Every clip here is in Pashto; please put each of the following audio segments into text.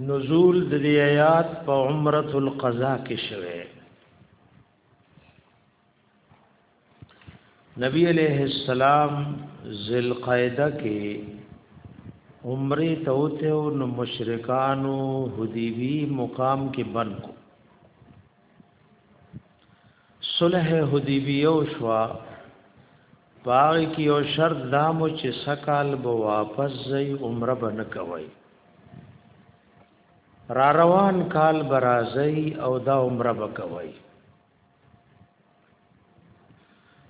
نزول د دې آیات په عمره القضا کې شوه نبی علیہ السلام ذل قاعده کې عمره توته او نو مشرکانو حدیبی مقام کې بن کو صلح حدیبیه او شوا پای کې یو شرط دا مو چې سکال به واپس ځي عمره به نه کوي را روان کال برازي او دا عمره به کوي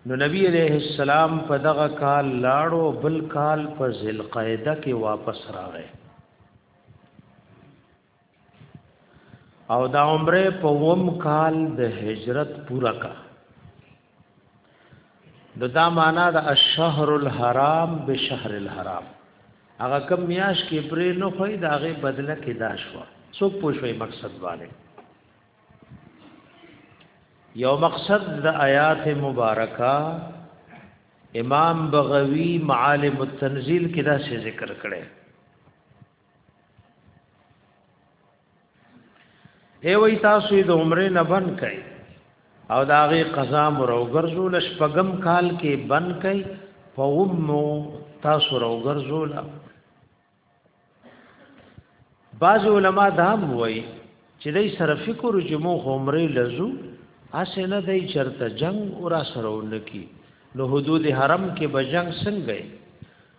نو نبی علیہ السلام په دغه کال لاړو بل کال په ذل قاعده کې واپس راغی او دا عمره په وم کال د هجرت پورا کا د دا معنا د الشهر الحرام بشهر الحرام هغه کم میاش کې پرې نو خوې دا غي بدله کې دا شو څو پوښوي مقصد والے یو مقصد د آیات مبارکه امام بغوی معالم التنزیل کې دا څه ذکر کړي ای وای تاسو د عمره نه بن کئ او دا غي قضا مروګرزو لش پغم کال کې بن کئ فومو تاسو روګرزو لا بعض علما دا وای چې دای سره فکر چې مو عمره لزو اسه نه دای چرته جنگ اورا سره ونکی نو حدود حرم کې بجنګ څنګه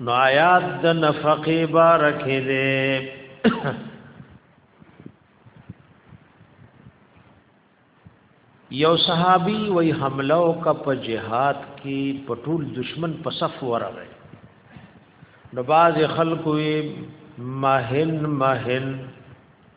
نو آیات د نفقه بارکه ده یو صحابي وی حمله او کپ جهاد کې پټول دشمن په صف ورغی نو باز خلکو ماهن ماهن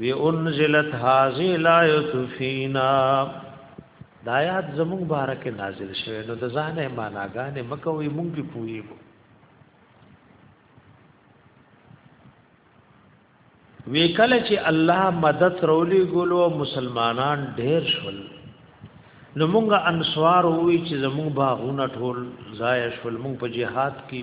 وی انزلت هذه الایت فینا دا آیات زموږ بارک نازل شوه نو د ځانه معناګانې مکوې مونږ په پوېږو وی کله چې الله مدد رولې ګلو مسلمانان ډېر شول نو مونږ انصار وی چې زموږ باغونه ټول ضایع شول مونږ په جهاد کې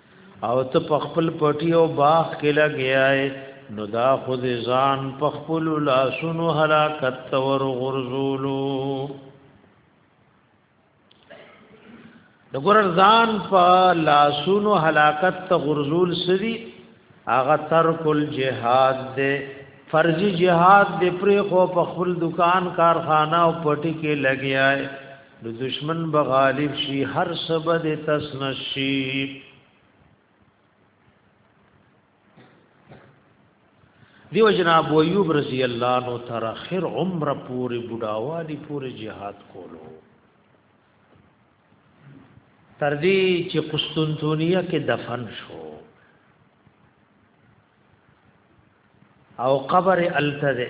او ته په خپل پټي او باغ کې لګیاي نو دا خود ځان په خپل لاسونو هلاکت تور غرزولو د ګورر ځان په لاسونو هلاکت ته غرزول سری اغه ترک الجهاد دے فرضی جهاد دے پرې خو په خپل دکان کارخانه او پټي کې لګیاي د دشمن به غالب شي هر سبه د تسنشي دیو جناب و ایوب رضی الله عنه تر اخر عمر پوری بډاوالی پوری jihad کولو تر دې چې قسطنطنیه کې دفن شو او قبر التده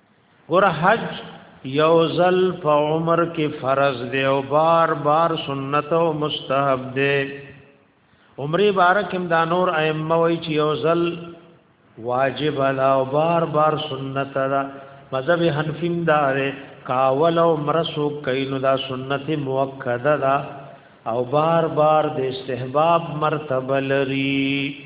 ګور حج یو ځل په عمر کې فرض دی او بار بار سنت او مستحب دی عمره بارک هم دا نور ائمه وای چې یو ځل واجب علا او بار بار سنت دا مذهب حنفی دار کاول او مرسو کینو دا سنت موکده دا او بار بار د استحباب مرتبه لري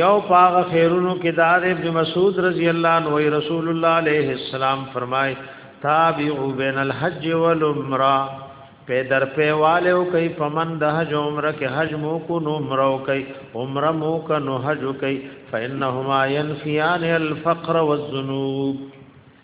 یو پاغه خیرونو کې دار ابن مسعود رضی الله عنه رسول الله علیه السلام فرمای تابعوا بین الحج والعمره په در په والو کوي پمن د حج عمره کې حج مو کو نو عمره کوي عمره مو کو نو حج کوي فانهما ينفيان الفقر والذنوب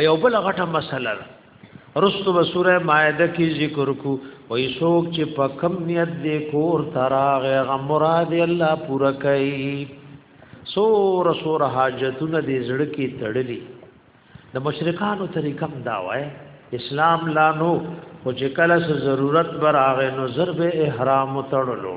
ایو بل غټه مسله ده رستو به سوره مائده کې ذکر کو وای څوک چې په کم نیت دې کور تراغه غ مراد الله پورا کوي سور سور حاجتونه دې زړه کې تړلې د مشرکانو طریقم دا وای اسلام لا نو او چې کله څه ضرورت براغه نو ضرب احرام تړلو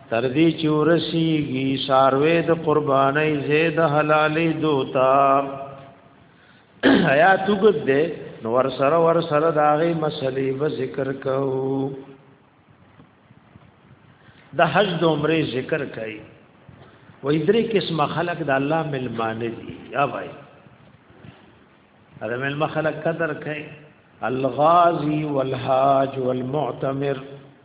تر دې چې ورسیږي ساروی د قربانۍ زید حلالې دوتا آیات وګد دې نو ور سره ور سره دا غي مسلې به ذکر کوو د حج د عمره ذکر کوي وې درې قسمه خلق د الله ملمانه دي یا وای دا ملما خلق قدر کوي الغازی والحاج والمعتمر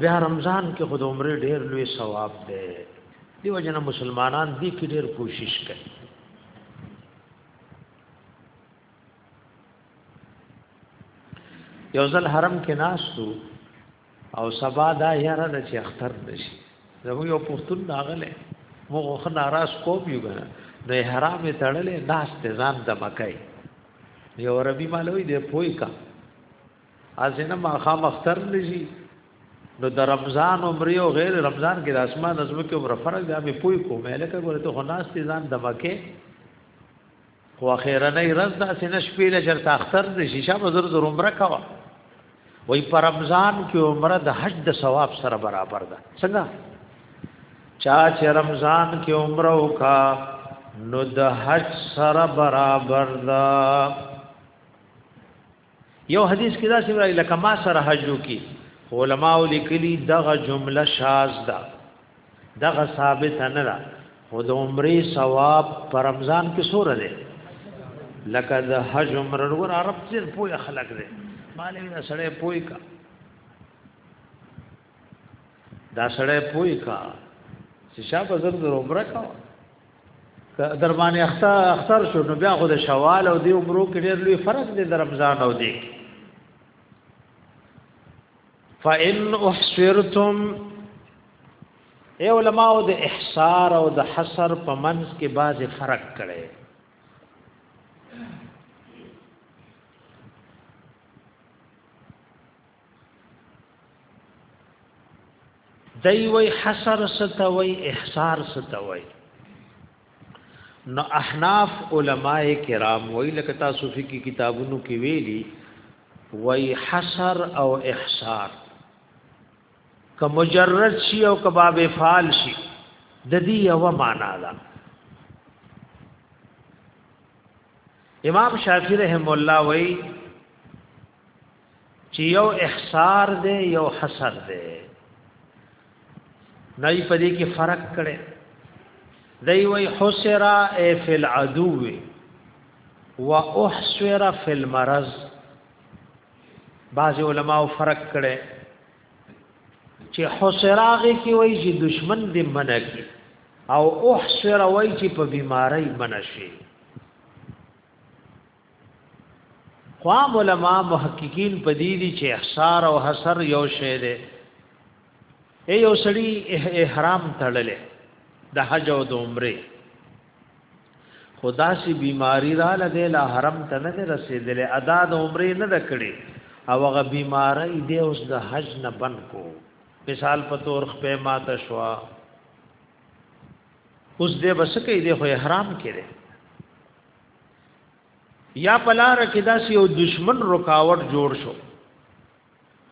بیا رمضان کې خود عمره ډیر لوی ثواب دی دیو جن مسلمانان دې کې ډیر کوشش کوي یو ځل حرم کې ناشتو او سبا دا یاره د چې اختر نشي زموږ یو پښتون ناغله مو خو ناراض کوم یو غره د حرام تړلې ناشته ځان د مکای یو ربي مالوي دې پوي کا ازنه ما خام اختر لږي نو د رمضان عمرې او غیر رمضان کې د اسمان نظم کې عمر فرق دی مې پوي کوم لکه ګوره ته خناس ته ځان دمکه خو اخیرا نه رز د اسنه شپې له چرته اختر د شیشه بزر د عمره کوا وای پر رمضان کې عمره د حج د ثواب سره برابر ده څنګه چا چې رمضان کې عمره وکا نو د حج سره برابر ده یو حدیث کې دا چې راځي لکه ما سره حج وکي علماء لیکلي دغه جمله شاذ ده دغه ثابت نه ده خو د عمره ثواب پر رمضان کې سور ده لکه د حج عمره ور عرب څیر پوی خلق ده مالې سړې پوی کا دا سړی پوي کا چې شابه زر زر عمره کا در باندې اختر اختر شو نو بیا خو د شوال او دی عمرو کې ډېر لوی فرق دی د رمضان او دی فإن احصرتم اے علماء د احصار او د حصر په منځ کې بعضی فرق کړي دی وی حصر ستوي احصار ستوي نو احناف علماء کرام وی لکه تاسو فقہی کتابونو کې ویلي وی حصر او احصار که مجرد شي او که باب فعال شي د دې یو معنا ده امام شافعی رحم الله وی چې یو احصار دی یو حصر دی دای په دې کې فرق کړي دای وی حسرا ای فی العدو و احسر فی المرض بعض علماء فرق کړي چې حسراغه کې وای چې دشمن دې منکی او احسر وای چې په بیماری منشي خو علماء محققین په دې دي چې احصار او حصر یو شی دی ای یو سړی احرام تړلې د حج او د عمره خدا سي بیماری را لګې لا حرم ته نه رسیدلې ادا د عمره نه دکړي او هغه بیماری دې اوس د حج نه بن کو مثال په تور خپې ماته شوا اوس دې بس کې دې خو احرام کړي یا پلار کې دا سی او دشمن رکاوټ جوړ شو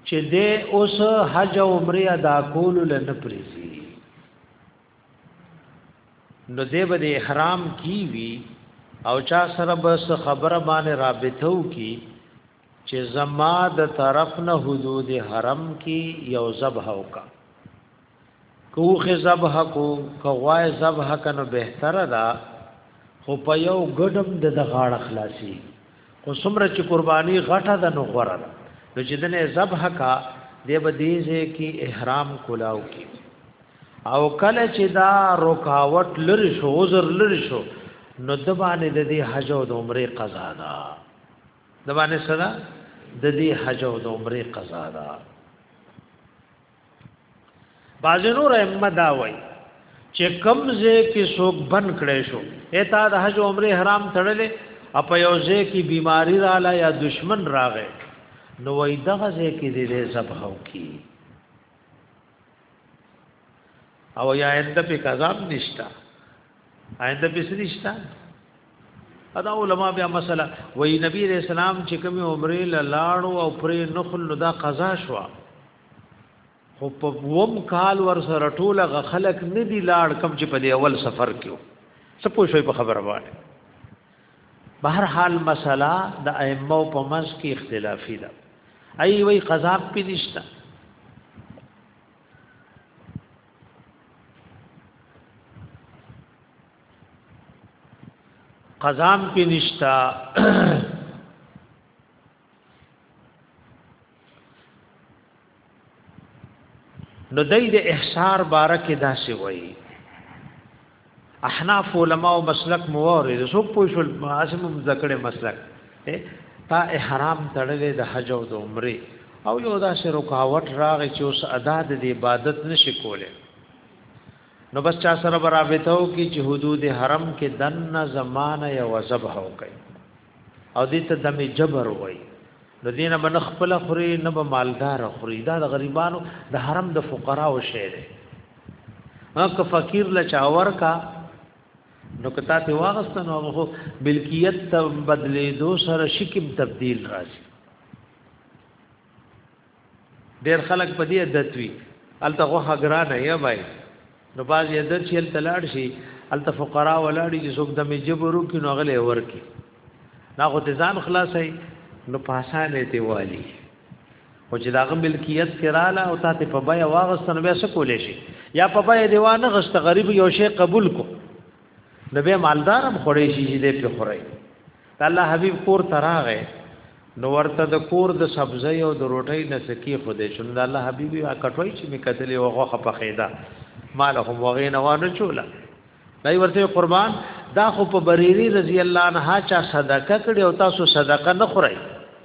چې دې اوس حج او عمره ادا کول لن پریزي نو دې به احرام کی وی او چا سره بس خبره باندې رابطه وکي چې زما د طرف نه حدود حرم کې یو ذبح وکړه کوخ ذبح کو کوای ذبح کنو بهتره ده خو په یو ګډم د غاړه خلاصي خو سمره چې قرباني غټه ده نو غره ده نو چې دنه ذبح کا دی به دیزه کې احرام کولاو کې او کله چې دا رکاوټ لری شو عذر لری شو نو د باندې د دې حج او د عمره قضا ده د باندې صدا د دې حج او د عمره قضا ده باز نور ائمه دا وایي چې کمزه کې څوک بن کړي شو اته د حج عمره حرام تړلې اپ یوزه کې بیماری رااله یا دشمن راغې نو وای دغه ځای کې دې زبحو کی او یا انده په کذاب نشتا آینده په سنشتا ادا علماء بیا مسله وای نبی رسول الله چې کوم عمره لاړو او پرې نخل دا قضا شوه خو په ووم کال ور سره ټول غ خلق نه دی لاړ کم چې په دې اول سفر کېو څه پوه شوي په خبره باندې بهر حال مسله د ائمه په منځ کې اختلافي ده ای وی قضا په نشته قضام په نشتا نو دای د احصار بارکه داسې وایي احناف علما او مسلک مورید سو پوښل ماسم ذکرې مسلک تا احرام تړلې د حج او د عمره او یو داسې رکاوټ راغی چې اوس ادا د عبادت نشي کوله نو بس چا سره برابطو کې چې حدود حرم کې دنه زمانه یو ذبح وکړي او دې ته دم جبر وای نو دینه بن خپل خوري نه به مالدار خوري دا د غریبانو د حرم د فقرا او شعر هغه فقیر له چاور کا نو کتا ته واغست نو هغه ملکیت ته بدلې دو سره شکم تبديل راځي ډیر خلک په دې عادت وي الته غوخه ګرانه یا بای نو باز یې عادت شي الته لاړ شي الته فقرا ولاړي چې څوک د می جبرو کې نو غلې ورکی نا خو ته ځان خلاصای نو پاسانه ته والی او چې داغه ملکیت کراله او تاسو په بیا واغستنه بیا څه کولې شي یا په بیا دیوانه غشت غریب یو شی قبول کو نو به مالدارم خورې شي دې په خورې د الله حبیب کور ته راغی نو ورته د کور د سبزی او د روټۍ نسکی خو دې شنو د الله حبیب یې کټوي چې مې کتلې او غوخه په خیدا مال هم وغینه وانه چولا دای ورته قربان دا خو په بریری رضی الله عنها چا صدقه کړي او تاسو صدقه نه خورئ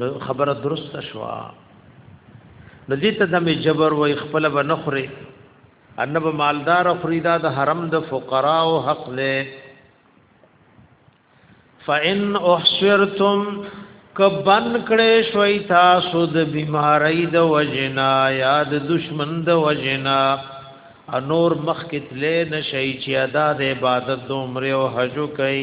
نو خبره درست شوا نو دې ته د جبر وای خپل به نخره انب مالدار خریدا د حرم د فقرا او حق له فإن احشرتم کبن کړي شوي تاسو د بیماری د وجنا یا د دشمن د وجنا انور مخ کتلې نشي چې ادا د عبادت د عمر او حج کوي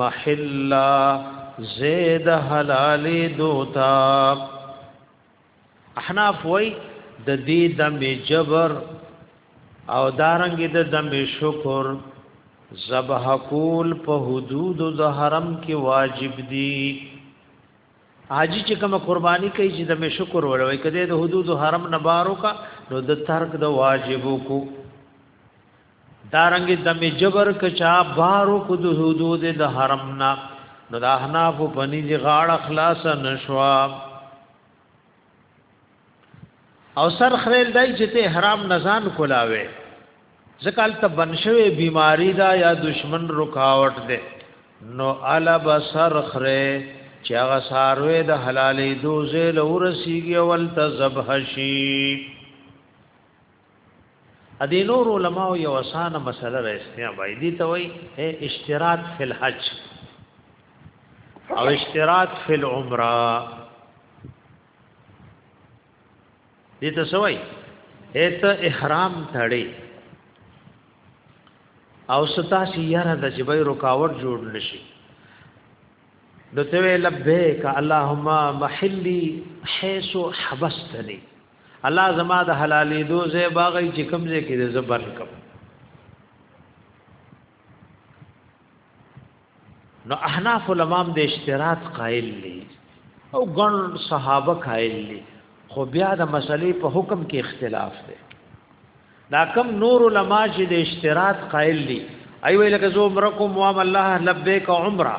محلا زید حلال دوتا احناف وای د دې دم جبر او دارنګ د دم شکر ذبح کول په حدود د حرم کې واجب دي حاجی چې کوم قرباني کوي چې د شکر وروي کده د حدود حرم نه بارو کا نو د ترک د واجبو کو دارنګ د مجبر کچا بارو کو د حدود د حرم نه نو د احناف په نيز غاړه خلاص نشوا او سر خریل دای چې ته حرام نزان کولاوي ځکه ته بنشوي بیماری دا یا دشمن رکاوټ ده نو الا بسر خره چې هغه ساروي د حلالې دوزه لورسیږي ول ته ذبح شي ا دې نور علماء یو اسانه مسله را استیا وای دي ته وای اشتراط فی الحج او اشتراط فی العمره دې ته سوای ایت احرام تړي او ستا سی یاره د جبای رکاوټ جوړ نشي نو ته لبیک اللهم محلی حيث حبستنی الله زما د حلالې دو زه باغی چې کوم ځای کې د زبر کوم نو احناف علماء د اشتراط قائل دي او ګڼ صحابه قائل دي خو بیا د مسلې په حکم کې اختلاف دی دا کم نور علماء چې د اشتراط قائل دي ایوه لکه زو عمرکم وام الله لبیک عمره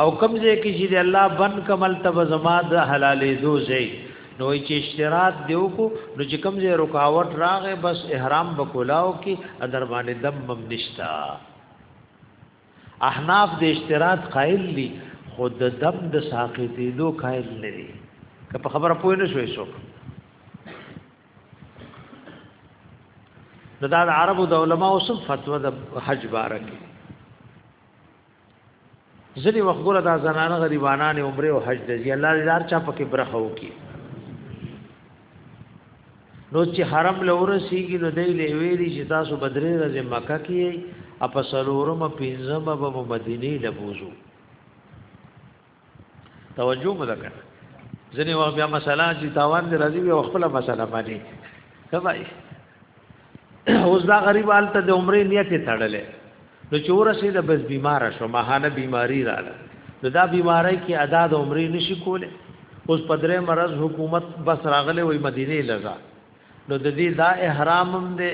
او کوم ځای کې چې د الله بن کمل تب زما د حلالې دوزي نو چې اشتراط دیو کو نو چې کوم ځای رکاوټ راغې بس احرام بکولاو کې ادر باندې دم مم نشتا احناف د اشتراط قائل دي خود د دم د ساقطې دو قائل نه دي که په خبره پوه نه شوې څوک دا د عربو د علماو سم فتوا د حج بارکه ځنی وخت ګره دا زنانه غریبانان عمره او حج دي الله دې دار چا پکې برخه وکي نو چې حرم لور سیږي نو دې لې ویلي چې تاسو بدرې رزه مکه کې اپ سلورم پینځم به مدینه لبوزو توجه مو وکړه ځنې وخت بیا مسله چې تاوان دی راځي بیا خپل مسله باندې سبای اوس دا غریب حالت د عمرې نیت تړلې نو چور سي د بس بیمار شو ماهانه بیماری رااله نو دا بیماری کې ادا د عمرې نشي کوله اوس پدرې مرز حکومت بس راغله وې مدینه لزا نو د دې دا احرامم دې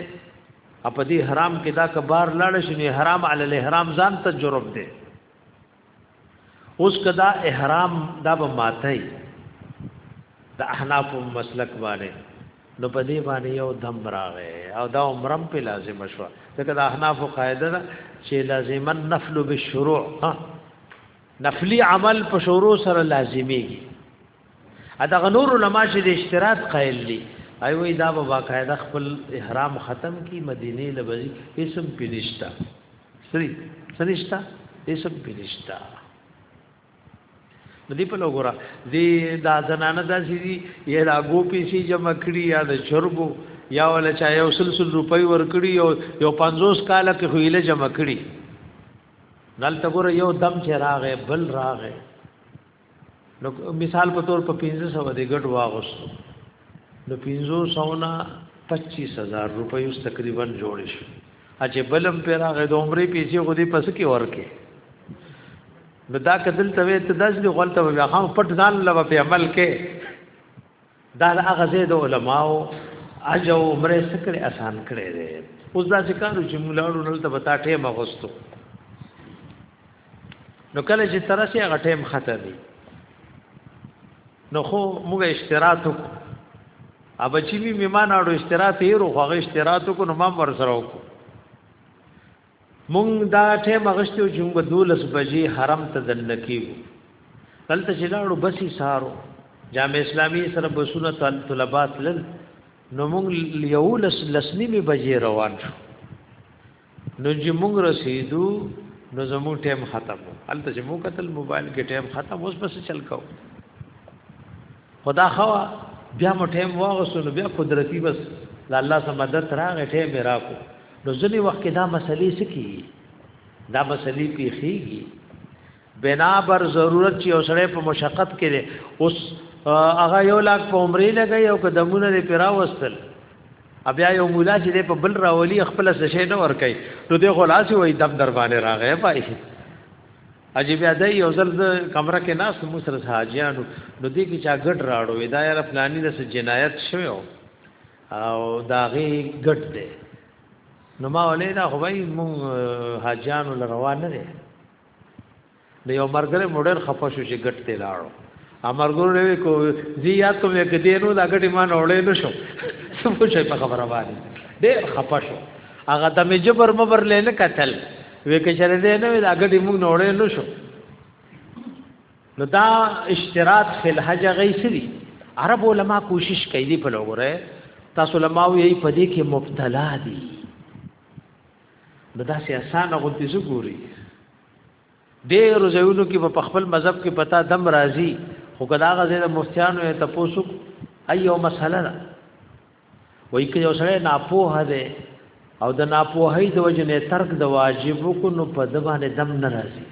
په دې حرام کې دا کبار لاړ شي نه حرام علی الاحرام ځان ته جرب دې اوس کدا احرام دا به ماتای د احناف مسلک باندې نو په دې باندې یو دم راغې او دا عمرم په لازم شو ځکه د احناف قاعده ده چې لازم النفل بالشروع ها نفلی عمل په شروع سره لازمیږي ادا غنور علماء چې د اشتراط قائل دي ای وی دا به باقاعده خپل احرام ختم کی مدینه لبزی اسم پینشتا سری سنشتا دې سب بنشتا د دې په لګورا دې دا زنانه داسې دي یا دا ګو پیسې جمع کړي یا د چرګو یا ولا چا یو سلسل روپۍ ور کړي یو یو 50 کال کې خو یې جمع کړي دلته ګور یو دم چې راغې بل راغې نو مثال په تور په 1500 د ګډ واغستو نو 1500 نه 25000 روپۍ اوس تقریبا جوړ شو اجه بلم پر هغه د عمرې پیسې غو دې پس کې ورکه نو دا کدل ته ته داس دی غلطه بیا خام پټ ځان لبا په عمل کې دا د هغه ځای د علماو اج او عمره سکړې آسان کړې ده اوس دا چې کارو چې مولاړو نل ته بتا ټیم اغوستو نو کله چې ترسه هغه ټیم ختمي نو خو موږ اشتراط وکړو اب چې می میمان اړو اشتراط یې رو هغه اشتراط وکړو نو ما ور سره وکړو مونږ دا ټیم اغشتو چې موږ دولس بجې حرم ته دننه کیږو دلته چې لاړو بسې سارو جامع اسلامی سره بسونه طلبات لل نو موږ یو لس لسنیمه بجې روان شو نو چې موږ رسیدو نو زموږ ټیم ختم هلته چې موږ قتل موبایل کې ټیم ختم اوس بس چل کاو خدا خوا بیا مو ټیم واغسو نو بیا قدرتی بس لا الله سم مدد راغې ټیم راکو نو ځنی وخت کې دا مسلې سکی دا مسلې پیخیږي بنا بر ضرورت چې اوسړې په مشقت کې دي اوس هغه یو لاک په عمرې لګي او قدمونه لري پیرا وستل بیا یو مولا چې په بل راولي خپل څه نه ور کوي نو دی خلاصي وای دم در باندې راغې پای اجي بیا دای یو ځل ز کمره کې ناس مو سره حاجیانو نو دې کې چا ګډ راړو ودا یې پلاني د جنایت شوی او داغه ګډ دی نو ما ولې دا خو وای مون حاجیانو لروان نه دی د یو مرګره موډر خفه شو چې ګټ ته لاړو امرګور لوي کو زی یاد کوم یک دینو دا ګټي مان اورې نو شو سمو شي په خبره باندې ډېر خفه شو هغه د مجبر مبر لنه قتل وې کې چرې دې نه وې دا ګډي موږ نه وړې نو شو نو دا اشتراط فی الحج غیسری عرب علما کوشش کوي دی په لوګره تاسو علما وی په دې کې مبتلا دي دا سه آسان غونتی زو ګوري ډېر ځایونو کې په خپل مذهب کې پتا دم راځي خو کدا غزه د مفتیانو ته پوسو ایو مسله وای که یو سره ناپوه دی او د ناپوهۍ د وجې نه ترک د واجب کو نو په د باندې دم نه راځي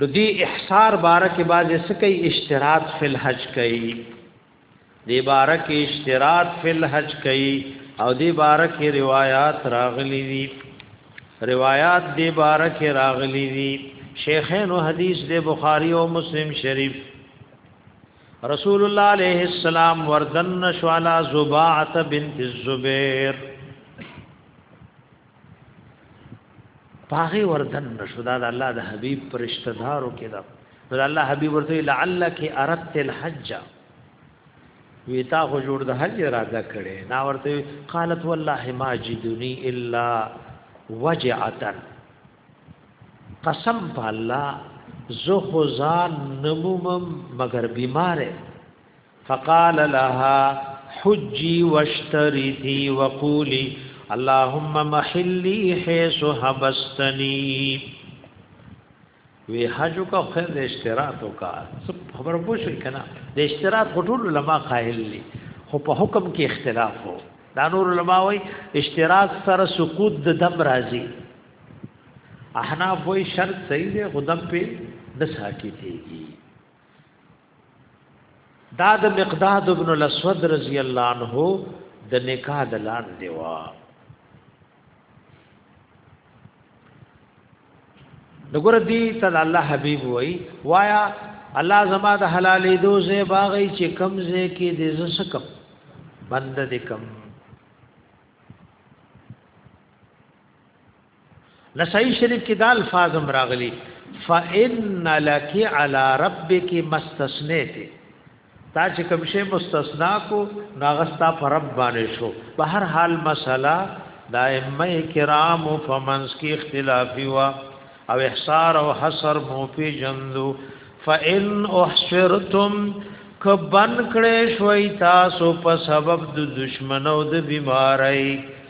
د دې احصار باره کې بعض سکی اشتراط فی الحج کوي دې باره کې اشتراط فی الحج کوي او دې باره کې روایت راغلي دي روایت دې باره کې راغلي دي شیخین او حدیث دې بخاری او مسلم شریف رسول الله عليه السلام وردن شوالا زباعه بنت الزبير پاغي وردن شو دا الله د حبيب پرشتہ دارو کې دا نو الله حبيب ورته لعلک اردت الحج ویتا خو جوړ د حج اراده کړي نا ورته قالت والله ما جدني الا وجعتا قسم په الله زه خو ځان نمومم مگر بیماره فقال لها حجي واشتريتي وقولي اللهم محلي حيث حبستني وی حج کا خیر د اشتراط کا خبر پوه شو کنه د اشتراط غټول علما قائل دي خو په حکم کې اختلاف وو دا نور علما وای اشتراط سره سقوط د دم راځي احناف وای شرط صحیح دی خدام په د ساکی دیږي دا د مقداد ابن الاسود رضی الله عنه د نکاح د لاندې وا دګور دی ته الله حبیب وای وایا الله زما د حلالې دوزه باغی چې کمزه کې د زسکم بند دې کم نسائی شریف کې دا الفاظ هم راغلي فإن لك على ربك مستثنيت تا چې کوم شی مستثنا کو ناغستا پر رب باندې شو په هر حال مسله دا ائمه کرام فمنس کی اختلافی وا او احصار او حصر مو پی جندو فإن احشرتم کبن کړې شوي تاسو په سبب د دشمنو د بیماری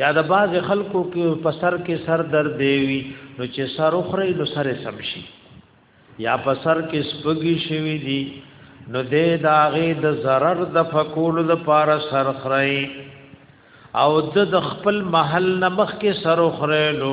یا د باز خلکو کې په سر کې سر درد دی وی نو چې سر اخري نو سره سم شي یا په سر کې سپږی شوی دی نو دې داغه د zarar د فقول د پار سر خړی او د خپل محل نمخ کې سر اخري نو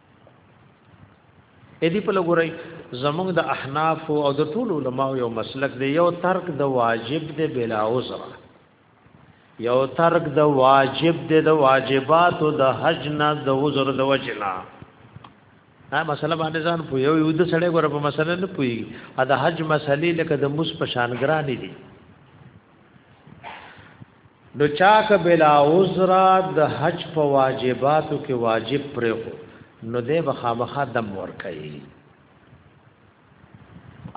اې دې په لګورای زمونږ د احناف او د ټول علماء یو مسلک دی یو ترک د واجب دی بلا عذر یو ترک د واجب دی د واجبات او د حج نه د عذر د وجنا ها مسله باندې ځان پوي یو یو د سړی ګره په مسله نه پوي ا د حج مسلې لکه د مس په شانګرانی دي نو چاک بلا عذر د حج په واجباتو کې واجب پرې خو نو دې بخامخه دم ور کوي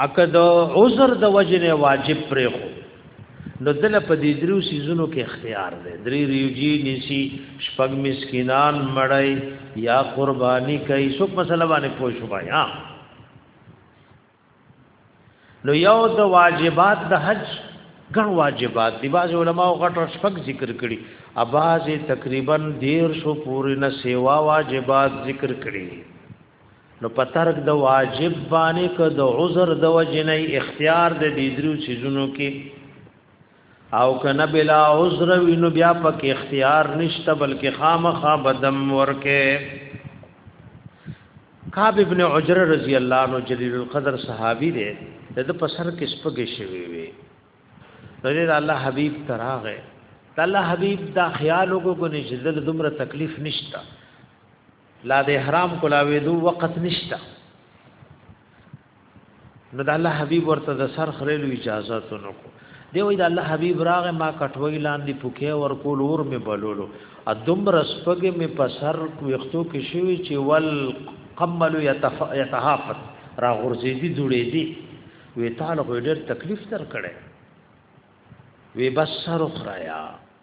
اکه د عذر د وجنه واجب پرې خو نو دل په دې درو سيزونو کې اختیار دی درې ریوجی نسی شپږ مسکینان مړای یا قربانی کوي څوک مسله باندې پوښوبای ها نو یو د واجبات د حج ګڼ واجبات دی باز علماء غټ شپږ ذکر کړي اباز تقریبا دیر شو پوری نه سیوا واجبات ذکر کړي نو پترک د واجب باندې ک د عذر د وجنې اختیار د دې درو چیزونو کې او کنه بلا عذر وینو بیا پک اختیار نشته بلکې خامخا بدم ورکه کعب ابن عجر رضی الله عنه جلیل القدر صحابی دی د په سر کې سپګې شوی وی رضی الله حبیب تراغه الله حبیب دا خیال وګو نه چې د دومره تکلیف نشتا لا د احرام کولاوي دو وخت نشتا نو د الله حبيب ورته د سر خريلو اجازه تونو کو دی وای د الله حبيب راغ ما کټوي لاندې پوکې ور کول اور می بلولو ا دم رسپګ می په سر وختو کې شوی چې ول قمل يتف... يتهافت را غرزي دي جوړې دي وی تعالی غوډر تکلیف تر کړي وی بس سر خرایا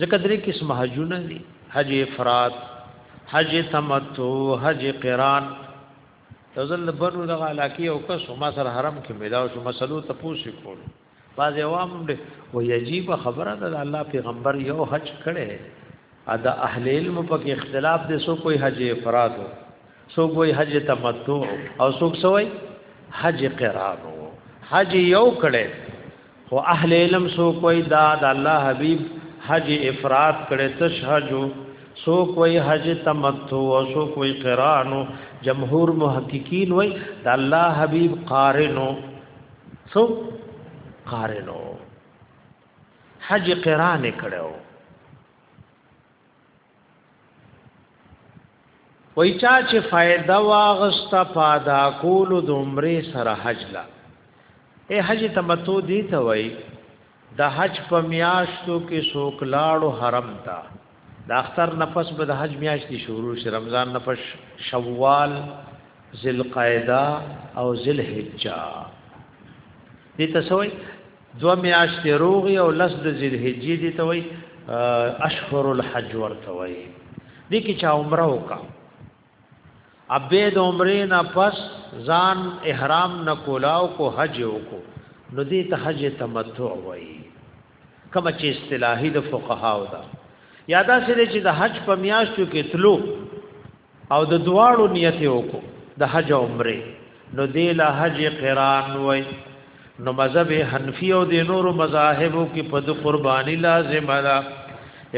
ځکه درې قسم حجونه دي حج افراد حج تمتع حج قران تزل بنو دغه علاقه او کس ما سره حرم کې ملاو شو مسلو ته پوښي کول باز عوام دې و یجیب خبره ده الله پیغمبر یو حج کړي ادا اهل علم په کې اختلاف دي سو کوئی حج افراد او سو کوئی حج تمتع او سو کوئی حج قران حج یو کړي خو اهل علم سو کوئی دا د الله حبیب حج افراد کړي تشهجو سو کوئی حج تمتع او سو کوئی قران جمهور محققین وای د الله حبیب قارنو سو قارنو حج قران کړو وای چا چې فائدہ واغستا پادا کول د عمره سره حج لا اے حج تمتو دی ته وای د حج په میاشتو کې څوک لاړو حرم تا د اختر نفس به د حج میاشت دی شروع شي رمضان نفس شوال ذل قاعده او ذل حجه دې ته سوې دو میاشتې روغي او لس د ذلحجې دي ته وای اشهر الحج ورته وای دي کې چا عمره وکا ابه د عمرې نه پس ځان احرام نه کولاو کو حج وکو نو دې ته حج تمتع وای کما چې اصطلاحي د فقهاو ده یادا سره چې د حج په میاشتو کې تلو او د دواړو نیت وکړو د حج او عمره نو دی له حج قران وای نو مذهب حنفی او د نورو مذاهبو کې په د قربانی لازم ده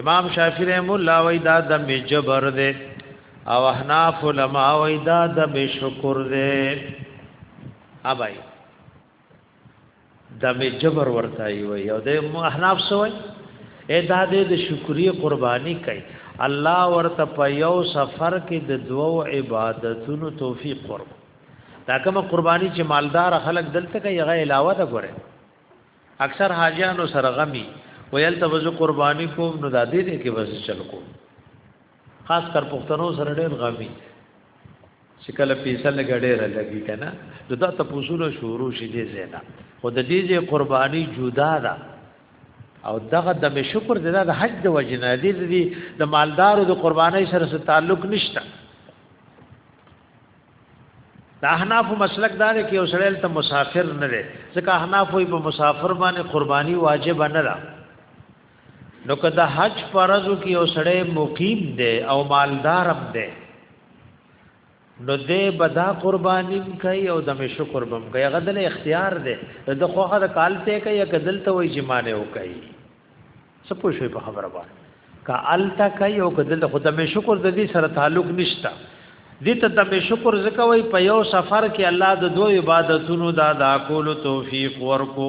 امام شافعی رحم الله وای دا د مجبر ده او احناف علماء وای دا د شکر ده ابای دا می جبر ورته وي او د احناف سوی اے دا دې د شکرې قرباني کوي الله ورته په یو سفر کې د دوو عبادتونو توفیق ورکړي دا کوم قرباني چې مالدار خلک دلته کوي هغه علاوه ده ګوره اکثر حاجیانو سره غمی ویل ته وځو قرباني کوم نو دا دې دې کې وځي چل کو خاص کر پښتنو سره ډېر غمی چې کله پیسه لګ ډېره لګي کنه نو دا ته پوسونه شروع شي دې زینا خو د دې ځې قرباني جدا ده او دغه د شکر د د حج د وجنه دې دې د مالدارو د قرباني سره سره تعلق نشته د احناف مسلک دار کې اوسړل ته مسافر نه لري ځکه احناف په مسافر باندې قرباني واجب نه ده نو که د حج فرضو کې یو سړی مقیم دی او مالدارم دی نو دې بدا قرباني کوي او د مشو قربم کوي هغه د اختیار دی د خوخه د کال ته کوي یا کدل ته وایي جمانه وکړي سپو شوی په خبره باندې کا التا کوي او کدل خو د مشو قر د دې سره تعلق نشته دې ته د مشو قر زکه وایي په یو سفر کې الله د دوه عبادتونو دا دا کول توفیق ورکو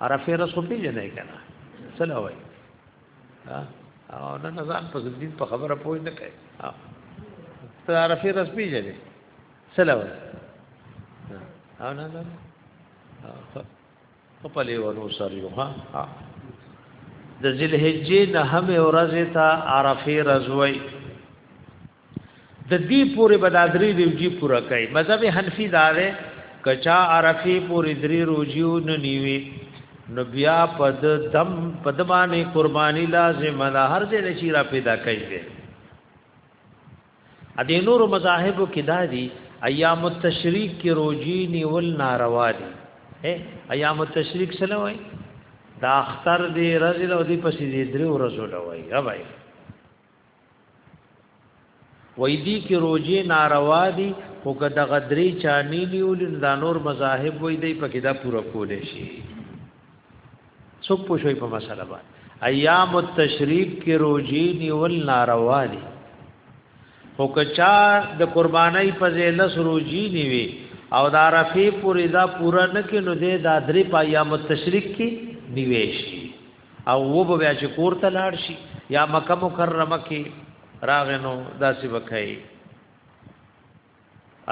عرفه رسو پیژنې کنه سلام وای او نه نه ځان په دې په خبره پوه نه کوي ته عرفه رس پیژنې سلام وای او نه نه په پلي ورو سره یو ها د ذل حجې نه هم ورځ ته عرفه رزوي د دې پورې به دا درې روجي پوره کوي مذهب حنفي دا دی کچا عرفي پورې درې روجي نه نیوي نو بیا په دم په دمانه قرباني لازم ده هر ځای چې را پیدا کوي دی ا دې نور مذاهب کې دا دي ایام التشریق کې روجي نیول ناروا دي ایام التشریق سره وای دا اختر دی رزل او دی پسې دی درې ورځې لوي راوي وای دی کې روزي ناروا دي خو که د غدري چانی نیول دا نور مذاهب وای دی په کې دا پوره کول شي څوک پوښوي په مسله باندې ایام التشریق کې روزي نیول ناروا دي خو که چا د قربانای په ځلس روزي نیوي او دا رفی پوری دا پورا نکې نو دې دا درې په ایام التشریق کې نیوي شي او و به بیا چې کور ته لاړ شي یا مکه مکرمه کې راغنو داسې وکړي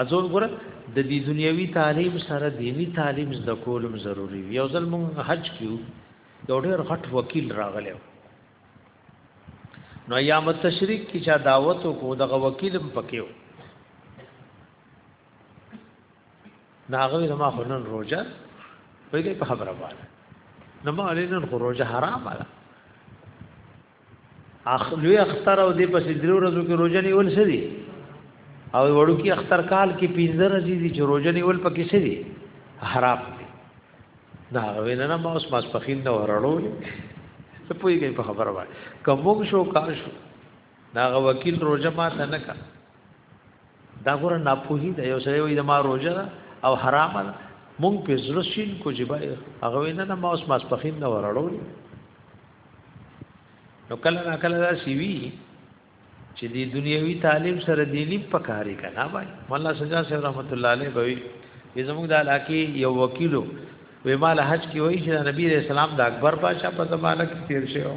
ازون ګره د دې دنیوي تعلیم سره دینی تعلیم زده کولم ضروری وي یو ځل مونږ حج کیو یو ډېر غټ وکیل راغلی نو ایام تشریق کی چا دعوت کو دغه وکیلم پکیو ناغوی زما خو نن روزه ویلې په خبره باندې نو ما علی نن خو روزه حرام ده اخلوی اختر او دې پسې درو ورځو کې روزه نیول څه دي او وړو کې اختر کال کې پینځه ورځې دي چې روزه نیول پکې څه دي حرام دي دا وینا نه ما اوس ماسپخین نه ورړو څه پوي کوي په خبره وای کوم شو کار شو دا غ وکیل روزه ما ته نه کا دا ګور نه پوهی دا یو سره وي دا ما روزه ده او حرام ده مونږ په زړه شین کو جبا هغه وینا نه ما اوس ماس پخین نه ورړو نو کله نه کله دا سی وی چې دی دنیوي تعلیم سره دینی پکاري کنا بای مولا سجا صاحب رحمت الله علیه بوي زموږ د علاقې یو وکیلو وې مال حج کې وایي چې نبی رسول الله د اکبر بادشاہ په زمانه کې تیر شوی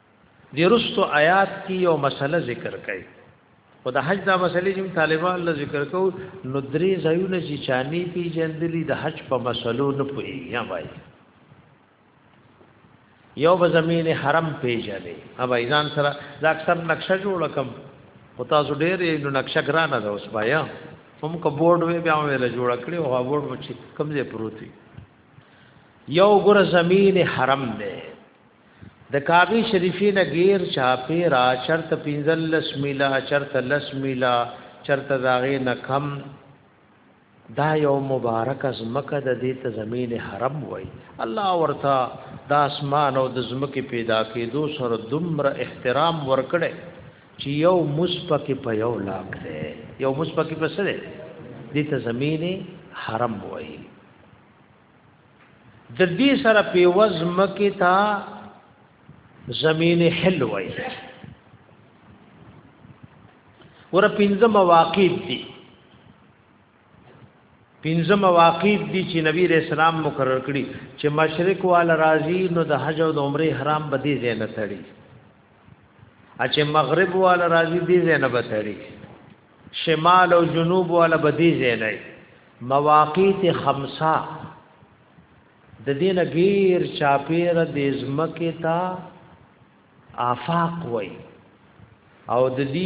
دی رستو آیات کې یو مسله ذکر کړي او د حج دا مسلې چې طالبان له ذکر کو نو درې ځایونه چې چانی پی جندلی د حج په مسلو نه پوي یا وای یو په زمین حرم پیژنې اب ایزان سره دا اکثر نقشه جوړ کم او تاسو ډېر نو نقشه ګرانه ده اوس بیا هم کو بورډ وی بیا ویل جوړ کړی او بورډ مچ کم ځای پروت یو ګره زمین حرم ده د کعبه شریفې نه غیر چاپی را چرته 15 میله چرته 10 میله چرته داغه نه کم دا یو مبارک از مکه د دې ته زمین حرم وای الله ورته د اسمان او د زمکه پیدا کېدو سره دومره احترام ورکړي چې یو مسپکه په یو لاک دی یو مسپکه په سره دې ته زمین حرم وای د دې سره په وز مکه تا زمين حل وای ور پنځه مواقیت دي پنځه مواقیت دي چې نبی رسول الله مقرر کړی چې مشرق وال راضي نو د حج او د عمره حرام بدی زینت تړي اچ مغرب والا راضی دی زینب تړي شمال او جنوب والا بدی زینای مواقیت خمسه د دین غیر چاپیر د ازمکه تا آفاق وای او د دې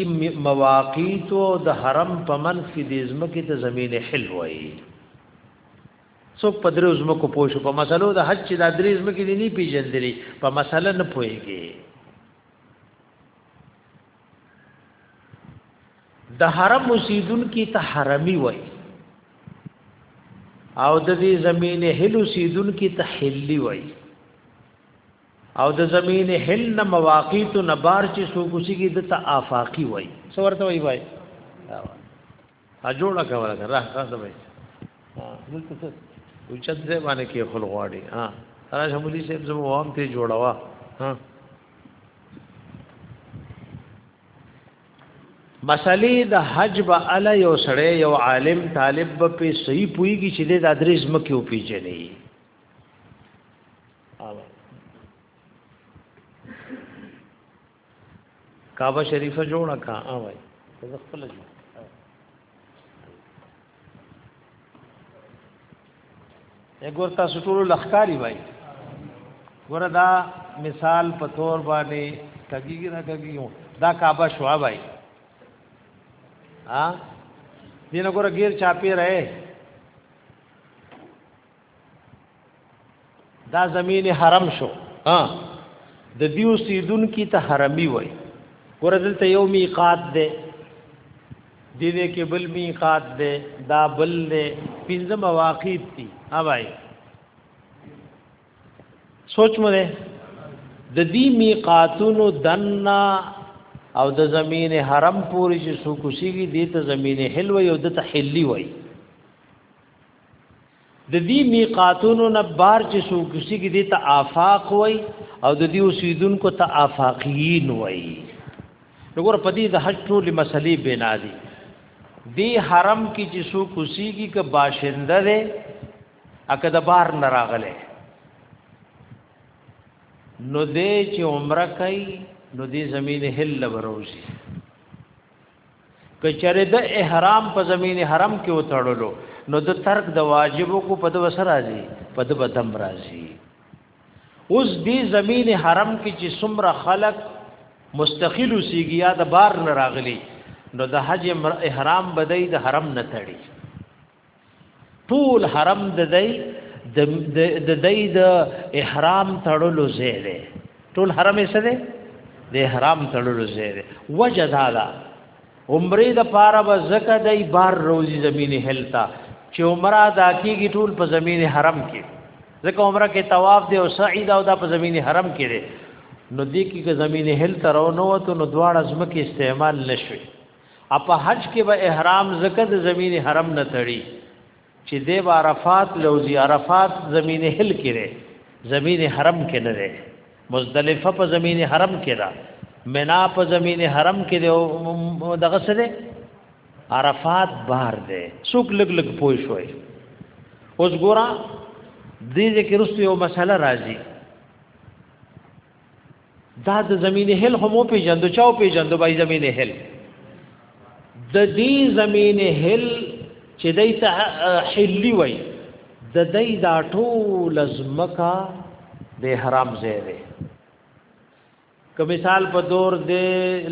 مواقیت او د حرم په منځ کې د ازمکه ته زمين حل وای څوک په درو زمکو پوه شو په مسلو د حج چې د درې زمکې دي نه پیژندلې په مسله نه پوهېږي د حرم اوسیدون کی ته حرمی وای او د دې زمینه هل اوسیدون کی ته حلی وای او د زمینه هل نه مواقیت نه بار چې سوکوسی کی د ته آفاقی وای څورته وای وای ا جوړه کوله ده راه خاصه وای دلته څه اوچت ځای باندې کې خل غواړي ها راځه مولي صاحب زمو وام ته جوړوا ها مسلې د حج به علی یو سړی یو عالم طالب به په صحیح پویږي چې د ادرس مکه او پیژنې کعبه شریفه جوړه کا اوای زه خپل جوړ وګور تاسو ټول لخکاری وای ګور دا مثال په تور باندې کګیږي نه کګیږي دا کعبه شوا وای ها دینه ګور غیر چاپی رہے دا زمين حرم شو ها د دیو سیدون کی ته حرمی وای ورزل ته یو میقات ده د دې کې بل میقات ده دا بل ده پنځه مواقیت دي ها بھائی سوچ مو ده د دې میقاتونو دنا او د زمین حرم پوری چې سو کوشيږي دې ته زمین حلوه یو د ته حلی وای د دې میقاتونو نه بار چې سوکسی کې دي ته آفاق وای او د دې اوسیدونکو ته آفاقیین وای وګوره په دې د حج ټول مسلې بنا دي دی حرم کې چې سوکسی کې ک باشنده ده اکه د بار نه راغله نو دې چې عمره کوي نو دې زمين هل بروزي کچره د احرام په زمین حرم کې وتړلو نو د ترک د واجبو کو په د وسر راځي په د بدم راځي اوس دې زمین حرم کې چې څومره خلق مستقیل وسیږي یا د بار نه راغلي نو د حج احرام بدای د حرم نه تړي ټول حرم د دی د دی د احرام تړلو ځای دی ټول حرم یې څه دی د احرام تړلو ځای دی وجه دا ده عمره د پاره به زکه دی بار روزي زمینه هلتا چې عمره دا کیږي ټول په زمینه حرم کې ځکه عمره کې طواف دی او سعی دا او دا په زمینه حرم کې دی نو دې کې که زمینه هلتا راو نو ته نو دواړه ځمکه استعمال نشوي اپا حج کې به احرام زکه د زمین حرم نه تړي چې دی به عرفات لوزي عرفات زمین هل کې ده زمین حرم کې نه ده مزدلفه په زمین حرم کې ده منا په زمین حرم کې ده دغه څه ده عرفات بار ده څوک لګ لګ پوي شوي اوس ګورا دې دې کې رسو یو مسله راځي دا د زمین هل هم په جندو چاو په جندو بای زمین هل د دې زمین هل چې دای ته حلی وای د دای دا ټول زمکا د حرام ځای دی که مثال په دور دی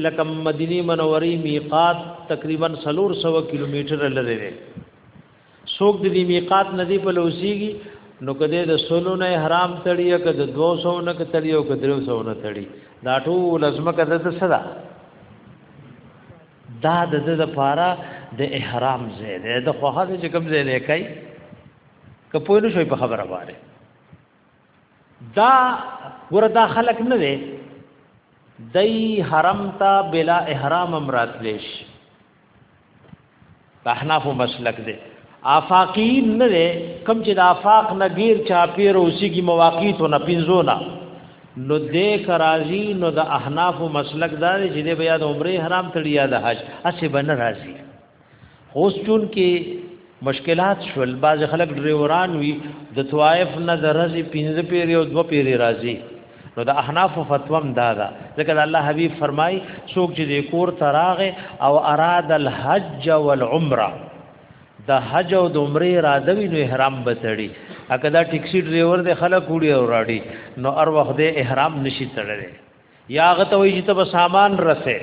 لکه مدینه منوری میقات تقریبا 300 کیلومتر لري دی څوک د دې میقات ندی په لوسیږي نو کده د سلو نه احرام تړي او کده 200 نه تړي او کده 300 نه تړي دا ټول لازمه کده د صدا دا د د لپاره د احرام زه ده د خوخه چې کوم زه نه کوي کپوی نو شوی په خبره واره دا ګور دا خلق نه دی دای حرم تا بلا احرام امرات لیش احناف مسلک دی آفاقی نه دی کم چې د آفاق نه غیر چاپیر اوسېږي مواقیت نه پینځونه نو دې کرازی نو د احناف مسلک دا دی چې د بیا د عمره حرام تړیا د حج اسی بن راضی خوش چون کې مشکلات شول بعض خلک ډریوران وي د طوائف نه د رزي پنځه پیری او دو پیری راځي نو د احناف فتوم دادا ځکه د الله حبیب فرمای څوک چې د کور تراغه او اراد الحج والعمره د حج او د عمره اراده وی نو احرام بتړي اګه دا ټیکسي ډرایور د خلک وړي او راړي نو ار وخت د احرام نشي تړلې یا هغه ته وی چې ته سامان رسې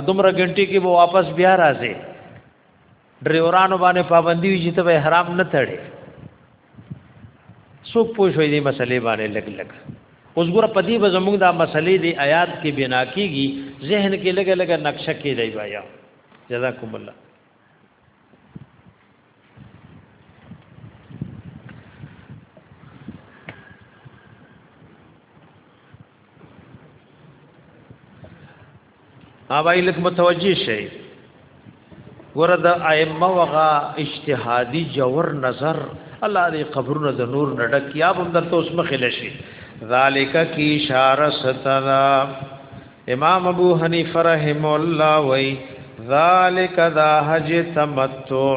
ادمره غنټي کې به واپس بیا راځي ډریورانو باندې پابندي وي چې ته به حرام نه تړې څوک پوه شوی دې مسلې باندې لګ لګ اوس ګوره په دې به زموږ دا مسلې دی آیات کې بنا کیږي ذهن کې لګ لګ نقشه کې دی بیا جزاکم الله اوای لک متوجی شي ګوره د ائمه وغه اجتهادي جوور نظر الله دې قبرونه د نور نډک یا هم درته اوس مخې لشي ذالک کی اشاره سترا امام ابو حنیفه رحم الله وای ذالک ذا حج تمتع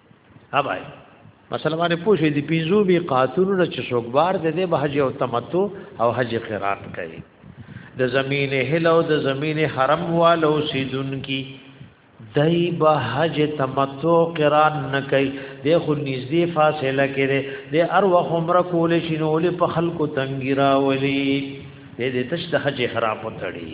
ها بھائی مثلا باندې پوښې دي پینځو می قاتلونه چې شوکبار دي د حج او تمتع او حج قران کوي د زمین هل او د زمین حرم والو سیدون کی دای به حج تمتع قران نه کوي د خو نږدې فاصله کړي د ار وخت عمره کول شي نو له په خلکو تنګی راولي د دې تش د حج حرام تړي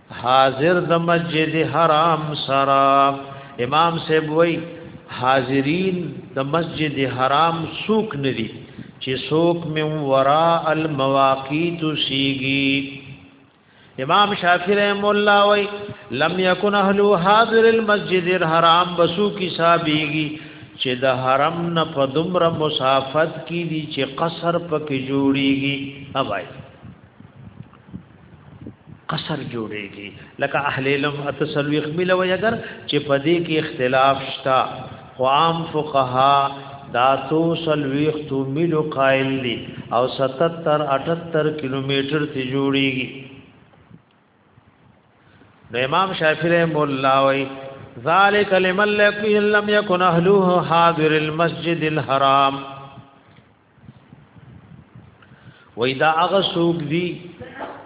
حاضر د مسجد حرام سرا امام صاحب وای حاضرین د مسجد حرام سوک ندی چې سوک من ورا المواقیت سیگی امام شافعی رحم الله وای لم یکن اهل حاضر المسجد الحرام بسو کی صاحبیږي چې د حرم نه په دومره مسافت کې دي چې قصر پکې جوړيږي اوای قصر جوړيږي لکه اهل علم اتسلوخ ملو اگر چې په دې کې اختلاف شتا خو عام فقها دا تو سلوخ تو ملو قائل دي او 77 78 کیلومتر ته جوړيږي د امام شافعي مولا وای ذالک لمن لم يكن اهله حاضر المسجد الحرام وای دا هغه سوق دی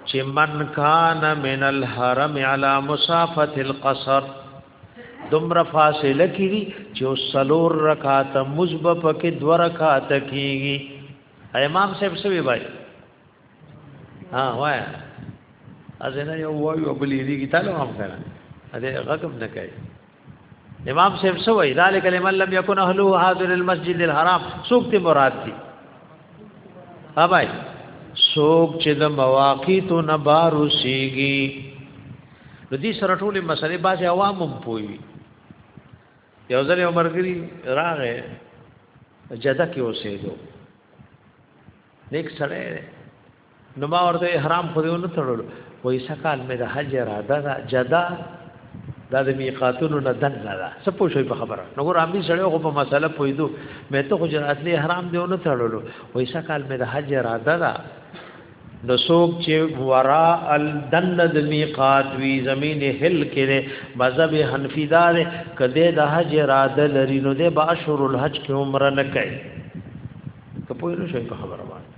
چې من کان من الحرم علی مسافه القصر دمر فاصله کیږي چې سلور رکعات مزب پکې دو رکعات کیږي امام صاحب سوي بای ها وای ازنه یو وایو بلې دي کی تعالی هم کنه دې غږم نه کوي امام صاحب سوئی ذالک لمن لم یکن اهلو حاضر المسجد الحرام سوک تی مراد دی ها بھائی سوک چې د مواقیتو نه بار وسیږي د دې سره ټولې مسلې باز عوام هم پوي یو ځل یو مرګري راغې جده کې اوسېدو نیک سره نو ما ورته احرام خو دیو نه تړل وای سکال مې د حج را ده جدا دا د میقاتونو نه دن نه ده څه پوه شوي په خبره نو ګور امي سړی خو په مسله پوهېدو مې ته خو جرات لې حرام دی نه تړلو وای سکال مې د حج را ده ده نو څوک چې ورا الدن د میقات وی زمین هل کړي مذهب حنفی دار کده د حج را ده لري نو د باشر الحج کې عمره نه کوي ته پوه شوي په خبره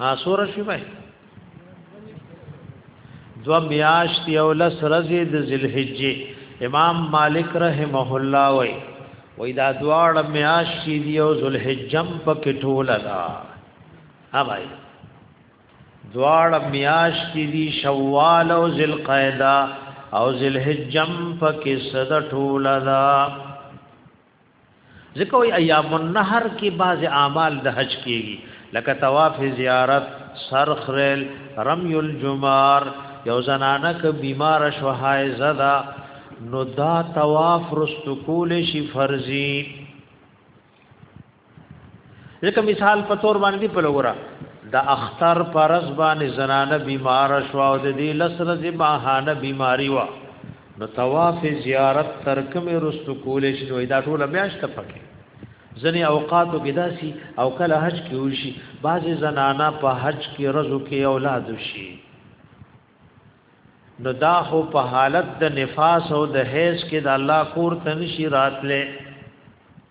ها سور شي بھائی دو میاشت یو لس رزی د ذلحجه امام مالک رحمه الله وای وای دا دواړه میاشت دی یو ذلحجم په کټول دا ها بھائی دواړه میاشت دی شوال او ذلقعده او ذلحجم په کې صد ټول دا ځکه وی ایام النهر کې بعض اعمال د حج کېږي لکه طواف زیارت سرخ ریل رمی الجمار یو زنانه که بیمار شو حایزه ده نو دا طواف رستو کول شي فرضي لکه مثال په تور باندې په لورا د اختر پرز باندې زنانه بیمار شو او د دې لسره د ماهانه بیماری وا نو طواف زیارت ترک مې رستو کولې شنو دا ټول بیا شته پکې ځنې اوقاتو کې داسي او کله حج کې وشي بعضې زنانا په حج کې رزو کې اولاد شي نو دا خو په حالت د نفاس او د حیض کې د الله کور ته نشي راتلې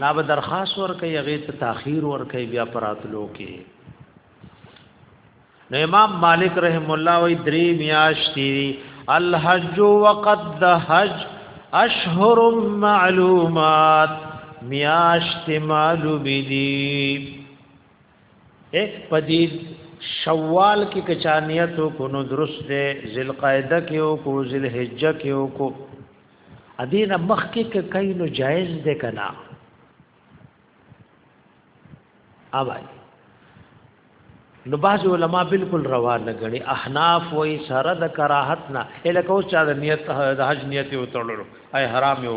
لا به درخواست ورکي هغه ته تاخير ورکي بیا پراتلو کې نو امام مالک رحم الله وی درې میاشتې الحج وقد د حج اشهر معلومات میاشت معلوم دي ایک پدید شوال کی کچانیت کو نو درست ذل قاعده کې او کو ذل حجه کې او کو ادینه مخکې کې کای نو جایز ده کنا اوای نو باز علماء بالکل روا نه غني احناف وای سره د کراهت نه الکه اوس چا د نیت د حج نیت او تړلو اي حرام یو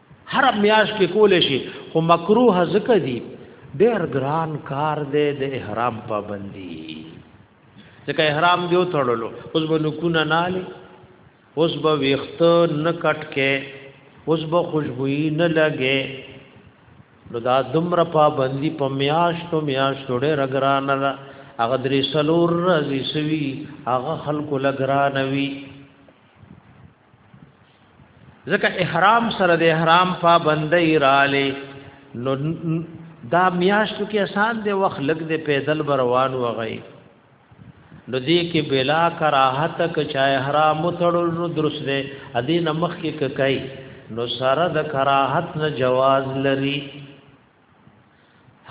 هر میاش کې کول شي خو مکروه ځکه دي ډېر ګران کار دی د احرام پابندي ځکه احرام دیو تړلو اوس به نکونه نه لې اوس به ویخت نه کټ کې اوس به خوشبوئی نه لګې نو دا دمر پابندي په میاشتو میاشتو ډېر ګران ده هغه درې سلور رازي سوي هغه خلکو لګرانوي ځکه احرام سره د احرام پابندۍ رااله نو دا میاشتو کې آسان دی وخت لګ دی پیدل بروان وغی نو دې کې بلا کراهت ک چا احرام تړل نو درست دی ادي نمخ کې کای نو سره د کراهت نه جواز لري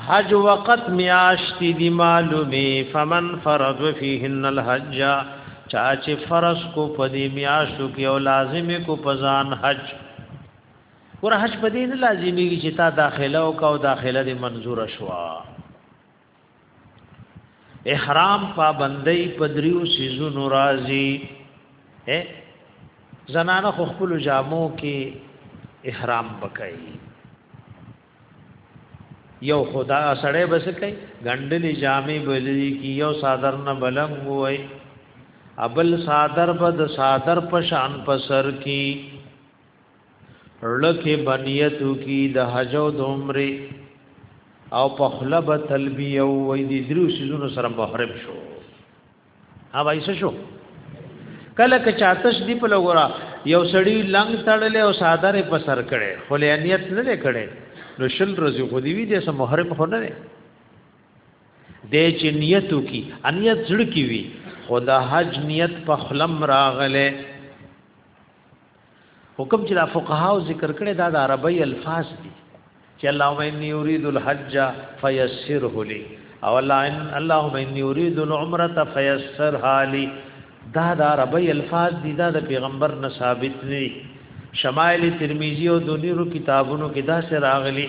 حج وقت میاشت دی معلومی فمن فرض فیهن الحج چا چې فرض کو په دې میاشتو کې او لازم کو پزان حج ور حج په دې نه لازمي چې تا داخله او کا داخله دې منزور شوا احرام پابندۍ پدریو سیزونو راځي زنانه خو خپل جامو کې احرام بکای یو خدا سړی بس کوي غندلې جامې بلې کی یو صادر نه بلنګ وای ابل صادر بد صادر پشان پسر کی لکه بنیتو کی د حج او د عمره او په خلب تلبیه او وې د درو سيزونو سره محرم شو ها وایس شو کله که چاتش دی په لګورا یو سړی لنګ تړلې او ساده رې په سر کړي خو لنیت نه لکړي نو شل روزي خو دی وی د سم محرم خو نه دی د چې نیتو کی انیت زړه کی وی خدا حج نیت په خلم راغله حکم چې دا فقهاو ذکر کړي دا د عربی الفاظ دي چې اللهم اني اريد الحج فيسره لي او الله ان اللهم اني اريد العمره فيسرها لي دا د عربی الفاظ دي دا د پیغمبر نه ثابت نه شمائل ترمذی او دونیرو کتابونو کې دا سره راغلي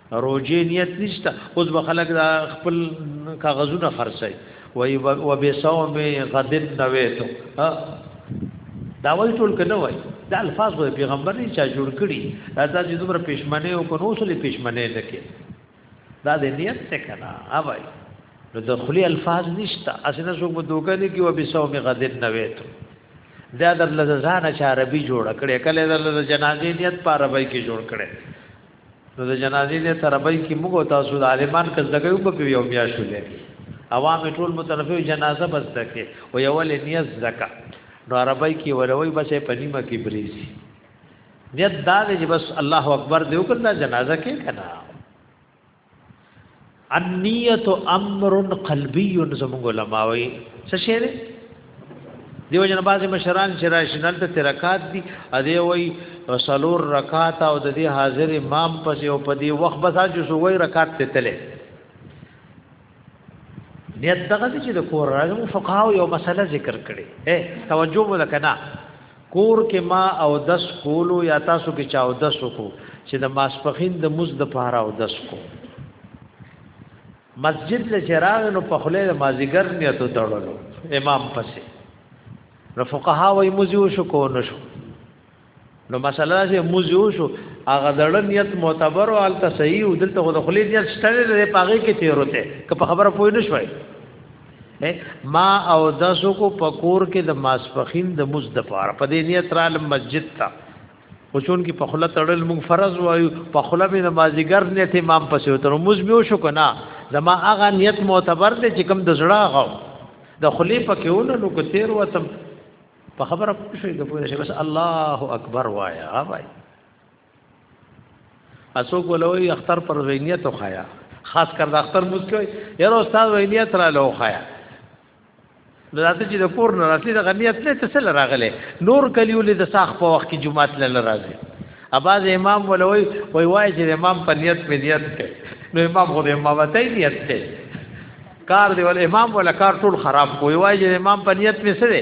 روجه نیت نشته اوس به خلک دا خپل کاغذونه خرڅي وای و به صوم غدن نویتو ها دا وای ټول کنه وای دا الفاظ وای پیغمبر نه چا جوړ کړي دا چې دومره پښمنه او کو نو سره پښمنه لکه دا د نیت څه کنه ها وای نو د خلی الفاظ نشته اسنه څوک به دوکه نه کی و به صوم غدن نویتو دا در لزانه چې عربي جوړ کړي کله در لزانه جنازې نیت په عربی کې جوړ کړي نو د جنازې د تربای کې موږ تاسو د عالمان کزدګي وب په یو بیا شو لري عوام ټول مترفه جنازه بس دکې او یو ول نیت زکا نو عربی کې وروي بس په نیمه کې بریزي نیت دا دی بس الله اکبر دی وکړه جنازه کې کنا النیت امر قلبی زموږ علماء وي څه شی دی دیو جن باز مشران چې راشنل ته ترکات دي ا دی وای سلور رکعات او د دې حاضر امام پس یو په دې وخت بس اجو سو وای رکعات ته تله نیت دغه چې د کور راځم فقهاو یو مسله ذکر کړي اے توجه وکړه کور کې ما او دس کولو یا تاسو کې چا او دس کو چې د ماسپخین د مز د پاره او دس کو مسجد له چراغ نو په خله د مازیګر نیتو تړلو امام پسې نو فقها وای مزیو شو کو نشو نو مسله چې مزیو شو هغه دړن نیت معتبر او الته صحیح او دلته خو د خلی نیت شته لري پاغه کې تیروته که په خبره پوه نشوي ما او داسو کو پکور کې د ماسپخین د مز د پاره په دې نیت را لم مسجد ته او چون کې په خله تړل مون فرض وایو په خله به نمازګر نه ته امام پسې وتر مز به شو کنه زما هغه نیت معتبر دی چې کوم د زړه غو د خلی پکې ونه نو کو تیر وتم په خبره پوښې د پوهې بس الله اکبر وایا وای اسو کولوي اختر پر وینیت وخایا خاص کر د اختر مسکوي یاره استاد وینیت را لو خایا نو راته چې د کور نه راتلی د غنیت نه ته سره راغله نور کلیولې د ساخ په وخت کې جمعات لاله راځي اباز امام ولوي وای وای چې امام په نیت په نیت کې نو امام خو د امام ته نیت کې کار دی ول امام ولا کار ټول خراب کوي وای چې امام په نیت می سره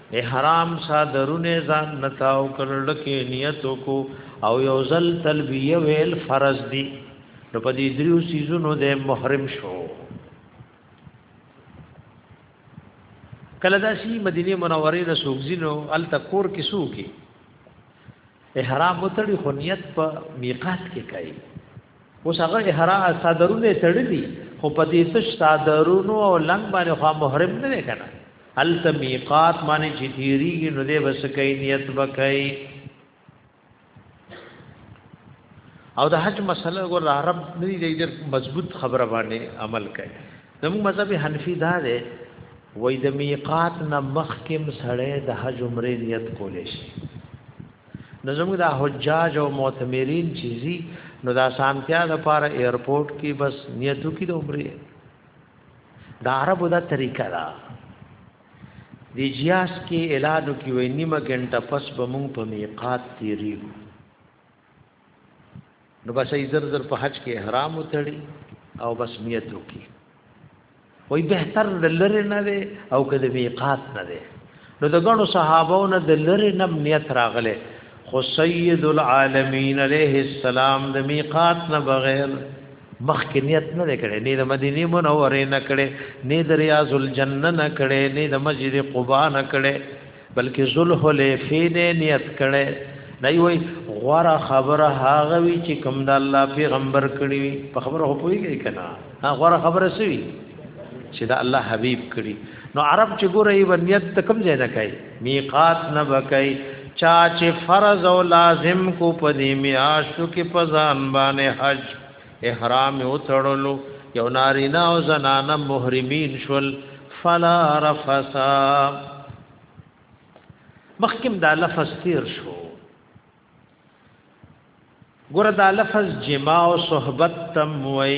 احرام صادرونه ځان نتاو کړل کې نیت کو او یو ځل تلبیه ویل فرض دي نو په دې دریو سيزونو د محرم شو کله دا شي مدینه منوره د سوګزینو ال تکور کې سو کې احرام وتړي خو نیت په میقات کې کوي اوس هغه احرام صادرونه تړلي خو په دې څه صادرونو او لنګ باندې خو محرم نه دی کنه هل ته میقات باندې چې تیریږي نو دې بس کوي نیت وکړي او د حج مسله ګور رب نه دی ډېر مضبوط خبره باندې عمل کوي زموږ مذهب حنفي دا دی وای د میقات نه مخکم سړی د حج عمره نیت کولې شي نو زموږ د حجاج او معتمرین چیزي نو دا سامتیا د پاره ایرپورټ کې بس نیتو کې د عمره د عربو دا طریقه ده د جیاس کې اعلانو کې وې نیمه غنټه پس به مونږ په میقات تیریږو نو بس ای زر زر په حج کې احرام وتړي او بس نیت وکړي وای بهتر د لری نه دی او کده میقات نه دی نو د غنو صحابو نه د لری نه نیت راغله خو سید العالمین علیه السلام د میقات نه بغیر مخکې نیت نه کړي نه د مدینه منوره نه کړي نه د ریاض الجنه نه کړي نه د مسجد قباء نه کړي بلکې ذوالحلیفه دې نیت کړي دای وای غوړه خبره هغه وی چې کوم د الله پیغمبر کړي وي په خبره هو پويږي کنه ها غوړه خبره سوي چې د الله حبيب کړي نو عرب چې ګوره یې ونیت ته کوم ځای نه کوي میقات نه بکای چا چې فرض او لازم کو پدې میاشتو کې پزان باندې حج احرام وتړلو یو نارینه او زنانه محرمین شول فلا رفسا مخکم دا لفظ تیر شو ګور دا لفظ جما او صحبت تم وای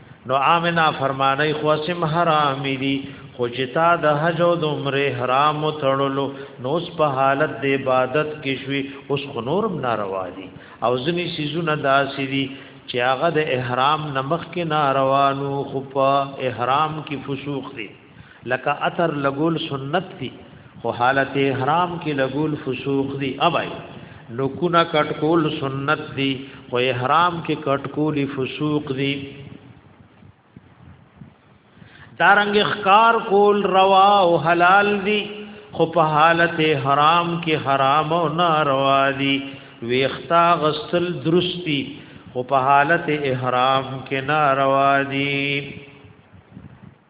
نو امنا فرمانای خو سم حرام دي خو چې تا د حج او د عمره حرام تړلو نو اس په حالت د عبادت کې شوي اوس خو نورم ناروا دي او ځنی سيزونه داسې دي چې هغه د احرام نمخ کې ناروانو خو په احرام کې فسوق دي لکه اتر لګول سنت دي خو حالت احرام کې لګول فسوق دي اوای نو کونه کټکول سنت دي خو احرام کې کټکول فسوق دي دارنګ اخکار کول روا او حلال دي خو په حالت حرام کې حرام او ناروا دي ویختا غسل درستی خو په حالت احرام کې ناروا دي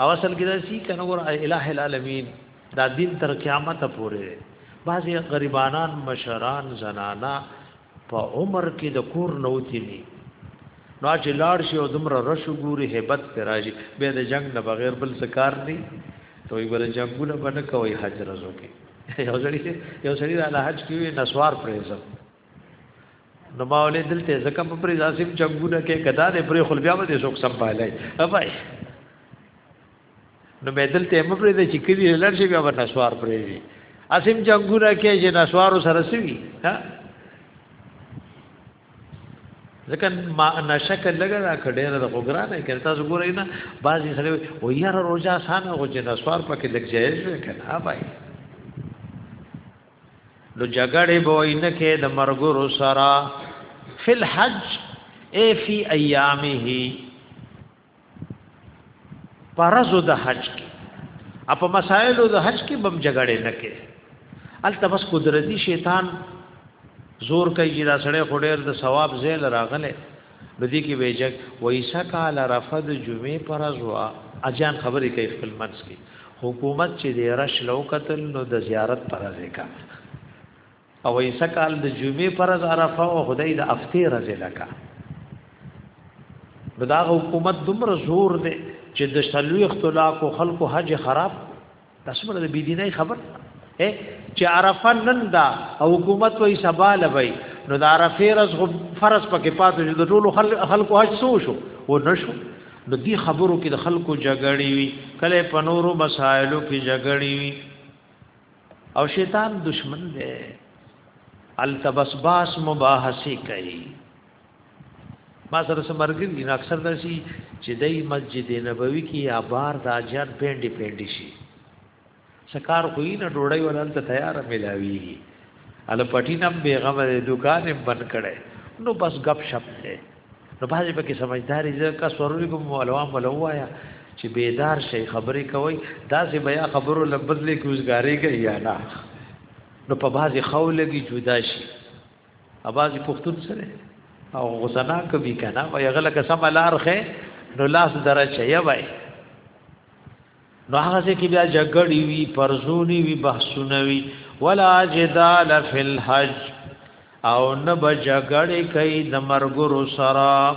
او اصل کې دا سی کنه ور الہ العالمین دا دین تر قیامت پورې بعضی غریبانان مشران زنانا په عمر کې د کور نوتی ني نو چې لاړ شي او دمره رش ګوري hebat پر راځي به د جنگ نه بغیر بل څه کار دی ته یې ګره جنگونه باندې کوي حج رزو کې یو ځړي یو ځړي د حج کې نسوار پرېزم نو ما ولې دلته زکه په پرې ځاسم چنګونه کې کدا دې پرې خل بیا به دې څوک سمبالای ابای نو به دلته هم پرې دې چې کلی لړ شي بیا به نسوار پرې دي اسیم چنګونه کې چې نسوارو سره سوي ها ځکه ما نشک لګا دا کډې را وګرا نه کړ تاسو ګورئ نه بعضی سره و یاره روزه سانه غو چې نسوار پکې لګ جایز وکړه ابای نو جګړه به وینه کې د مرګرو سرا فل حج ای فی ایامه پرزو د حج کې اپ مسائلو د حج کې بم جګړه نه کې الته بس قدرتی شیطان زور کوي چې دا سړی خډیر د ثواب زیل راغله نو دې کې ویجک وایي سکاله رفد جمعې پر ازوا اجان خبرې کوي خپل منځ کې حکومت چې د رش لو قتل نو د زیارت پر ځکا او یې سکال د جمعې پر از عرفه او خدای د افتی رز لکا دا حکومت دومره زور دی چې د شلوي اختلاف او خلکو حج خراب تاسو مله بی دیني خبر اے چې عرفه نن دا او حکومت وې سبا لوي نو دا عرفه رز فرض پکې پاتې د ټولو خلکو حج سو شو او نشو د دې خبرو کې د خلکو جګړې وي کله په نورو مسایلو کې جګړې وي او شیطان دشمن دی التبس باس مباحثه کوي ما سره سمرګری نه اکثر درشي چې دای مسجد نبوي کې یا بار د اجر پینډي پینډي شي سکار خو یې نه ډوړی ولنت تیار ملاوي ال پټینم بیغم د دکان بند کړي نو بس غب شپ ته نو باندې پکې سمجھداري ځکه سروري کوم علماء ملوایا چې بیدار شي خبرې کوي دا سه بیا خبرو لبدلې کوزګاری کوي یا نه نو په بازي خولګي جدا شي اباز پختون سره او غزنا کوي کنه او یغله قسم الارخه نو لاس درچه یا وای نو هغه کې بیا جګړې وی پرزونی وی بحثونه وی ولا جدال فی الحج او نه بجګړې کوي د مرګرو سره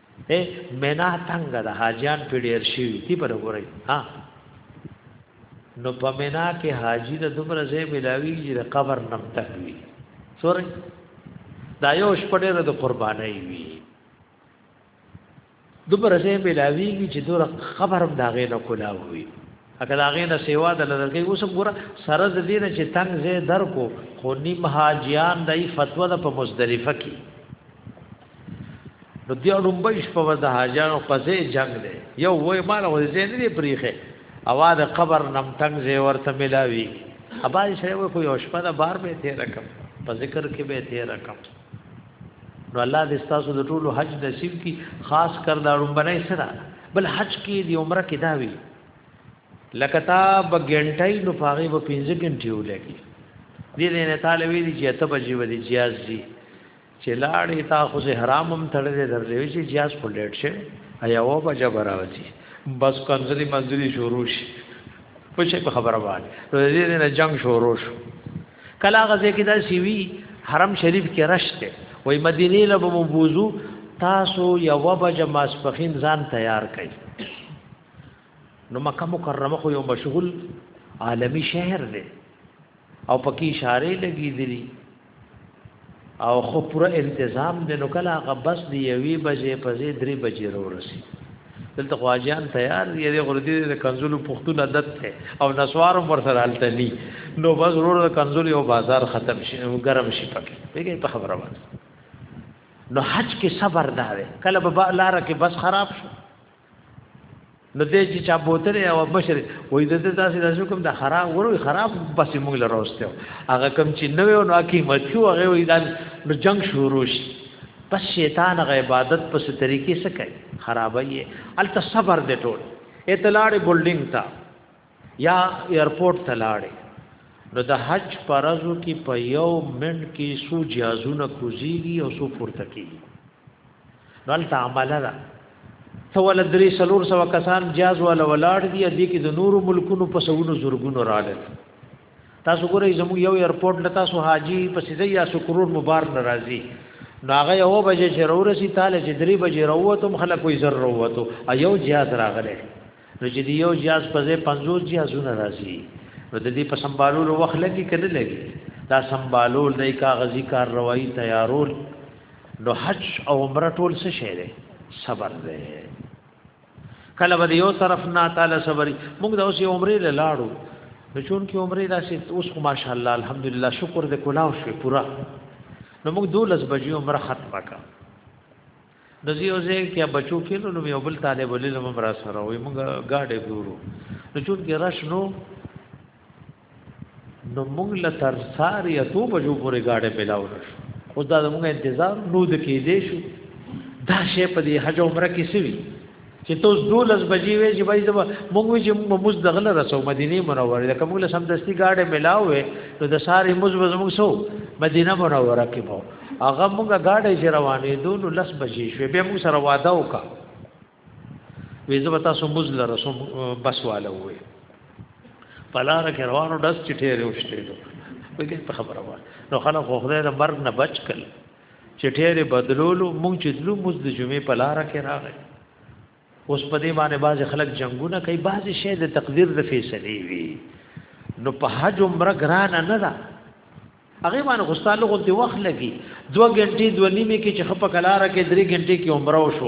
اے مینا تنگ د حاجیان په ډیر شي تی پر وګورئ ها نو په مینا کې حاجی د دومره ځای ملاوي چې د قبر نم تکوي سورې دا یو شپه ډیر د قربانای وی دومره ځای ملاوي چې دوره قبر هم داغې نه کولا وي اګه داغې نه سیوا د لږه اوس ګوره سره د دینه چې تنگ ځای درکو خو نیم حاجیان دای فتوا د په مزدلفه کې نو دی لومبۍ شپه ور د حاجانو پځې جنگ دی یو وای مال ورځې نه دی پریخه اوا د قبر نم تنگ زې ورته ملاوي ابا شې و خو یو شپه د بار به تیر رقم په ذکر کې به تیر رقم نو الله دې تاسو د ټولو حج نصیب کی خاص کر دا لومبنه سره بل حج کې دی عمره کې دا وی لکتا بغنټای نو پاغي په 15 غنټه ولګي دې نه تعالی وی دي چې ته بجې ودی جیاز دي چې لاړې تا خو زه حرام هم تړلې درځوي چې جیاز خو لیټ شي ایا و به جبر راځي بس کنځلي منځلي شروع شي په شي خبره باندې دې نه جنگ شروع شو کلا غزه کې دا سی وی حرم شریف کې رشته وای مدینه له بو بوزو تاسو یو بج ماسپخین ځان تیار کړئ نو مکه مکرمه خو یو مشغول عالمی شهر دی او پکې اشاره لګېدلی او خو پوره انتظام دی نو کله هغه بس دی یوې بجې په ځې درې بجې ورسي دلته خواجان تیار دی د غردي د کنزلو پښتون عادت ته او نسوار پر سره حالت ني نو بس ورور د کنزلو یو بازار ختم شي ګرم شي پکې دغه په خبره وایي نو حج کې صبر دا دی کله به لار کې بس خراب شو نو دې چې چا بوتل او بشر وې د دې داسې د حکم د خراب وروي خراب بس موږ له راوستو هغه کم چې نوې او ناکي مچو هغه وې دان نو جنگ شروع شي بس شیطان غ عبادت په ست طریقې سره کوي خرابې ال صبر دې ټول اطلاع بولډینګ تا یا ایرپورټ ته لاړې نو د حج پرزو کې په یو منټ کې سو جیازونه کوزيږي او سو پورته کیږي دلته عمله ده ته ول درې سلور سو کسان جیاز ول ولاړ دي دې کې د نورو ملکونو په سونو زورګونو راغل تاسو ګورئ زمو یو ایرپورټ لتا سو حاجی په سیده یا سو کرور مبار ناراضي ناغه یو بجې ضرور سي تاله چې درې بجې وروته خلک کوئی ضرورت او یو جیاز راغله نو چې دی یو جیاز په ځای 50 جیازونه راځي نو د دې په سمبالولو وخت لګي کنه لګي دا سمبالول نه کاغذي کارروایی تیارول نو حج او عمره ټول څه شی دی صبر دی کله به یو طرف نه تعالی صبر موږ د اوس عمره له لاړو نو چون کې عمره داسې اوس خو ماشاءالله الحمدلله شکر دې کولاو شو پورا نو موږ دولس بجې عمره ختمه کړه د زیو زی کې بچو کینو نو یو بل طالب علم را سره وي موږ گاډه ګورو نو چون کې رش نو نو موږ له تر سار یا تو بجو پورې گاډه ملاو رش خو دا موږ انتظار نو د کې دې شو دا شی په دې حج عمره کې سوي چې ته اوس دولس بجې وې چې بای زما موږ وې چې موږ موږ دغله رسو مدینه منوره لکه موږ له سمدستي گاډه ملاوې نو د ساري موږ زموږ سو مدینه منوره کې وو هغه موږ گاډه چې روانې دونو لس بجې شوې به موږ سره واده وکا وې زما تاسو موږ له رسو بس واله وې پلار کې روانو داس چټې وروشته نو خبره وای نو خلک خو خدای د مرګ نه بچ کړي چې ټیرې بدلولو مونږ چې تلو موږ د جمعې په لار کې راغی اوس په دې باندې باز خلک جنگونه کوي باز شی د تقدیر د فیصله وی نو په حج عمره ګران نه ده هغه باندې غوستاله غو دی وخت لګي 2 غنټې 2 نیمه کې چې خپ کلاره کې 3 غنټې کې عمره وشو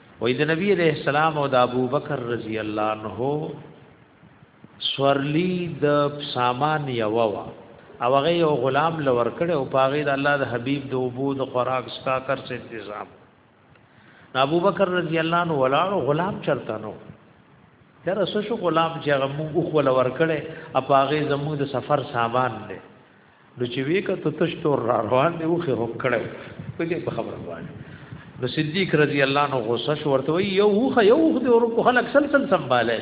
وې د نبی عليه السلام او د ابوبکر رضی الله عنه سورلی د سامان یو وا او هغه یو غلام لور کړي او پاغه د الله د حبیب د ابو د خوراک سکا کر څه تنظیم ابو بکر رضی الله عنه ولاړو غلام چرته نو دا رسو شو غلام چې هغه موږ خو لور کړي اپاغه زموږ د سفر سامان دی نو چې وی کته تش تور را روان دی وخه هم کړه په دې په خبره باندې نو صدیق رضی الله عنه غوسه شو ورته وی یو وخه یو وخه دی ورکو خلک سلسل سنباله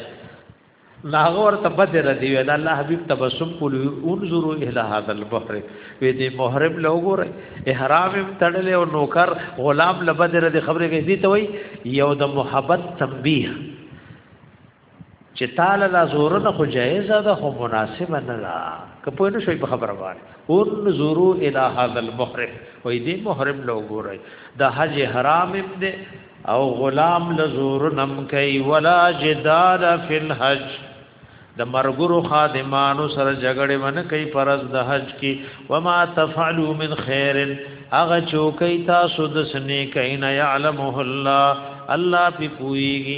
ناغه ورته بدر دی وی الله حبیب تبسم کول انظروا الى هذا البحر وی دې محرم لوګور احرام تړلې او نوکر غلام لبدر دی خبره کوي دي ته وی یو د محبت تنبیه چې تعالی لا زور نه خو جایز ده خو مناسب نه ده که په نو شوي په خبره باندې ان زورو الی هذا المحرم وې دې محرم لو ګورای دا حج حرام دې او غلام لزور نم کوي ولا جدال فی الحج د مرګرو خادمانو سره جګړه ون کوي پرز د حج کې وما تفعلوا من خير اغه چوکي تاسو د سنې کین يعلمه الله الله په پويږي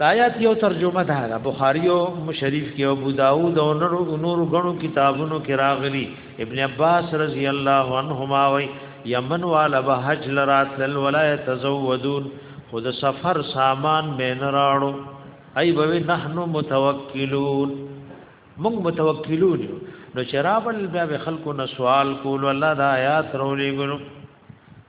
دا آیات یو ترجمه ده د بخاری او مشریف کې ابو داوود او نورو نورو غنو کتابونو کې راغلي ابن عباس رضی الله عنهما وی یمن والا به حج لرات لل ولایت تزودون خود سفر سامان مین راړو ای به نحنو متوکلون موږ متوکلون نو چرابل بیا خلکو نه سوال کول الله دا آیات رولې ګلو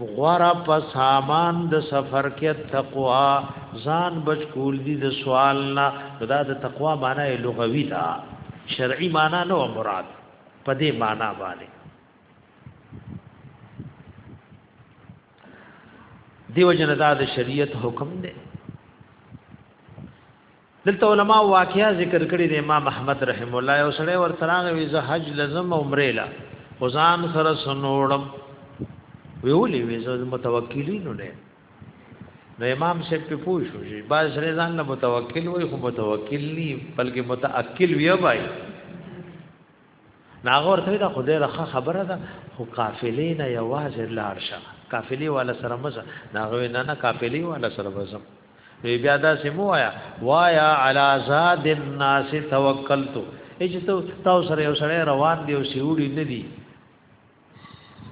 غورا په سامان د سفر کې تقوا ځان بچ کول دي د سوال نه دا د تقوا معنی لغوي ده شرعي معنی نه مراد په دې معنی باندې دیو جن دا د شریعت حکم دی دلته علما واقعیا ذکر کړی دی امام احمد رحم الله او سره ور تراغه وی زه حج لزم عمره لا خدان سره سنوړم ویولې وی زه متوکلین نه نو امام سے په پوه شو چې باز سره ځان نه متوکل وي خو متوکل ني بلکې متأکل وي بای ناغه ورته دا خدای راخه خبره ده خو قافلې نه یوازې لاړ شه قافلې والا سره مزه ناغه نه نه قافلې والا سره وزم وی بیا دا سمو آیا وایا علی ذات الناس توکلت اجته تاسو سره یو سره روان دی او سیوړي نه دی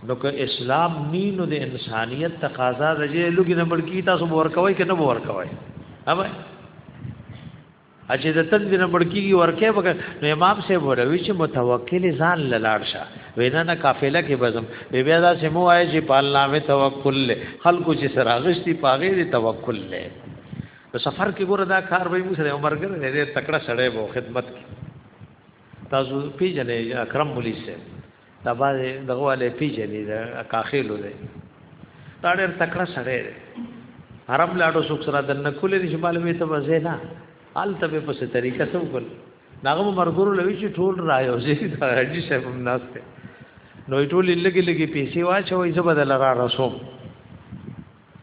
نو که اسلام نی نو د انسانیت تقاضا د جې لګي نه مړ کی تاسو باور کوي کنه باور کوي هم اچې د تن دې نه مړ کیږي ورکه وګ نو امام صاحب وروي چې متوکل ځان لاړ شه وینا نه قافله کې بزم بیا بیا دا سمو آی چې پالنا می توکل له خلکو چې سراغشتي پاغې دې توکل له په سفر کې ګور دا کار وای موږ سره عمر ګر دې تکړه سړې وو خدمت کې تاسو پیژنې اکرم مولوی صاحب دا باندې دغه والے پیجنې دا کاخېلو دی دا ډېر تکړه سره دی حرم لاړو څوک سره د نکولې نشي معلومې ته وځه نه ال ته په څه طریقه سم کول ناغه مرګورو لوي چې ټول را یو ځي دا حاجی صاحب هم ناس ته نو ټول لګي لګي پیسې واچوي زبدل را رسوم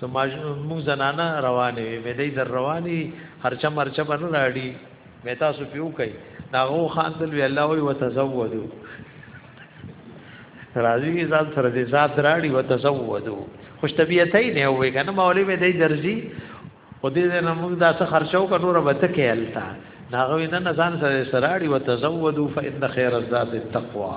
سماج موږ زنانه روانې وي مې دې در رواني هرچا مرچا بن راړي مې تاسو پیو کوي داغو خان دل وی الله وی وتزودو راځي ځان سره دې ذات راړي وتزودو خوش طبيعتای نه وي کنه مولوی مې دې درځي او دې نه موږ دا څه خرچو کړو را بته کې التا ناغوی نه ځان سره سراړي وتزودو فإن خير الزاد التقوى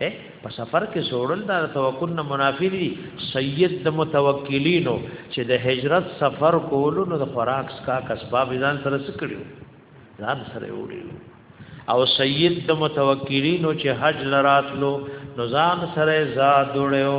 اے په سفر کې سوړل دا توکل نه منافی دي سید د متوکلینو چې د هجرت سفر کولو نو د خوراک سکا کسباب ځان سره سکړو ځان سره وړو او سید د متوکلینو چې حج لراتلو نو ځان سره زاد وړو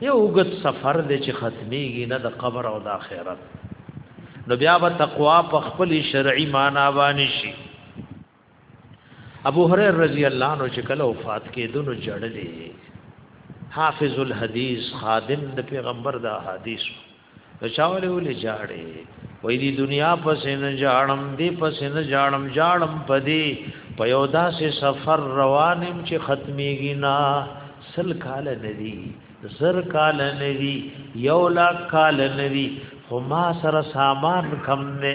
یو وګت سفر دی چې ختميږي نه د قبر او د آخرت نو بیا به تقوا په خپل شرعي معنا باندې شي ابو هريره رضی الله عنه چې کله وفات کېدونو جړلې حافظ الحديث خادم د پیغمبر د حدیث چاوله ولې جاړې وې دې دنیا پسې نه جاړم دې پسې نه جاړم جاړم پدې په یو داسې سفر روانم چې ختميږي نه سل کال نه دي زر کال نه دي یو لاک کال نه دي خو ما سره سامان کم نه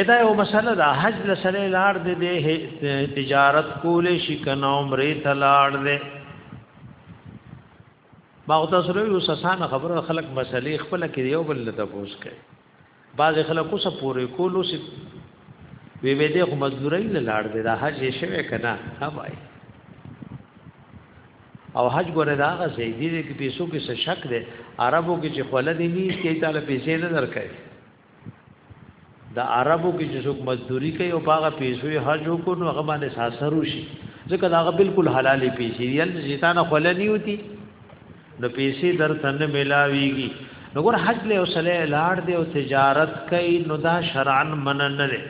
ادا یو مسله دا حج لسره لاړ دې دې تجارت کولې شي کنه عمرې ته لاړ دې ما او تاسو له سسانه خبره خلک مسلې خپل کې یو بل ته پوښ کوي بعض خلک اوس پورې کولو سي وی وی دې خو مزدوري لاړ دې دا حج یې شوه کنه ها بھائی او حج ګره دا غا سي دي کې پیسو کې څه شک ده عربو کې چې خپل دي نه کې تعالی پیسې نه درکړي دا عربو کې چې څوک مزدوري کوي او باغه پیسو یې حج وکړو نو هغه باندې ساسرو شي ځکه دا بالکل حلالې پیسې دي یل شیطان خپل نه وتی نو پیسې در تن ملاويږي نو ګور حج له وسله لاړ دی او تجارت کوي نو دا شرعن من نه لري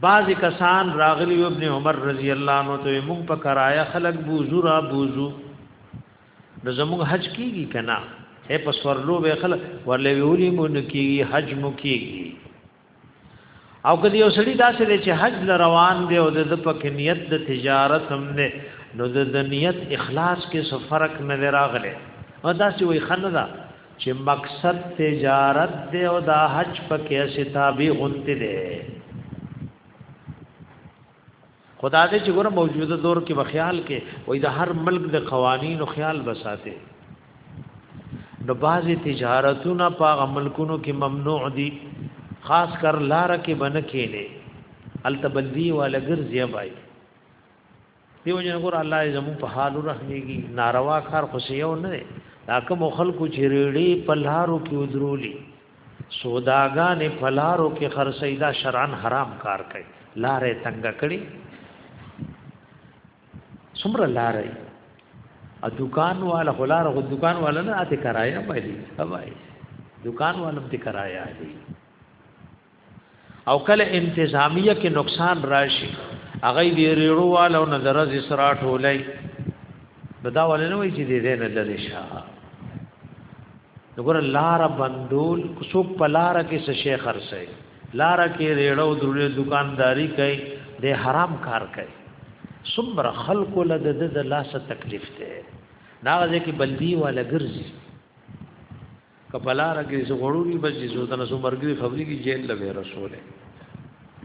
بعضی کسان راغلی ابن عمر رضی الله عنه ته موږ په کرایا خلق بوزو را بوزو نو زموږ حج کیږي کنا اے په سورلو به خلق ورلې ویولي مونږ کیږي حج مو کیږي او کدی یو سړی داسې دی چې حج ل روان دی او د پک نیت د تجارت هم نه نو د نیت اخلاص کې څه فرق نه راغلی او داسې وای خنه ده چې مقصد تجارت دی او دا حج پکې شتابي غونتی دی خدا دې چې ګوره موجوده دور کې بخیال کې وای د هر ملک د قوانینو خیال بساته نو بازي تجارتونه په ملکونو کې ممنوع دي خاص کر لار کې بنه کېلې التبلدی والا ګرځي بای دیو جن ګور الله زمو په حال رحمېږي ناروا کار خو سیو نه دا کوم خلکو چې ریړي په لارو کې ودرولي سوداګان په لارو کې خرڅیدا شرعن حرام کار کوي لارې تنگ کړي څومره لارې ا دکان والا خلار غو دکان والا نه اته کرایا باندې اوبای دکان والا دې کرایا دی او کله انتظامیه کې نقصان راشي هغه دې ریړو والو نه درز اسرا ټولای دا ولې نه وایي چې دې نه لری شه وګوره لار بندول کوڅو په لار کې څه شي خرڅي لار کې ریړو درې دکانداری کوي دې حرام کار کوي صبر خلق له د د لاسه تکلیف ده ناغه کې بلدی والا ګرځي کپلار کې څو غړونی بس چې سوتنه سو مرګري خبري کې جیل لوي رسوله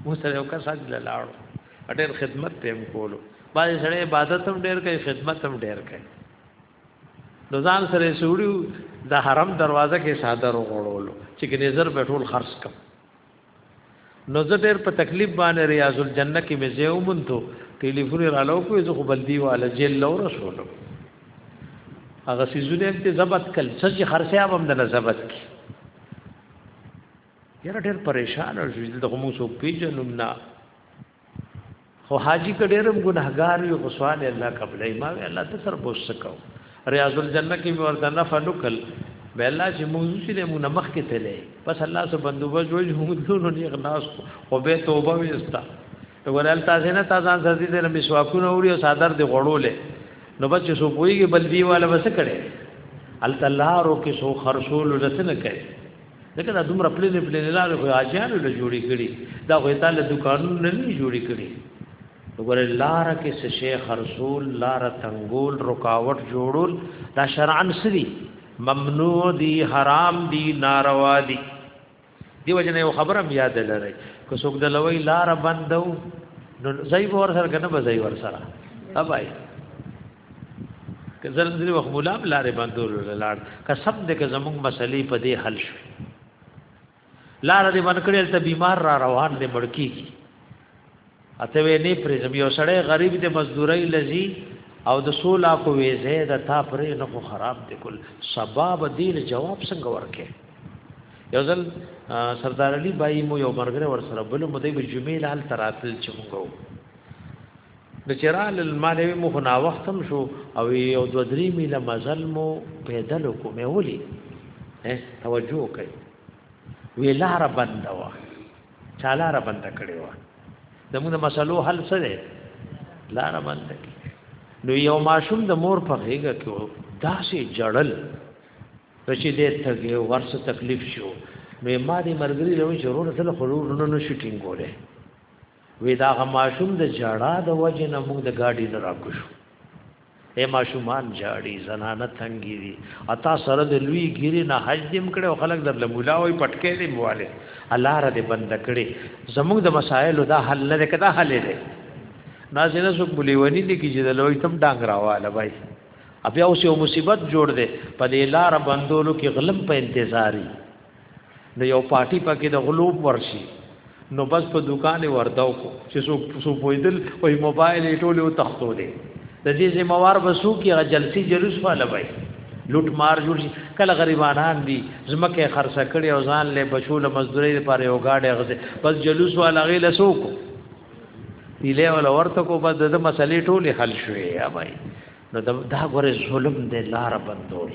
مو سره یو کس اجل لاړو ډېر خدمت ته کولو باندې سره عبادت هم ډېر کوي خدمت هم ډېر کوي نو ځان سره سوړو د حرم دروازه کې صادر وغړولو چې کې نظر په ټول خرڅ کړ نو زه ډېر په تکلیف باندې ریاض الجنه کې مې زه ومنته ټلیفون را لو کوې زه خو بلدی والا جیل لو رسولو هغه سيزونه ته ضبط کل څه چې خرڅه هم د ضبط کی یاره ډېر پریشان او ژوند د موږ سو پیژنم نه خو حاجی کډیرم ګناهګار یو غسوال الله قبلای ما الله ته سر بوس سکو ریاض الجنه کې ورته نفع نکل به الله چې موضوع چې له مونږ مخ کې تلې بس الله سو بندوبه جوړ موږ دونو نه اخلاص او به توبه وستا ورل تاسو نه تاسو ځان سزي دې مسواکونه وړي او صادر دې غړولې نو بس چې سو پويږي بل دیواله بس کړي التلارو کې سو خرصول رسنه کوي دغه دا دومره پلین پلین لارې خو اجانو له جوړې کړي دا خو ته له دکانونو نه نه جوړې کړي وګوره لار کې څه شیخ رسول لار تنګول رکاوټ جوړول دا شرعن سری ممنوع دي حرام دي ناروا دي دی وجنه یو خبره بیا ده لره که څوک د لوی لار بندو نو زای ور سره کنه بزای ور سره ابای که زر زری وخت مولا لارې بندول لاړ که سب دې که زموږ مسلې په دې حل شو لار دې من کړل ته بیمار را روان دې مړکی کی اته وې نه پرېزم یو سړی غریب دې مزدوري لذي او د سولا کو وې زید تا پرې نه خو خراب دې کول سبب دې جواب څنګه ورکه یو ځل سردار علی بای مو یو مرګره ور سره بل مو دې جمعې لال تراتل چمګو د چرال المالوی مخ نا وختم شو او یو دو درې میله مزل مو پیدل کو مې ولي توجه وکړي وی لار بند وا چالار بند کړي وا زموږ مسلو حل څه دی لار بند کړي نو یو ماشوم د مور په غیګه کې داسې جړل چې دې تګه ورسه تکلیف شو نو ما دې مرګري لوي شروع سره خلور نه نشو ټینګوله وی دا غ ماشوم د جړا د وجه نه موږ د گاډي نه راکوشو اے ماشومان جاړي زنانه تنګي دي اتا سره د لوی ګيري نه حج دیم کړي او خلک در لمولا وي پټکې دي مواله الله را دې بند کړي زموږ د مسائل دا حل نه کدا حل دي نازنه سو بلیونی دي کې چې د لوی تم ډنګ راواله بای بیا اوس یو مصیبت جوړ دي په دې لار بندولو کې غلم په انتظاری د یو پارټي پکې د غلوب ورشي نو بس په دکان ورداو کو چې سو سو پویدل او موبایل ټول او تختو دي د دې زموار وسو کې جلسی جلوس والا وای لوټ مار جوړ شي کله غریبانان دي زمکه خرڅه کړي او ځان له بشول مزدوري لپاره یو گاډي غزه بس جلوس والا غي لسو کو تیله ولا ورته کو بس د مسلې ټوله حل شوې یا بھائی نو دا غره ظلم دی لار بندول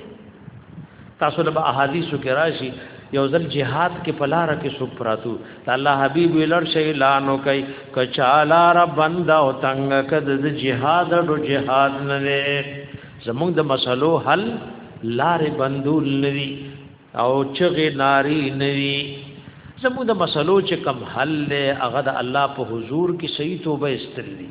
تاسو له احادیثو کې راشي یو ځل جهاد کې پلار کې سو پراتو الله حبیب ولر شی لانو کوي کچالا را بند او تنگ کد د جهاد او جهاد نه زمونږ د مسلو حل لار بندول نوي او چغه ناری نوي زمونږ د مسلو چې کم حل له هغه د الله په حضور کې صحیح توبه استلی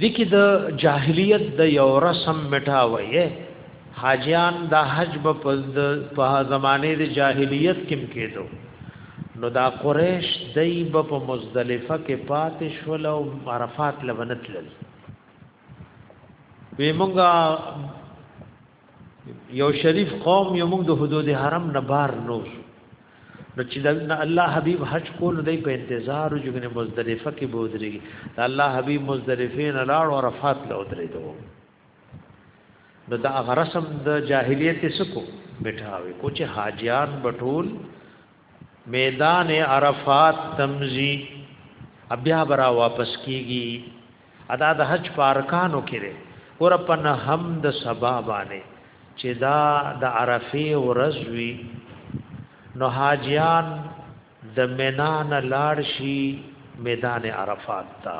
دي کې د جاهلیت د یو رسم مټاوي حاجیان د حج په زمانه د جاهلیت کې کېدو نو دا قریش دایب په مزدلفه کې پاتې شول او عرفات لبنت لل وی مونږه یو شریف قوم یو موږ د حدود حرم نه بار نو نو چې د الله حبیب حج کول دی په انتظار او جګنه مزدلفه کې بودري د الله حبیب مزدلفه نه لاړ او عرفات له ودرې دوه نو دا غرسم د جاهلیت سکو بټاوي کوچ حاجیان بټول میدان عرفات تمزی بیا برا واپس کیږي ادا د حج پارکانو کې ده ور په نهم د سبا باندې چې دا د عرفه ورځ وي نو حاجیان د منان لاړ شي میدان عرفات ته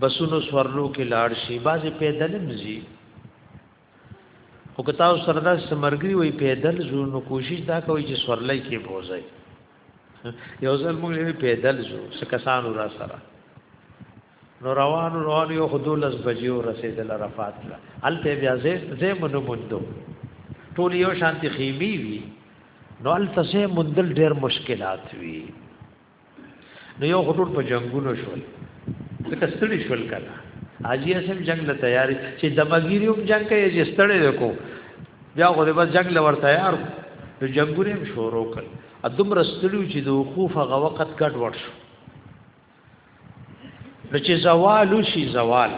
بسونو سورلو کې لاړ شي بعضې پیدل مزي او که تاسو سره دا سمرګري وي پیدل زو نو کوشش دا کوي چې سورلای کې بوزي یو ځل موږ یې پیدل زو سکسانو را سره نو روان روان یو خدو لس بجیو رسیدل عرفات لا الته بیا زه زه منو مندو ټول یو شانتی خیمی وی نو الته زه مندل ډیر مشکلات وی نو یو غټور په جنگونو شول ځکه ستړي شول کله حاجی اسم جنگ له تیاری چې دمګيري هم جنگ کوي چې ستړي وکړو بیا غو به جنگ لور تیار نو جنگونه هم شروع کړ ادم رستلو چې د وقوف هغه وخت ګډ وډ شو نو چې زوال شي زوال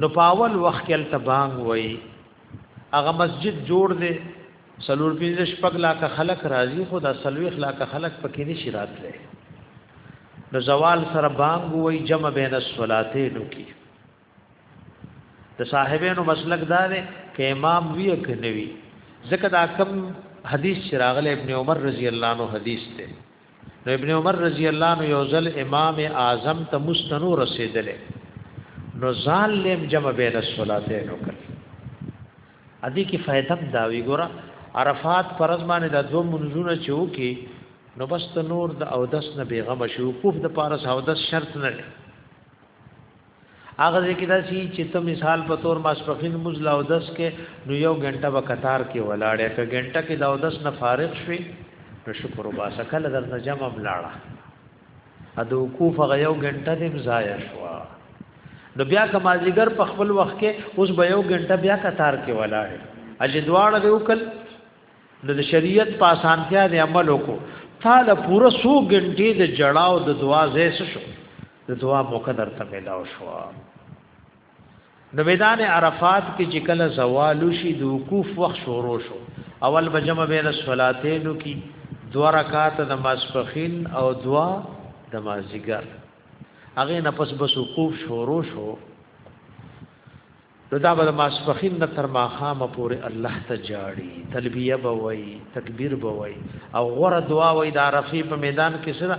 نو پاول وخت کې التبانګ وای هغه مسجد جوړ دی سلور پینځه شپږ لاکه خلک راځي خو دا سلويخ لاکه خلک پکې نشي راتلی نو زوال سره بانګ وای جمع بین الصلاتین کی د صاحبینو مسلک دا دی ک امام وی ک نوی ځکه دا کم حدیث چراغل ابن عمر رضی الله عنه حدیث ته نو ابن عمر رضی الله عنه یو ځل امام اعظم ته مستنو رسیدله نو ځان لیم جمع بین الصلاتین وکړ ادي کې فائدہ دا وی ګوره عرفات فرض باندې د دوه منځونه چو کې نو بس ته نور د او دس نه بیغم شو کوف د پارس او دس شرط نه دی هغه ځکه دا چې چې ته مثال په تور ماسپخین مزل او دس کې نو یو غنټه به قطار کې ولاړې که غنټه کې د او دس نه فارغ شوي نو شکر وباسه کله در نه جمع بلاړه ا د وقوف غ یو غنټه دې ضایع شو نو بیا کمازیګر په خپل وخت کې اوس به یو غنټه بیا قطار کې ولاړ اجه دواړه دې وکړ د شریعت په اسانتیا دې عمل وکړو تاله پوره سو غنټې د جړاو د دعا زې شو د دعا مقدر ته ملاو شو د میدان عرفات کې چې کله زوال شي د وقوف وخت شروع شو اول بجمع بین الصلاتین کی دو رکعات د ماسپخین او دوا د مازیګر هغه نه پس بس وقوف شروع شو نو دا به ماسپخین نه تر ماخامه پورې الله ته جاړي تلبیه به وای تکبیر به وای او غره دعا وای د عرفی په میدان کې سره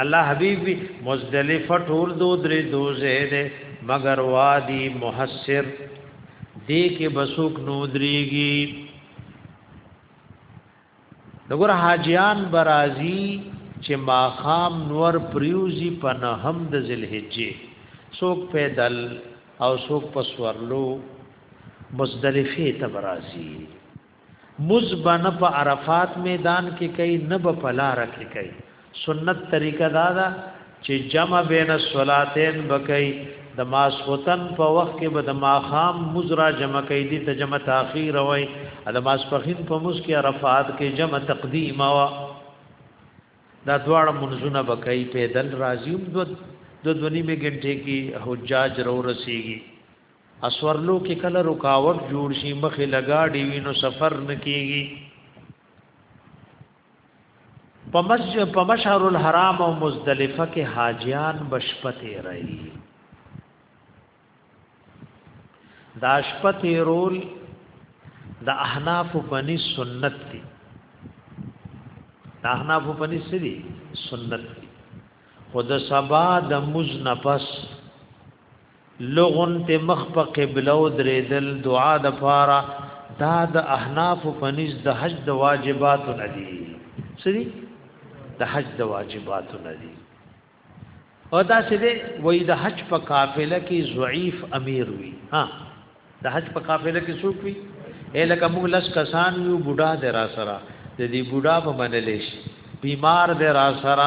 الله حبیب وی مزدلفه ټول دو درې دوزه ده مگر وادي محسر دې کې بسوک نو دريږي دغه حاجیان برازي چې ماخام نور پریوزی په نه هم د ذلحجې څوک پیدل او څوک پسورلو مزدلفه ته برازي موز به نه په عرفات میدان کې کوي نه به په لار کې کوي سنت طریقه دا ده چې جمع بین الصلاتین بکای د ماسوتن په وخت کې به د ماخام مزرا جمع کوي دي ته جمع تاخير وای د ماسپخین په مز کې عرفات کې جمع تقدیم وا دا دواړه منځونه بکای پیدل راځي د دونی می ګنټه کې حجاج رو رسیږي اسورلو کې کله رکاوټ جوړ شي مخې لګاډي وینو سفر نکېږي په مسجد په مشعر الحرام او مزدلفه کې حاجیان بشپته رہی دا شپته رول د احناف بنی سنت دی د احناف بنی سری سنت دی خود سبا د مز نفس لغون ته مخ په قبله او درېدل دعا د پاره دا د احناف په نس د حج د واجبات نه دي سری د حج د واجبات نه دي او دا چې دی وای د حج په قافله کې ضعیف امیر وی ها د حج په قافله کې څوک وي اې لکه موږ لس کسان یو بوډا د را سره د دې بوډا په منلې شي بیمار د را سره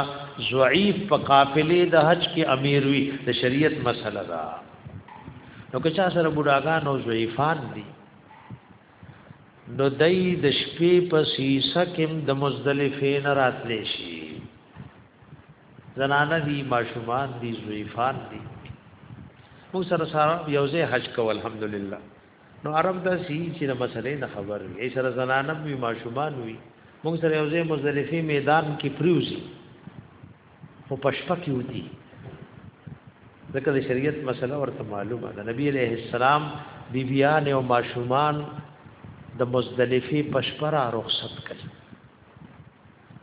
ضعیف په قافلې د حج کې امیر وي د شریعت مسله ده نو که چا سره بوډاګان او ضعیفان دي نو دای د شپې په سیسه کې د مزدلفې نه راتلې شي زنانه دي ماشومان دي ضعیفان دي موږ سره سره یو ځای حج کو الحمدلله نو عرب دا سی چې د مسلې نه خبر وي سره زنانه وي ماشومان وي موږ سره یو ځای مزدلفي میدان کې پریوزي او پښپا کې ودی ځکه د شریعت مسله ورته معلومه ده نبی علیہ السلام بیبیان او ماشومان د مزدلفي پښپرا رخصت کړي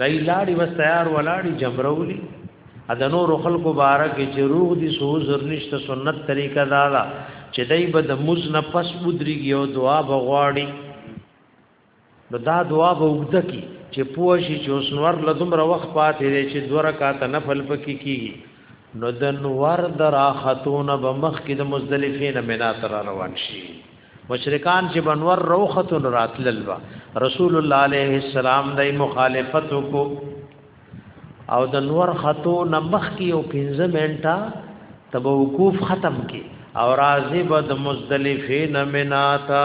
دای لاړی وس تیار ولاړی جمرولی ا د نور خلکو بارک چې روغ دي سو زرنشت سنت طریقه دا دا چې دای به د مز نه پس ودریږي او دعا بغواړي نو دا دعا به وګد کی چې پوه شي چې اوس نور لزم را وخت پاتې دی چې دوه رکعات نفل پکې کیږي نو د نور دراختون به مخ کې د مزدلفین مینا تر روان شي مشرکان چې بنور روختو راتلل با رسول الله عليه السلام دای مخالفت کو او د نور خطو نمخ کی او 15 منټه تب وقوف ختم کی او راضی بد مزدلفین مناتا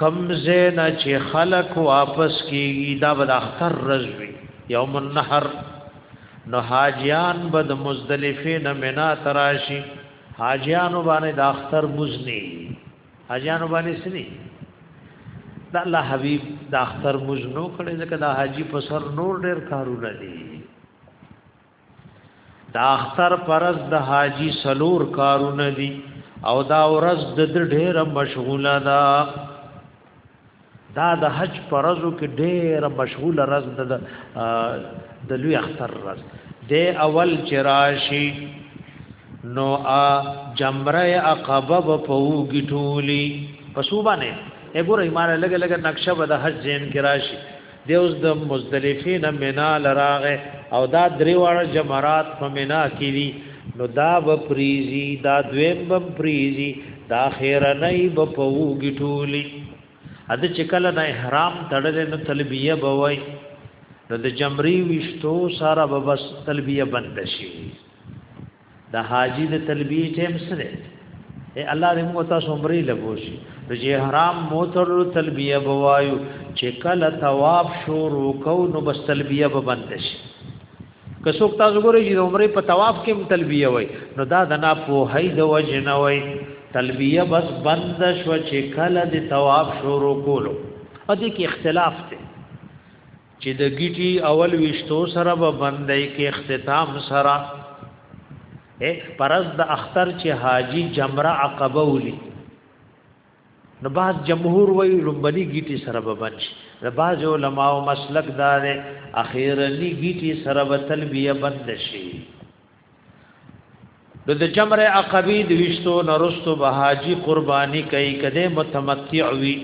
کم زینا چې خلق واپس کیږي دا بل اختر رزوی یوم النحر نو حاجیان بد مزدلفه نه منا تراشی حاجیان باندې د اختر مزنی حاجیان باندې سنی دا الله حبیب د اختر مزنو کړي ځکه دا حاجی په سر نور ډیر کارونه دي دا اختر پرز د حاجی سلور کارونه دي او دا ورځ د ډېره مشغوله ده دا د حج پرزو کې ډېره مشغوله ورځ ده د لوی اختر ورځ د اول چراشی نو ا جمره عقبه په پوګی ټولی په صوبانه وګوره ایمانه لګ لګ نقشه به د حج زین کې راشي دی اوس د مزدلفه نه مینا لراغه او دا درې واړه جمرات په مینا کې دي نو دا به پریزي دا دویم به پریزي دا خیر نه به پوږي ټولي ا د چکل نه احرام تړل نو تلبیه بوي نو د جمری وشتو سارا به بس تلبیه بند شي د حاجی د تلبیه ټیم سره اے الله دې موږ تاسو عمرې لګوشي چې احرام موتر تلبیه بوایو چې کله ثواب شروع کو نو بس تلبیه به بند شي که څوک تاسو ګورئ چې عمرې په ثواب کې تلبیه وای نو دا د نه په هی د وجه نه وای تلبیه بس بند شو چې کله د ثواب شروع کولو ا دې کې اختلاف دی چې د ګټي اول وشتو سره به بندای کې اختتام سره اے پرز د اختر چې حاجی جمره عقبه ولي نو باز جمهور وی لومبني ګټي سره به بنش د باز علماء او مسلک دار اخیرنی ګټي سره به تلبیه بند شي د د جمر عقبی د وشتو نرستو به حاجی قربانی کوي کده متمتع وي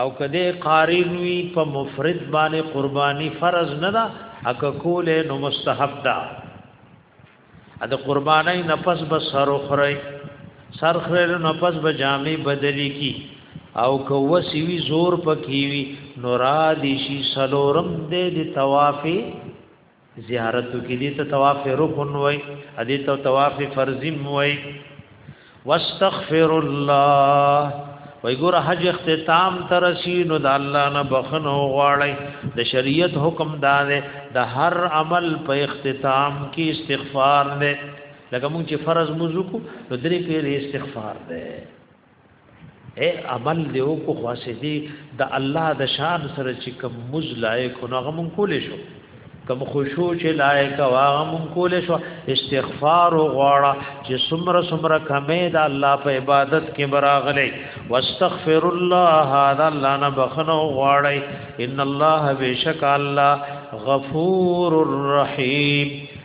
او کده قارین وي په مفرد باندې قربانی فرض نه ده اک کول نو مستحب ده ا د قربانی نفس به سر خوري سر خوري نفس به جامې بدلی کی او کو وسوي زور پکې وي نورا دي شي سلورم دې د توافي زیارت کی دې ته طواف رکن وای دې ته طواف فرضی وای واستغفر الله وای ګور حج اختتام تر شینو د الله نه بخنو غواړی د شریعت حکم دا ده د هر عمل په اختتام کې استغفار ده لکه مونږ چې فرض موضوع کو نو درې پیری استغفار ده اے عمل دی او کو خاصه دی د الله د شان سره چې کوم مز لایق نو هغه مونږ کولې شو کوم خشوع چې لایق او هغه مونږ کولې شو استغفار او غواړه چې سمره سمره کمې د الله په عبادت کې براغلې واستغفر الله هذا الله نه بخنو غواړي ان الله بشک الله غفور الرحیم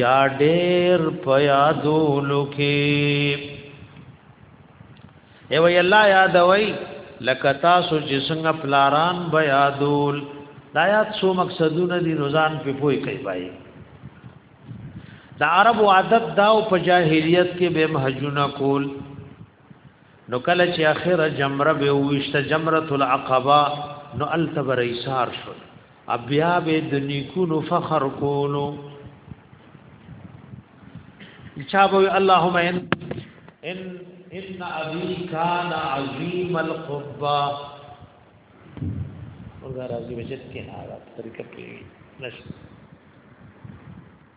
یا ډیر پیادولو کې ایو الله یادوي لکه تاسو چې څنګه پلاران بیا دول دا یاد سو مقصدونه دي روزان په پوي کوي بای دا عرب عادت دا او په جاهلیت کې به مهجونه کول نو کله چې اخره جمره به وشت جمره العقبه نو التبر ایثار شو بیا به د نیکونو فخر کولو چا به اللهم ان ان ان ابي كان عظيم القبا وګورئ راځي بچت کې هغه طریقه کې نشته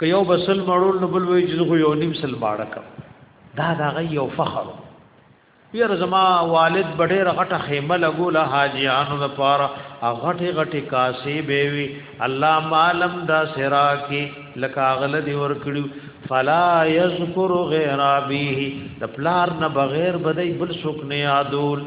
که یو بسل مړول نو بل وی چې خو یو نیم سل ماړه کم دا دا غي یو فخر یره زما والد بډې رغټه خیمه لګول حاجیانو د پاره غټه غټه کاسي بیوي الله مالم دا سرا کې لکا غل دی ور کړو فلا یذکر غیر ابیه د پلار نه بغیر بدای بل څوک نه یادول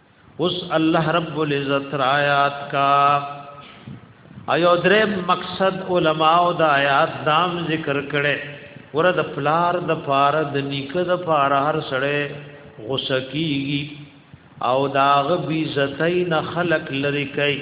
اوس الله رب العزت آیات کا ایو درې مقصد علما او د آیات دام ذکر کړي ور د پلار د پار د نیکه د پار هر سړی غوسه کیږي او داغه بی عزتای نه خلق لری کوي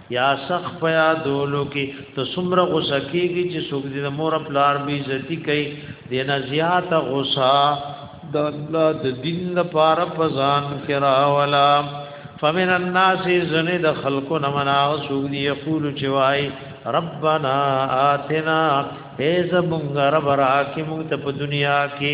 یا سخ په یادولو کې ته څومره غوسه کیږي چې څوک دې مور پلار به عزتي کوي دینه زیاته غوسه د الله د دین لپاره پزان کرا ولا فمن الناس زن د خلقو نه منا او څوک دې یقول چې وای ربنا آتنا ای زمونږ رب راکې مونږ ته په دنیا کې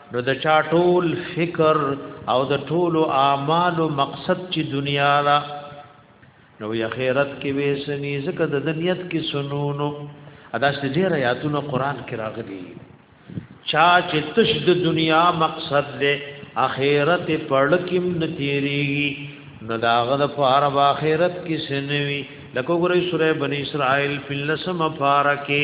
نو د چا ټول فکر او د ټول اعمال مقصد چې دنیا را نو یا خیرت کې وېسنی زکه د دنیت کې سنونو ادا چې ډیر آیاتونه قران کې راغلي چا چې تش د دنیا مقصد دې اخرت پړکم نتیریږي نو داغه د پاره با اخرت کې سنوي لکه ګورې سورې بنی اسرائیل فلسم پارکه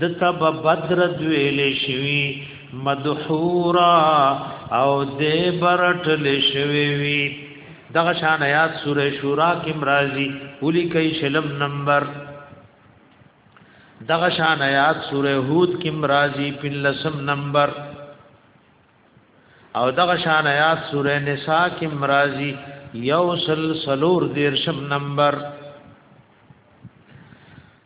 دته به بدرد ویل شوی مدحورا او دې برټل شوی وی دغه شان آیات سوره شورا کې مرাজি اولی کای شلم نمبر دغه شان آیات سوره هود کې مرাজি پلسم نمبر او دغه شان آیات سوره نساء کې مرাজি یو سل سلور دیرشم نمبر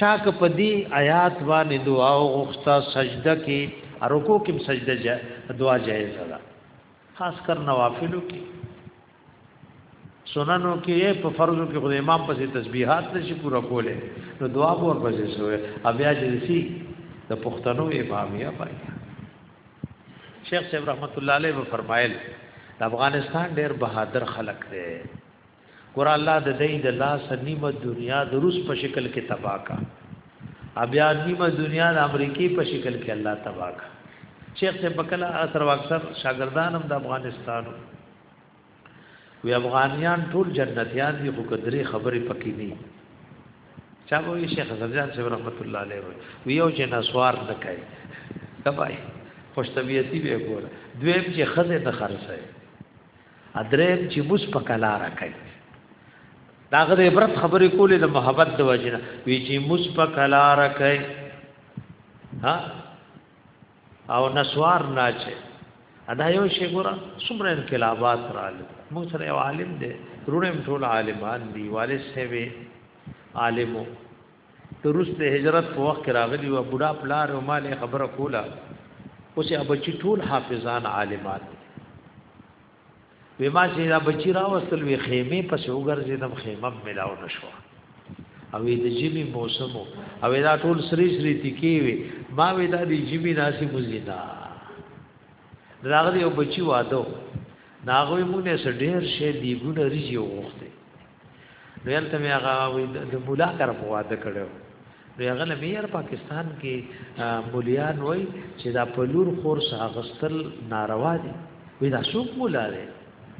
چا که په دې آیات باندې دعا وغوښته سجده کې رکوع کې سجده جا دعا جایز ده خاص کر نوافلو کې سننو کې په فرضو کې خدای امام پسې تسبیحات نشي پورا کوله نو دعا به ورپسې شوې بیا جلسی د پښتنو امامیه پای شیخ صاحب رحمت الله علیه فرمایل د افغانستان ډیر بهادر خلک دی ګور الله د دې د لاس نیمه دنیا د روس په شکل کې تباہ کا بیا نیمه دنیا د امریکای په شکل کې الله تباہ کا شیخ سے بکلا اثر واکثر شاگردان هم د افغانستان وی افغانیان ټول جنتیان دي خو کدرې خبرې پکې نه چا وی شیخ زرجان صاحب رحمت الله علیه وی یو چې نسوار نه کوي تبای خوش طبیعتی به ګور دویم چې خزه نه خرڅه ادریم چې بوس په کلا را کوي دا غره عبرت خبرې کولې د محبت د وجنه وی چې موس په کلا رکای ها او نسوار ناچه ادا یو شی ګره څومره انقلابات رااله موږ سره یو عالم دی رونه ټول عالمان دی والد سیوی عالمو د روس د هجرت په وخت کې راغلی و بوډا پلار او مال خبره کوله اوس یې بچی ټول حافظان عالمان وی ما چې دا بچی راوستل وی خیمه پس وګرځیدم خیمه ملاو نشو او د جمی موسم او دا ټول سری سری تکی وی ما وی دا د جمی ناسی مزینا راغلی او بچی وادو ناغوی مونږه سډیر شه دیګونه ریږي وخته نو یلته مې هغه وې د مولا کار په واده کړو نو هغه نه بیر پاکستان کې مولیان وای چې دا په لور خورس هغستل ناروا دي وې دا څوک مولا دی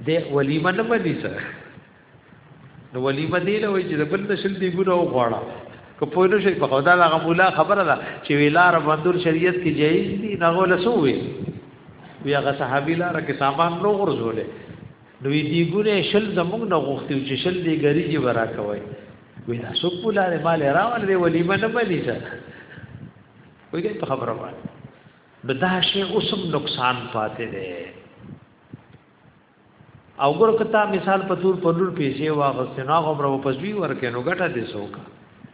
د ولیمه نه باندې سره نو ولیمه دی له وې چې بل نشل دی ګره او غواړه که په نو شي په خدا هغه مولا خبره ده چې ویلار بندر شریعت کې جایز دي نه غول سوې وی هغه صحابي لاره کې سامان نو غرزولې نو دې ګونه شل زمونږ نه غوښتي چې شل دې ګریږي ورا کوي وې دا څوک بولاره مال راول دې ولیمه نه بلی ځه وې دې په خبره باندې نو دا شی اوسم نقصان پاتې دی او ګور کتا مثال په تور په لور پیسې واغست نه غبره و پسوی ورکې نو ګټه دې سوکا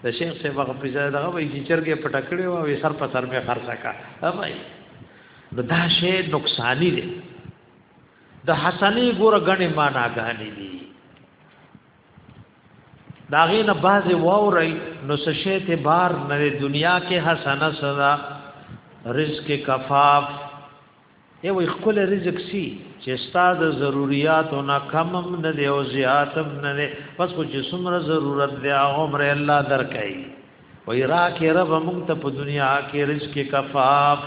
د شیخ صاحب هغه پیسې دغه وایي چې چرګې پټکړې او سر په سر مې خرڅه کا اوبای نو دا شی نقصانی دی د حسنی ګور غنی معنا غانی دی دا غي نه باز ووري نو سشه ته بار نه دنیا کې حسنه سزا رزق کفاف ای وي خپل رزق سی چې استاد ضرورتو نه کمم نه دی او زیاتم نه دی پس کو چې څومره ضرورت دی عمر الله درکای وای را کې رب مونږ ته په دنیا کې رزق کفاف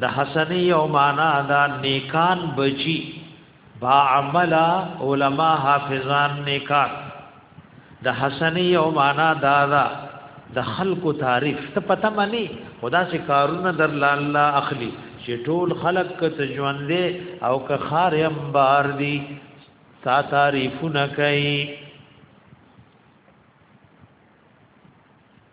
د حسنی او معنا دا نیکان بچی با عمل علما حافظان نیکان د حسنی او معنا دا دا د خلق تعریف ته پته مانی خدا سے کارونه در لاله اخلی چې ټول خلق ته ژوند او که خار هم بار دی تا تعریفونه کوي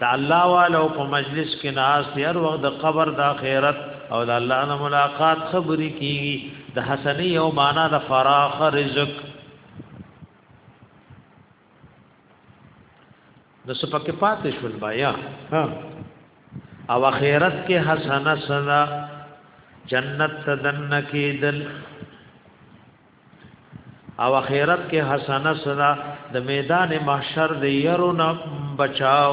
د الله والو په مجلس کې ناس دی هر وخت د قبر د آخرت او د الله نه ملاقات خبرې کیږي د حسنی او معنا د فراخ رزق د سپکه پاتې شول بیا ها او آخرت کې حسنه سنا جنت تدن کې دل او اخرت کې حسنه صدا د میدان محشر د يرو نه بچاو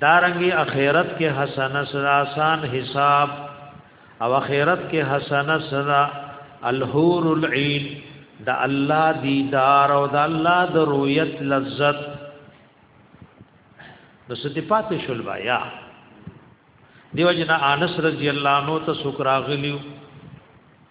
دارنګي اخرت کې حسنه صدا آسان حساب او اخرت کې حسنه صدا الحور العين د الله دیدار او د الله د رؤیت لذت نو ستپات شول بیا دیو جنا انس رضی الله عنه ته سکراغلیو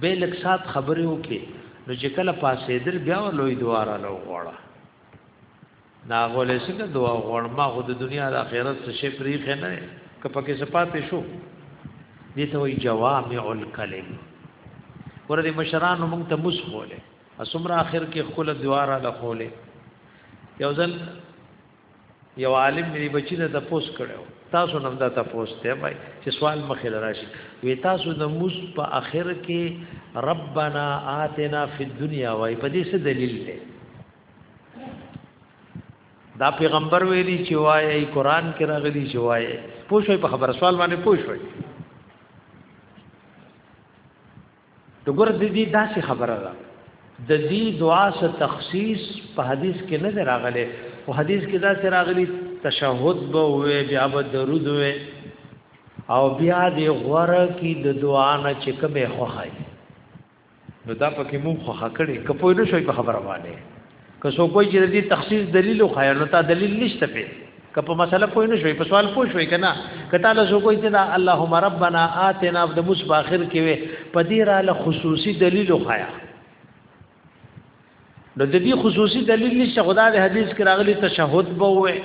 به لک سات خبرې وکي نو چې کله پاسې دل بیا لوی دواره لو غواړه دا غولې څنګه دعا غواړم ما خو د دنیا د آخرت څخه شي پری خنه که پکې سپاتې شو دې ته وی جوامع الکلم ورته مشران موږ ته مس غولې اسمر اخر کې خپل دواره لخولې یو ځل یو عالم مې بچی نه تپوس کړو تاسو نن دا تاسو ته وای چې سوال مخې لراشي وی تاسو د موس په اخر کې ربنا آتنا فی الدنیا وای په دې څه دلیل دی دا پیغمبر ویلی چې وای قرآن کې راغلی چې وای پوښوي په خبر سوال باندې پوښوي نو ګور د دې داسې خبره ده د دې دعا سره تخصیص په حدیث کې نه راغلی او حدیث کې دا سره راغلی تشهود به وې بیا به درود وې او بیا دې غوړه کې د دعا نه چې کومه خوخای نو دا پکې مونږ خوخه کړي کپوی نه شوي په خبره باندې که څوک وایي چې د دې تخصیص دلیل وخایه نو تا دلیل نشته په که په مسله پوه نه شوي په سوال پوه شوي که نه که تا له څوک وایي چې دا اللهم ربنا آتنا د موس په آخر کې وي په دې را له خصوصي دلیل وخایه نو د دې خصوصي دلیل نشته خدا د حدیث کې راغلي تشهود به وي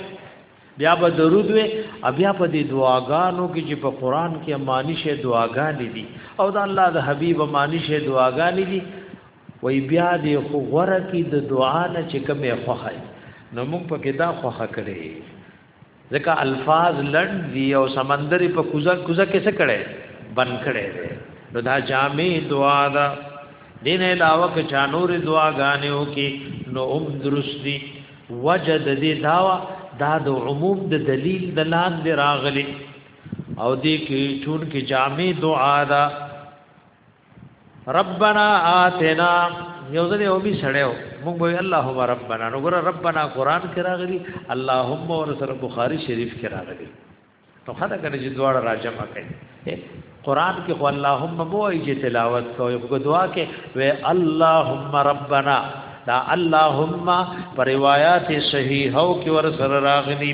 بیا به درود وي بیا په دې دعاګانو کې چې په قران کې معنی شه دعاګانې دي او د الله د حبیب معنی شه دعاګانې دي وای بیا دې خو غره کی د دعا نه چې کومه خوخه نو موږ په کې دا خوخه کړي ځکه الفاظ لړ دی او سمندر په کوزه کوزه کې څه کړي بن کړي نو دا جامع دعا دا دین علاوه که چا نور دعا غانه او کې نو هم درست دی وجد دې داوا دا د عموم د دلیل د لاندې راغلي او دې کې چون کې جامع دعا دا ربنا آتنا یو ځل یو می سړیو موږ وی اللهم ربنا نو ګره ربنا قران کې راغلی اللهم اور سره بخاری شریف کې راغلی نو خدای کنه چې دواړه راجم کړي قران کې خو اللهم مو ای چې تلاوت کوي په دعا کې و اللهم ربنا دا اللهم پر روایت صحیحو کې ور سره راغلی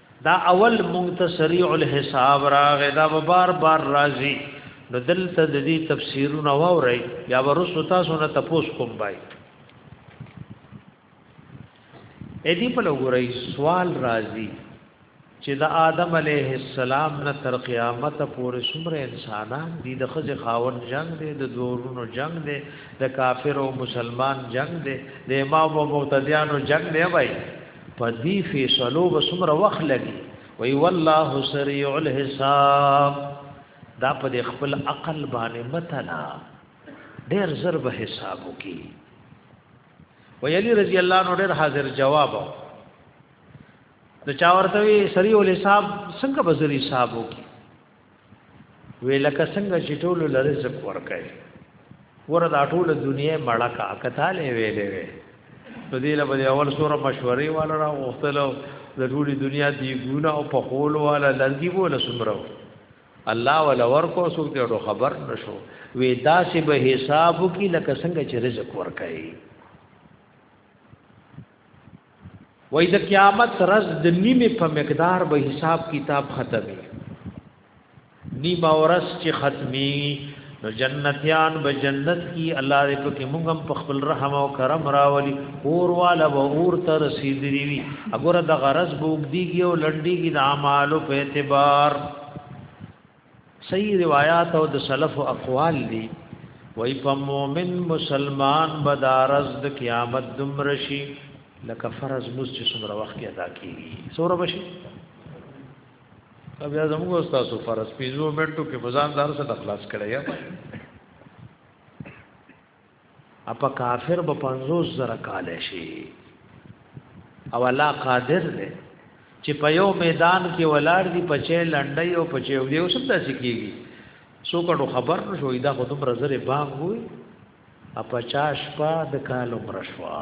دا اول مونږ ته سریع الحساب راغی دا به بار بار راځي نو دلته د دې تفسیرونه واوري یا ورسو تاسو نه تپوس کوم بای اې دې په لګورای سوال راځي چې د آدم علیه السلام نه تر قیامت پورې څومره انسانان دي د خځه خاون جنگ دی د دورونو جنگ دی د کافر او مسلمان جنگ دی د امام او متدیانو جنگ دی وای په دې فیصلو به څومره وخت لګي وی والله سریع الحساب دا په خپل عقل باندې متنا ډېر زر به حساب وکي وی علی رضی الله عنه ډېر حاضر جواب نو چا ورته وی سریع الحساب څنګه به زری حساب وکي وی لکه څنګه چې ټول لرزق ورکای ور دا ټول دنیا مړه کا کتاله ویلې وی نو دی له اول سوره مشورې والا را وختلو د ټولې دنیا دی ګونه او په خول والا لرګي بوله سمرو الله ولا ورکو سوق ته خبر نشو وی دا سه به حساب کی لکه څنګه چې رزق ورکای وای د قیامت ورځ د نیمه په مقدار به حساب کتاب ختمي نیمه ورځ چې ختمي نو جنتیان به جنت کی الله دې په کې موږ هم په خپل رحم او کرم راولي اور والا و اور تر رسیدلی وي اګوره د غرض بوګ دیږي او لنډيږي د اعمالو په اعتبار صحیح روایات او د سلف اقوال دي وای په مؤمن مسلمان بدارز د قیامت دمر شي لکه فرض مز چې څومره وخت ادا کیږي څومره بشي بیا زموږ استاد فرض پیزو منټو کې بزاندار سره خلاص کړی یا اپا کافر به پنځوس زره کال شي او الله قادر دی چې په یو میدان کې ولاړ دي پچې لنډي او پچې ودی او سب داسې کیږي سو کډو خبر نو شوې دا خو تم رزره باغ وي اپا چاش پا د کال عمر شوا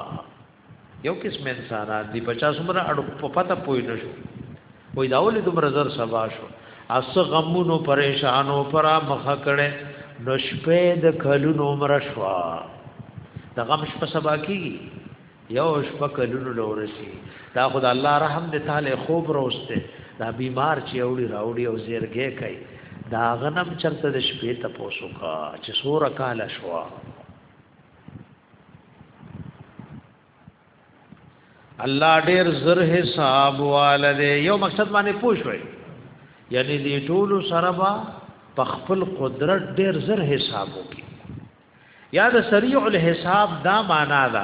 یو قسم انسانان دی په چا سمره اړو په پته پوي نشو وای دا ولې دومره زر سبا شو اس غمونو پریشانو پرا مخه کړي نو شپې د کلونو عمر شوا د غم شپه سبا کی یو شپه کلونو لورسي دا خدای الله رحم دې تعالی خوب روسته دا بیمار چې اوړي راوړي او زیرګه کوي دا غنم چرته د شپې ته پوسو کا چې سور کال شوا الله ډیر زر حساب والده یو مقصد باندې پوښوي یعنی دی ټول سره با په خپل قدرت ډیر زر حساب وکي یا د سریع الحساب دا معنا ده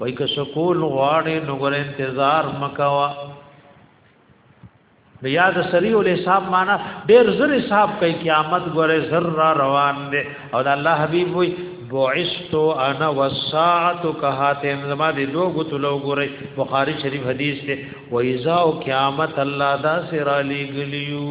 وای که سکون غواړې نو ګره انتظار مکوا د یاد سری ول حساب معنا ډیر زر حساب کوي قیامت ګره زر را روان دي او د الله حبیب وای بعثت انا والساعه كهاتين زما دي دوه غتو لو ګره بخاری شریف حدیث ته و اذا قیامت الله دا سر علی گلیو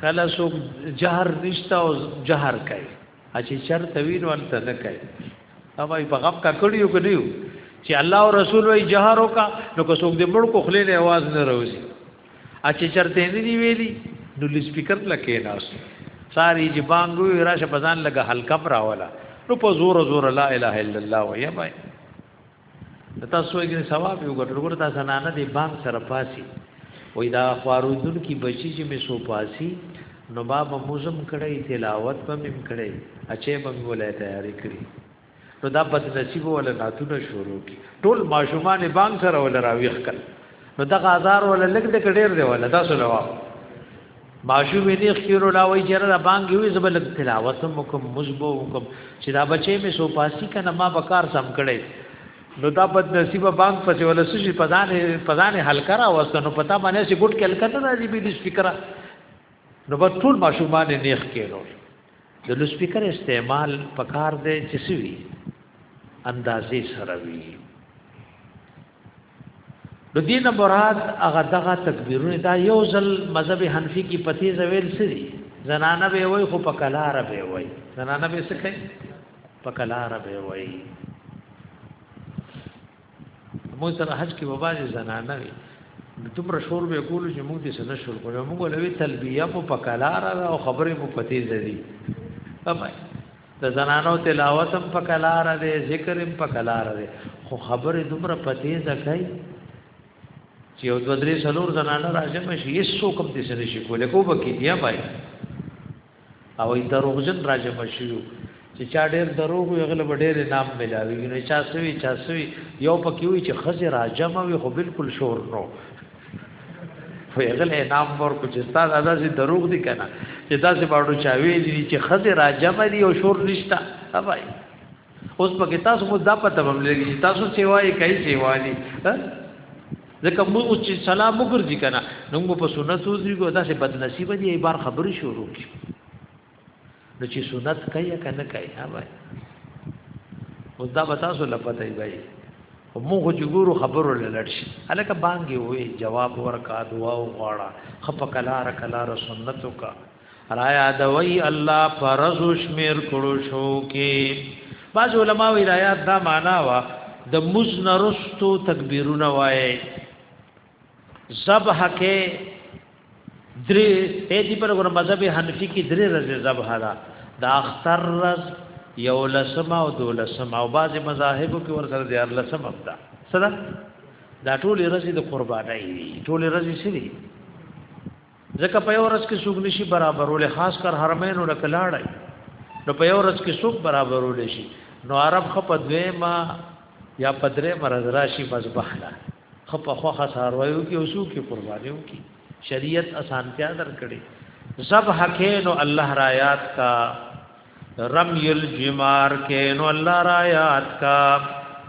کله سو جهر نشتا او جهر کوي اچي چر توین ولته نه کوي دا وای په غب کا کړیو کړیو چې الله او رسول وای جهر وکا نو کو څوک دې مړ کو خلې نه आवाज نه راوځي اچي چرته نه دی ویلي نو لسپیکر لکه ناس ساری جی بانګو راشه پزان لګه حلقه پر اوله نو په زور زور لا اله الا الله وای بای تاسو یې ګنې ثواب یو ګټل ګور تاسو نه نه دی بام سره پاسي وې دا خواروزن کی بچی چې می سو پاسي نو باب موزم کړی تلاوت په مم کړی اچې بم ولای تیاری کړی نو دا بد نصیب ول ناتونه شروع کی ټول ماشومان بام سره ول راویخ کړ نو دا غازار ولا لګ د کډیر دی ولا تاسو له واه ماشو می دی خیر ولا وای چر را بانګ وی زبل تلاوت مکم مزبو مکم چې دا بچې می سو پاسی کنه ما بکار سم کړي نو دا بد نصیب بانګ پسې ولا سشي پزان پزان حل کرا وسته نو پتا باندې چې ګټ کل کته راځي به د سپیکر نو په ټول ماشومان نیخ کېلو د لو سپیکر استعمال پکار دی چې سوي اندازې سره وي د دین مراد هغه دغه تکبیرونه دا یو ځل مذهب حنفی کی پتی زویل سری زنانه به وای خو په کلار به وای زنانه به سکه په کلار به وای مو سره حج کې وباله زنانه وي دومره شور به کول چې موږ دې سره شور کولو موږ لوي تلبیه په پکلار او خبرې په پتی زری بابا د زنانو تلاوت هم په کلار دی ذکر هم په کلار دی خو خبره دومره پتی ځکای چې یو دوه درې څلور زنانه راځم شي هیڅ څوک هم دې سره شي کولای کو بکی دی بای او ای دروغجن راځم شي چې چا ډېر دروغ وي غلب ډېر نام ملاوي نه چا سوي چا سوي یو پکې وي چې خزه راځم وي خو بالکل شور نو فیغل انعام ورکو چې استاد ادا سي دروغ دي کنه چې تاسو باندې چاوي دي چې خزه راجم دي او شور نشتا اوبای اوس په کې تاسو مو دا پته هم لګي چې تاسو سیوای کوي سیوالي ځکه موږ چې سلام وګرځي کنه نو موږ په سنت وځي ګو دا سه بد نصیب دي بار خبري شروع کی نو چې سنت کوي کنه کوي ها وای اوس دا به تاسو لپاره دی وای او موږ چې ګورو خبرو لړ شي الکه بانګي وې جواب ورکا دعا وغواړه خپ کلار کلار سنتو کا رایا دوی الله فرض شمیر کړو شو کې بعض علما وی رایا دا معنا وا د مزنرستو تکبیرونه وایي ذبح کې درې اې دې پر ګور مذهب حنفي کې درې ورځې ذبح ده د اختر ورځ یو لسمه او دو لسمه او بعضې مذاهبو کې ورسره دیار لسمه ده سره دا ټول رزي د قربانای دي ټول رزي سړي ځکه په یو ورځ کې څوک نشي برابرول خاص کر حرمینو له کلاړای نو په یو ورځ کې څوک برابرول شي نو عرب خپ دویما یا پدرې مرز راشي مذبح لا خپه خوخه سارویو کې اوسو کې قربانیو کې شریعت اسانتیا درکړي ذبح کینو الله را یاد کا رمی الجمار کینو الله را یاد کا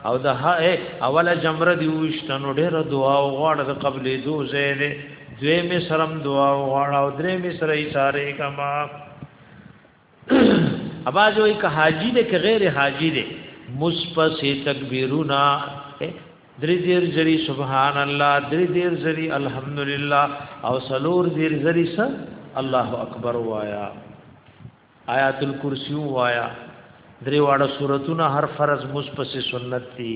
او د هه اوله جمره دی وشتنو ډېر دعا او غواړه د قبلې دوزه دې دوی می سرم دعا او غواړه او درې می سره یې ساره کما اباز وای که حاجی دې که غیر حاجی دې مصپس تکبیرونه درې دیر زری سبحان الله درې دیر زری الحمدلله او سلور دیر زری س الله اکبر وایا آیات الکرسی وایا درې واړه سورتونه هر فرض مصپس سنت دي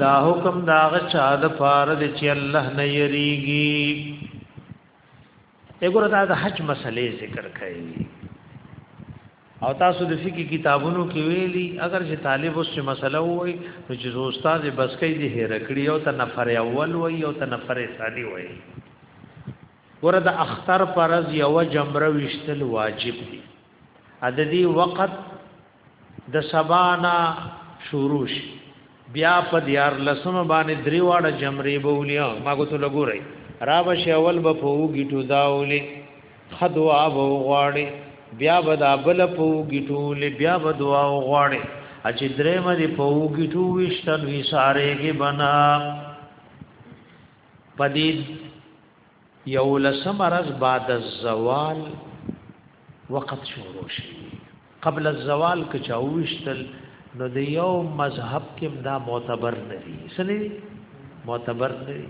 دا حکم دا غچا د پار د چې الله نه یریږي وګوره دا د حج مسلې ذکر کړي او تاسو د فقہی کتابونو کې ویلي اگر چې طالب اوس څه مسله وای نو چې استاد بس کوي د هیر کړی او ته نفر اول وای او ته نفر ثانی وای ورته اختر پرز یو جمره وشتل واجب دي عددي وقت د سبانا شروع شي بیا په دیار لسمه باندې دریواړه جمرې بولیا ما کو ته لګورای را بش اول به فوګی ټو داولې خدوا به غواړي بیا به دا بل فوګی ټولې بیا به دعا غواړي اچ درې مې فوګی ټو وشتن وی ساره کې بنا پدې یو لسم رز بعد الزوال وقت شروع شي قبل الزوال که چاوشتل نو د یو مذهب کې دا معتبر نه دي سني معتبر نه دي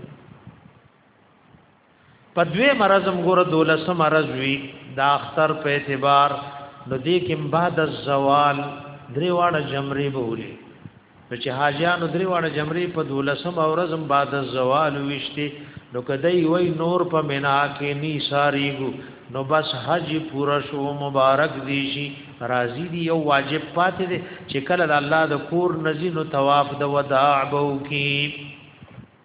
په دوی مرزم ګور دولس مرز وی دا اختر په اعتبار نو دې کې بعد الزوال درې واړه جمرې بولی نو چې حاجیانو درې واړه جمرې په دولسم اورز هم بعد الزوال وشته نو کدی وای نور په مینا کې نی ساریګو نو بس حج پورا شو مبارک دی شي راضی دی یو واجب پاتې دی چې کله د الله د کور نزی نو طواف د وداع بو کی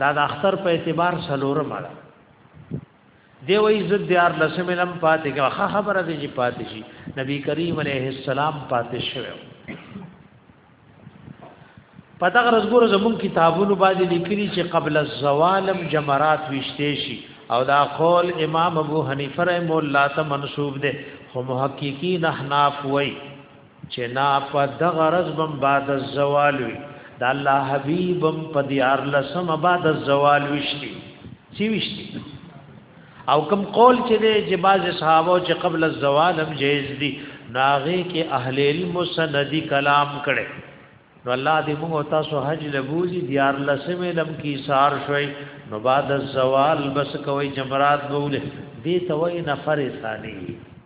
دا د اختر په اعتبار سلورم اړه دی وای زه دیار لسمه لم پاتې که ښه خبره دی چې پاتې شي نبی کریم علیه السلام پاتې شوی پتا غرض ګور زمون کتابونو باندې لیکلي چې قبل الزوالم جمرات وشته شي او دا قول امام ابو حنیفه رحم الله ته منسوب دی خو محققین احناف وای چې نا په دغه ورځ بم بعد الزوال وي د الله حبيبم په دیار لسم بعد الزوال وشتي سی وشتي او کوم قول چې دی چې بعض صحابه چې قبل الزوال هم جایز دي ناغه کې اهل علم سندي کلام کړي نو الله دې موږ تاسو حج لبوزي دیار لسم لم کی سار شوي نو بعد الزوال بس کوي جمرات بوله دې توي نفر ثاني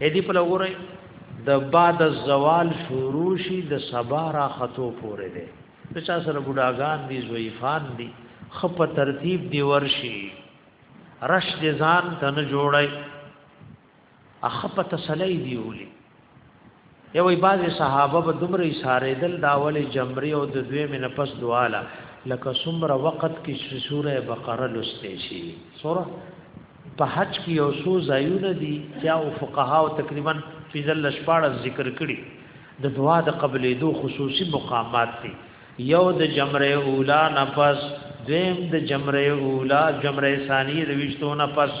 اې دې په لوري د بعد الزوال شروع شي د سبا را خطو پورې ده د چا سره بډاګان دي زویفان دي خپ ترتیب دی ورشي رش دې ځان تن جوړي اخ په تسلی دی ولي یو ای باز صحابه به دمر اشاره دل داول جمری او د دوی من پس دواله لکه سمر وقت کې سوره بقره لسته شي سوره په حج کې یو سو زایونه دي چې او فقها او تقریبا فی ذل شپاړه ذکر کړي د دعا د قبلې دو خصوصي مقامات دي یو د جمره اولا نفس دیم د جمره اولا جمره ثانی د وشتو نفس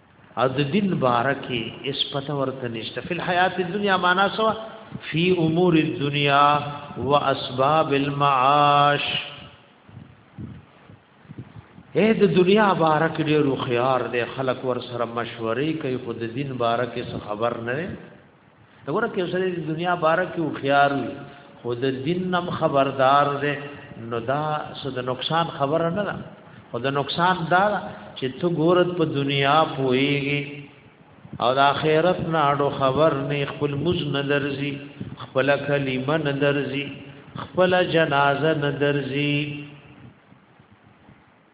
از دین بارکی اس پته ورته نشته فل حیات الدنیا معنا سوا فی امور الدنیا و اسباب المعاش اے د دنیا بارک ډیر خيار دی خلک ور سره مشورې کوي خود دین بارک څه خبر نه دغه کې سره د دنیا باره کې او خيار وي خو د دین نم خبردار دی نو دا څه د نقصان خبره نه ده او د نقصان دا چې ته ګورت په دنیا پويږي او د آخرت نه اړو خبر نه خپل مز نه درځي خپل کلمه نه درځي خپل جنازه نه درځي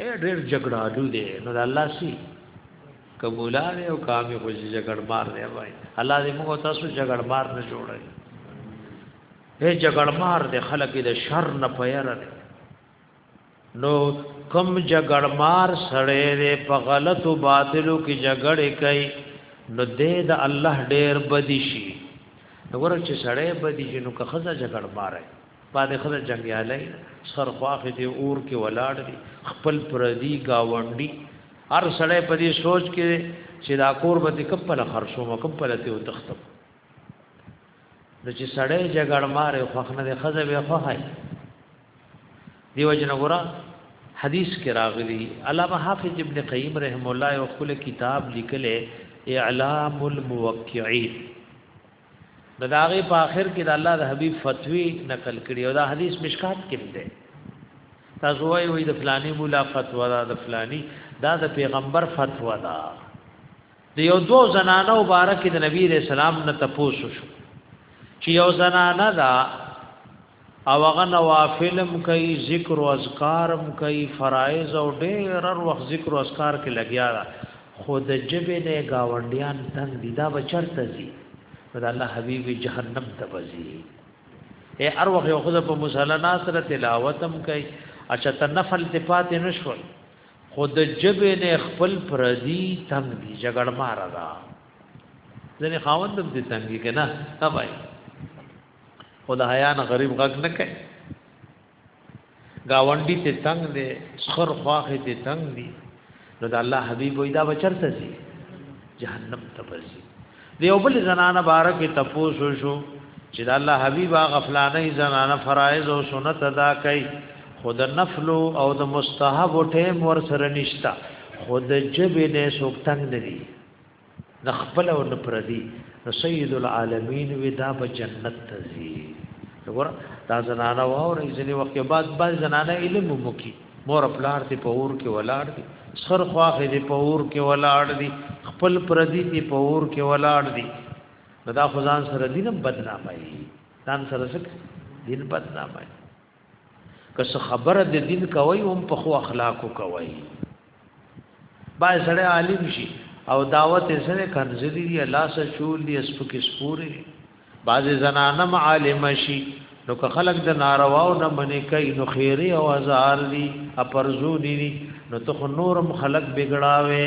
اے ډېر جګړه الو دی نو د الله سي قبولانه او کامې خو جګړ مار دی وای الله دې موږ تاسو جګړ مار نه جوړي اے جګړ مار دی خلک دې شر نه پیر دی نو کم جګړ مار سړې دې په غلط او باطلو کې جګړې کوي نو دې د الله ډېر بدی شي وګوره چې سړې بدی شي نو که خزه جګړ مار باندې خدای جنگیالی سرخواخې دی اور کې ولاړ دی خپل پردي گاونډي هر سړی په دې سوچ کې چې دا کور به کپل خرشو مکم په لته او تختم د چې سړی جګړ مارې خوخنه د خزه به خوخای دیو جن غورا حدیث کې راغلی علامه حافظ ابن قیم رحم الله او خپل کتاب لیکله اعلام الموقعین نو دا غي په اخر کې د الله د حبيب فتوی نقل کړي او دا حدیث مشکات کې دی تاسو وایي وي د فلاني مولا فتوا دا د فلاني دا د پیغمبر فتوا دا د یو دو زنانه مبارک د نبی رسول الله نه تاسو شو چې یو زنانه دا او هغه نوافلم کوي ذکر او اذکارم کوي فرایض او ډېر ور وخت ذکر او اذکار کې لګیا را خود جبه نه گاونډیان تنگ دي دا بچرته زی دا الله حبیب جهنم ته وزي اے ار وخت یو خود په مصلی ناصر تلاوتم کوي اچھا تنفل تفات نشول خود جبه نه خپل پردي تنگ دي جګړ مار را ځنه خاوندم دي تنګي کنه تبای خو د حیا نه غریب غږ نه کوي گاونډي ته تنگ دی سخر خواخې ته تنگ دی نو د الله حبیب وای دا بچرته سي جهنم ته پسي دی او بل زنانه بارک تفوسو شو چې د الله حبیب غفلانه زنانه فرایض او سنت ادا کوي خود نفل او د مستحب ټیم ور سره نشتا خود جبې نه سوکتنګ دی نه خپل او نه پردي نو سید العالمین وی دا به جنت ته ځي وګوره دا زنانه واورې ځنی وخت کې بعد بعد زنانه علم مو کی مور پلار ته په اور کې ولاړ دي سر خواخې دې په اور کې ولاړ دي خپل پردي دې په اور کې ولاړ دي دا خدان سره دینم بدنامه دي ځان سره څه دین بدنامه که څه خبره د دین کوي هم په خو اخلاقو کوي با سره عالم شي او دعوت یې سره کنځلي دی الله سره چول دی سپکې سپوري بعض زنانم عالم شي نو که خلق د نارواو نه منې کوي نو خیره او ازار دي اپرزو دي نو ته نورم خلق بګړاوي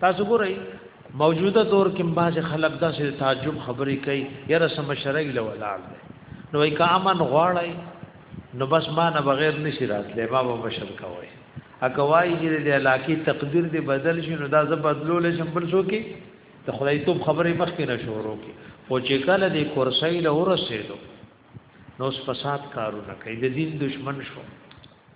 تاسو ګورئ موجوده دور کې باز خلک داسې تعجب خبرې کوي یاره سم شرعي لولاړ دی نو یې کا امن غواړي نو بس ما نه بغیر نشي راتلې ما به بشر کوي اګه وایي چې د علاقې تقدیر دی بدل شي نو دا زه بدلول شم بل څوک ته خدای توب خبرې مخکې نه شروع کی او چې کله دې کورسۍ له ورسېدو نو فساد کارونه کوي د دین دشمن شو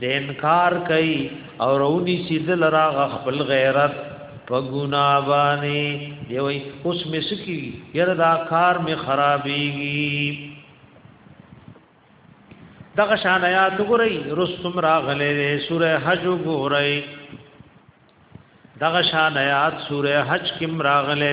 د انکار کوي او رونی سیدل را خپل غیرت په ګنا باندې دی وای اوس مې سکی یره دا کار مې خرابېږي دغه شان آیات ګورئ رستم راغله سوره حج ګورئ دغه شان آیات سوره حج کې راغله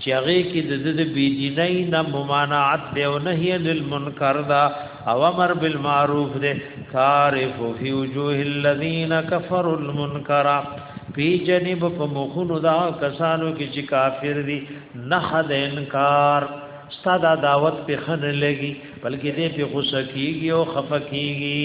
چې هغه کې د د بيدینۍ نه ممانعت دی او نهي عن المنکر دا او امر بالمعروف دی تعرف فی وجوه الذین کفروا المنکر پی جنب په مخونو دا کسانو کې چې کافر دي نه د انکار ستاده دعوت په خن لګي بلکې دې په غوسه کیږي او خفه کیږي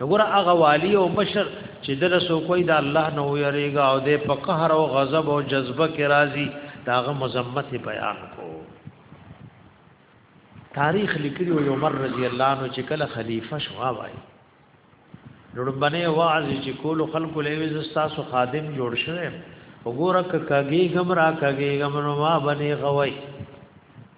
وګوره هغه والی او مشر چې دله سو کوئی دا الله نو یریګا او د په قهر او غضب او جذبه کې راضي داغه مذمت بیان کو تاریخ لیکلی او عمر رضی الله عنه چې کله خلیفہ شو وای لړبنه واعظ چې کول خلق له وز تاسو خادم جوړ شوه وګوره کګي غم را کګي غم نو ما بني غوي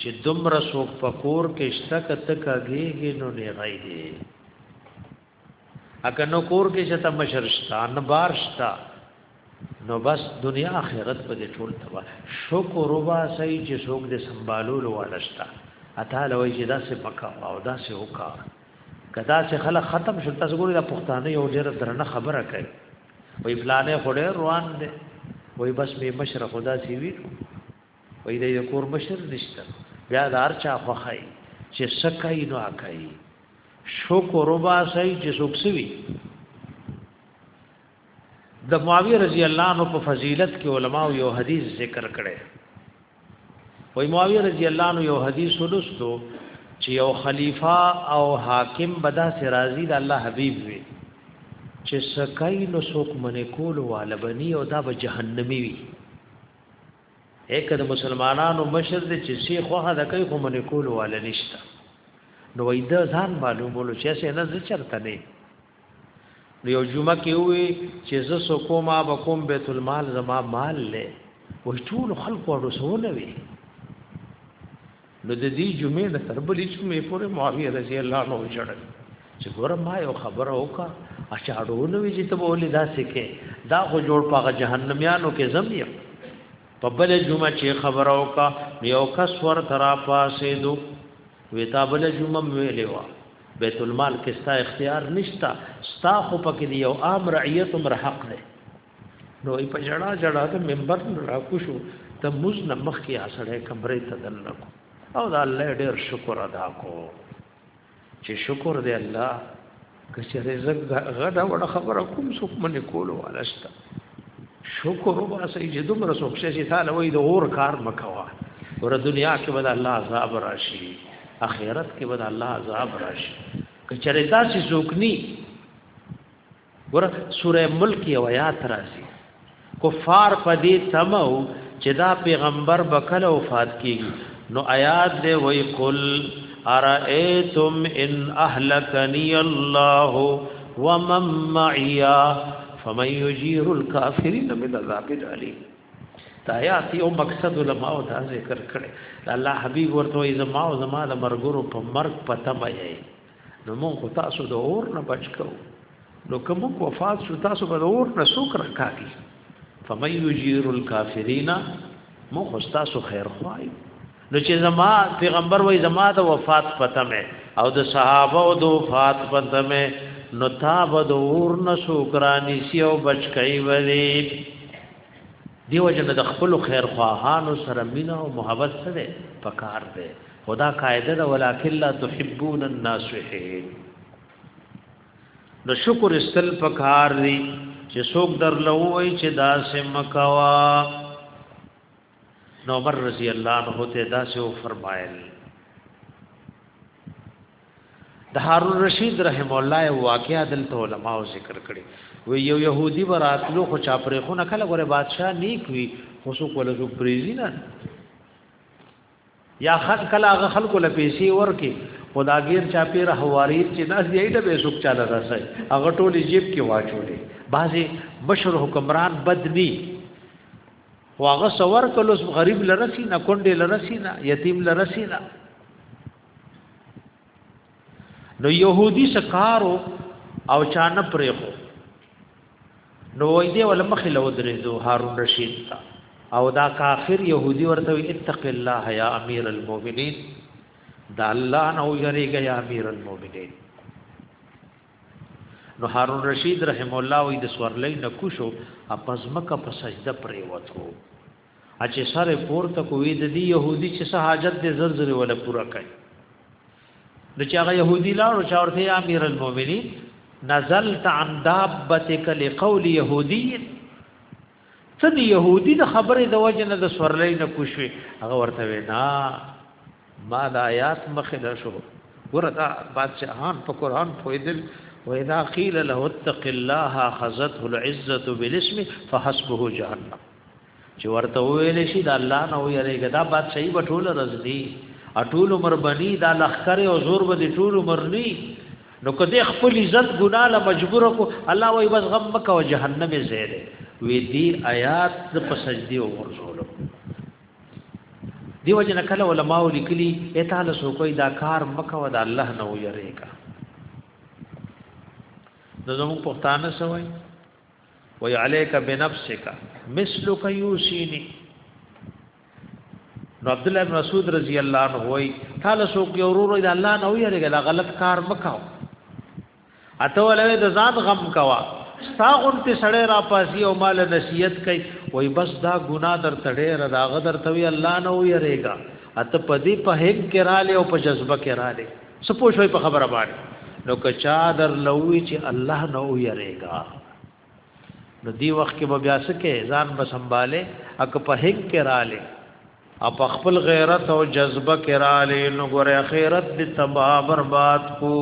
چې دومره سوک پکور کې شته کته کاږي نو نه غي دي اګه نو کور کې چې تم شرشتان بار شتا نو بس دنیا آخرت په دې ټول تبا شکر وبا سي چې سوک دې سنبالولو ولشتا اته لوي چې دا څه پکا او دا څه وکا کدا څه خلک ختم شو تاسو ګورئ دا پښتانه یو ډېر درنه خبره کوي وې فلانه خوري روان دي وې بس می مشر خدا سی وی وای د یو کور مشر نشته بیا د هر چا خوخای چې سکای نو اکای شکر وبا سای چې سوکسوي د معاویه رضی الله عنه په فضیلت کې علما یو حدیث ذکر کړي وای معاویه رضی الله عنه یو حدیث ولستو چې یو خلیفہ او حاکم بدا سے راضی د الله حبیب وي چې سکای نو سوک منې کول والبنی او دا به جهنمی وي اکه د مسلمانانو مشر دې چې شي خو هدا کوي خو منې کول والا نشته نو وای دا ځان معلومولو چې څه نه ځچرته نه نو یو جمعه کې وي چې زه سو کومه به کوم بیت المال زما مال لې وای ټول خلکو ورسونه وي نو د دې جمعې نه تر بلې جمعې پورې معاویه رضی الله عنه وژړل چې ګوره ما یو خبره وکړه اچاړو نو وی چې ته به ولې داسې کې دا خو جوړ پاغه جهنميانو کې زم یم په بل جمعه چې خبره وکړه یو کس ور ترا پاسې دو وی تا بل جمعه ویلې وا بیت المال کې ستا اختیار نشتا ستا خو پکې یو عام رعیت مر حق دی نو په جړا جړا د منبر را کو شو د موز نه مخ کې اسړې کمرې ته دننه کو او دا الله ډېر شکر ادا کو چې شکر دې الله کچره زګ غدا وړ خبره کوم څوک منې کولو ولسته شکر وباسي چې دومره څوک شي تعالی وې د اور کار مکوا ور دنیا کې بد الله عذاب راشي اخرت کې بد الله عذاب راشي کچره تاسو څوک ني ګور سوره ملک یو آیات راځي کفار په دې تمو چې دا پیغمبر بکله وفات کیږي نو آیات دې وای قل ارئیتم ان اهلکنی الله ومن معي فمن يجير الكافرين من عذاب اليم دا آیات یو مقصد علماء دا ذکر کړي الله حبیب ورته زما او زما د مرګورو په مرګ پته مې نو مونږ خو تاسو د اور نه بچ کو نو کوم وفات شو تاسو به د اور نه سوک راکاږي فمن یجیر الکافرین مونږ خو تاسو خیر خوای نو چې زما پیغمبر وای زما د وفات پته مې او د صحابه او د وفات پته مې نو تا به د اور نه سوک رانی سی او بچ کای وری دې وجه نه د خپلو خیرخواهانو سره مینه او محبت څه دی په کار دی خدا قاعده ده ولکن لا تحبون الناصحين نو شکر استل پکار دی چې څوک درلووي چې دا سم کوا نو عمر رضی الله عنه ته دا سو فرمایل د هارون رشید رحم الله یو واقعا دلته علما او ذکر کړي و یو يهودي براتلو خو چا پرې خو نه کله غره بادشاہ نیک وی خو سو کوله سو پریزی نه یا خد کله هغه خلکو له پیسې ورکي خداګیر چا پیر حواری چې ناس دی ایډه به سوک چاله راسي هغه ټول جیب کې واچولې بعضي بشر حکمران بدني واغه سور کلوس غریب لرسی نه کونډه لرسی نه یتیم لرسی نه نو يهودي سکارو او چانه پرې خو نو وای دی ول مخې له درېزو هارون رشید تا او دا کافر يهودي ورته اتق الله يا امير المؤمنين دا الله نو یریږي يا امير المؤمنين نو هارون رشید رحم الله وې د سورلې نکوشو اپزمکه په سجده پرې وته اچې سره پورته کوي د دې يهودي چې څه حاجت دې زر زر ولا پورا کوي د چې هغه يهودي لاړو چې ورته یا امیر المؤمنین نزلت عن دابتک لقول يهودي څه دی يهودي د خبرې د وجه نه د سورلې نه کوشوي هغه ورته وینا ما د آیات مخه نه شو ورته بادشاہان په قران پویدل واذا قيل له اتق الله خذته العزه بالاسم فحسبه جهنم چې ورته ویل شي دا الله نه ویریږي دا بادشاہي به ټول رزدي اټول عمر بني دا لخر او زور به ټول عمر ني نو کدی خپل عزت ګنا له مجبور کو الله وای بس غم مکه او جهنم زیره وی دی آیات په سجدي او ورزولو دیو جن کله علماء لیکلی اتاله سو کوئی دا کار مکه و دا الله نه ویریږي نو زموږ پښتانه سوای وی علیک بنفسک مثلک یوسینی نو عبد الله بن مسعود رضی الله عنه وای تعالی سو کې اورور د الله نه وی رګل غلط کار مکاو اته ولې د ذات غم کوا ساغون ته سړی را پاسی او مال نصیحت کوي وای بس دا ګناه در تړې را دا غدر ته وی الله نه وی رګا اته پدی په هک کې را لې او په جذبه کې را لې سپو شوي په خبره باندې نو که چا در لوي چې الله نه ویریږي نو دی وخت کې به بیا سکه ځان به سنباله اک په هک کې رااله اپ خپل غیرت او جذبه کې رااله نو ګور اخرت دې تبا برباد کو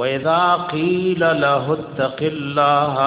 و اذا قیل له اتق الله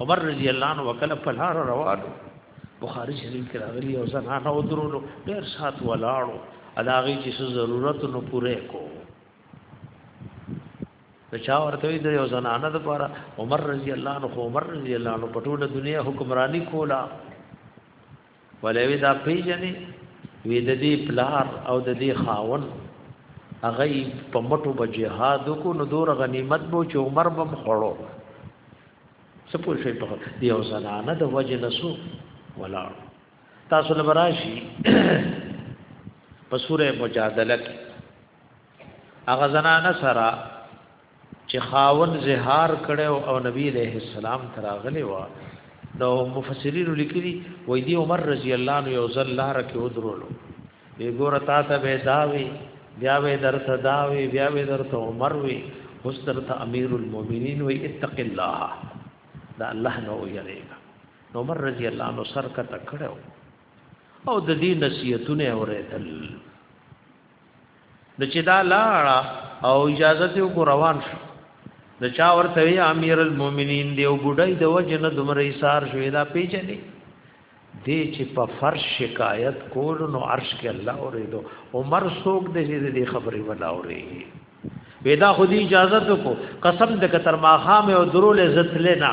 عمر رضی الله عنه وکله په لار روانو بخاری شریف کې راغلی او زنانه او درولو ډېر سات ولاړو اداغي چې څه ضرورت نو پوره کو د چا ورته د یو زنانه د پاره عمر رضی الله عنه عمر رضی الله عنه په ټوله دنیا حکمرانی کولا ولوي دا پیژنې وی د دې پلار او د دې خاون هغه په مټو به جهاد کو نو دور غنیمت بو چې عمر بم خړو سپو شي په دې او زنانه د وجه نسو ولا تاسو لبراشي په سوره مجادله کې هغه زنانه سره چې خاون زهار کړو او نبی علیہ السلام تراغلی و نو مفسرین لیکلي وای دی عمر رضی الله عنه یو ځل لار کې ودرولو وی ګور تا ته به داوي بیا به درته داوي بیا به درته عمر وی اوس درته امیر المؤمنین وی اتق الله دا الله نو یریګا نو عمر رضی الله عنه سر کا تکړو او د دې نصیحتونه اورېدل نو چې دا لاړه او اجازه ته کو روان شو نو چا ورته وی امیر المؤمنین دی او بډای د وجه نه دومره ایثار شوې دا پیچلې دی چې په فرش شکایت کول نو عرش کې الله اوریدو عمر سوق دې دې خبرې ولا اوري ودا خودي اجازه ته کو قسم دې کتر ما خام او درول عزت لینا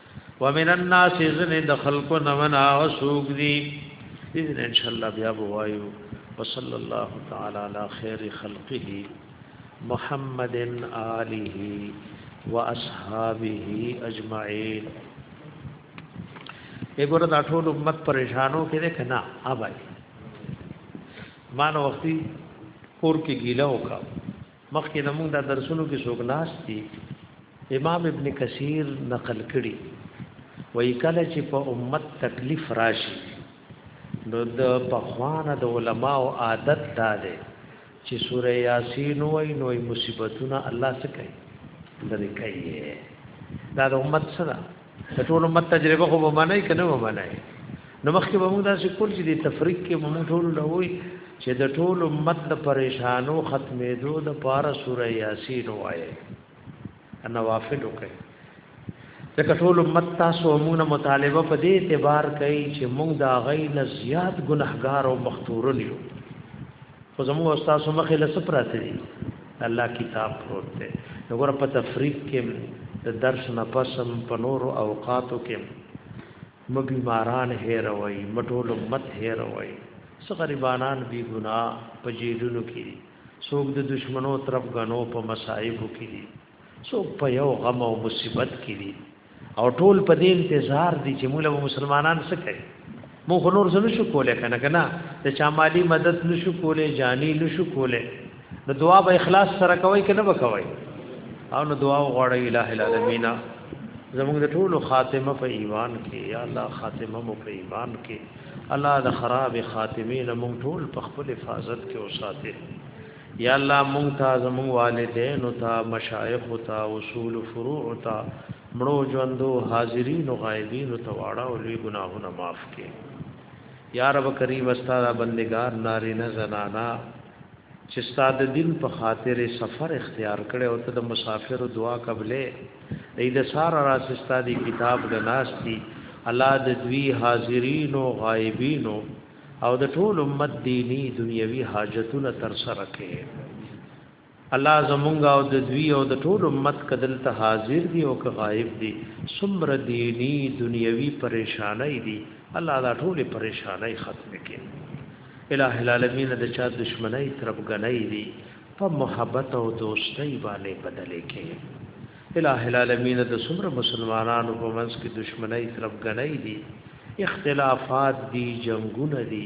ومن الناس ذن دخل کو نمنا وسوق دی اذن ان شاء الله بیا بوایو وصلی الله تعالی علی خیر خلقه محمد آله واصحابه اجمعین وګوره دا ټول امت پریشانو کې ده کنه اوبای مان وختي کور کې ګیلا وکاو مخکې نه موږ د درسونو کې څوک ناست دي امام ابن کثیر نقل کړي وای کله چې په امت تکلیف راشي نو د پخوانه د علما او عادت دا ده چې سوره یاسین وای نو مصیبتونه الله څخه کوي لری کوي دا د امت سره د ټول امت تجربه خو به منای کنه به منای نو مخکې به موږ داسې کول چې د تفریق کې موږ ټول لوي چې د ټول امت د پریشانو ختمېدو د پاره سوره یاسین وایي نوافل وکړي ځکه ټول امت تاسو موږ مطالبه په دې اعتبار کوي چې موږ دا غي نه زیات ګناهګار او مختورن یو خو زموږ استاد مخې له سپراته دي الله کتاب پروت دی وګوره په تفریق کې د درس نه پسم په نور اوقاتو کې م بیماران هېروي مټول امت هېروي څو غریبانان بي ګنا په جیلونو کې څوک د دشمنو طرف غنو په مصايب کې څوک په یو غم او مصیبت کې او ټول په دې انتظار دي چې موږ مسلمانان څه کوي موږ نور څه نشو کولای کنه کنه د چا مالی مدد نشو کولای جانی نشو کولای نو دعا به اخلاص سره کوي کنه به کوي او نو دعا غواړي الٰه العالمین زموږ د ټولو خاتمه په ایمان کې یا الله خاتمه مو په ایمان کې الله د خراب خاتمه نه موږ ټول په خپل حفاظت کې اوساته یا الله مونږ ته زمون والدین او ته مشایخ او ته اصول فروع او ته مړو ژوندو حاضرین او غایبین او ته واړه او لوی ګناهونه معاف کړي یا رب کریم استاد بندگان نارینه زنانا چې استاد دین په خاطر سفر اختیار کړي او ته د مسافر دعا قبلې دې د سار راس استاد کتاب د ناشتي الله د دوی حاضرین او غایبین او او د ټول امت دینی دنیوي حاجتونه تر سره کړي الله زمونږ او د دوی او د ټول امت کدل ته حاضر دي او که غایب دي سمر دینی دنیوي پریشانای دي الله دا ټول پریشانای ختم کړي الہ العالمین د چا دشمنی ترپ غنۍ دي په محبت او دوستۍ باندې بدلې کړي اله العالمین د څومره مسلمانانو په منځ کې دشمنی ترپګنۍ دي اختلافات دي جنگونه دي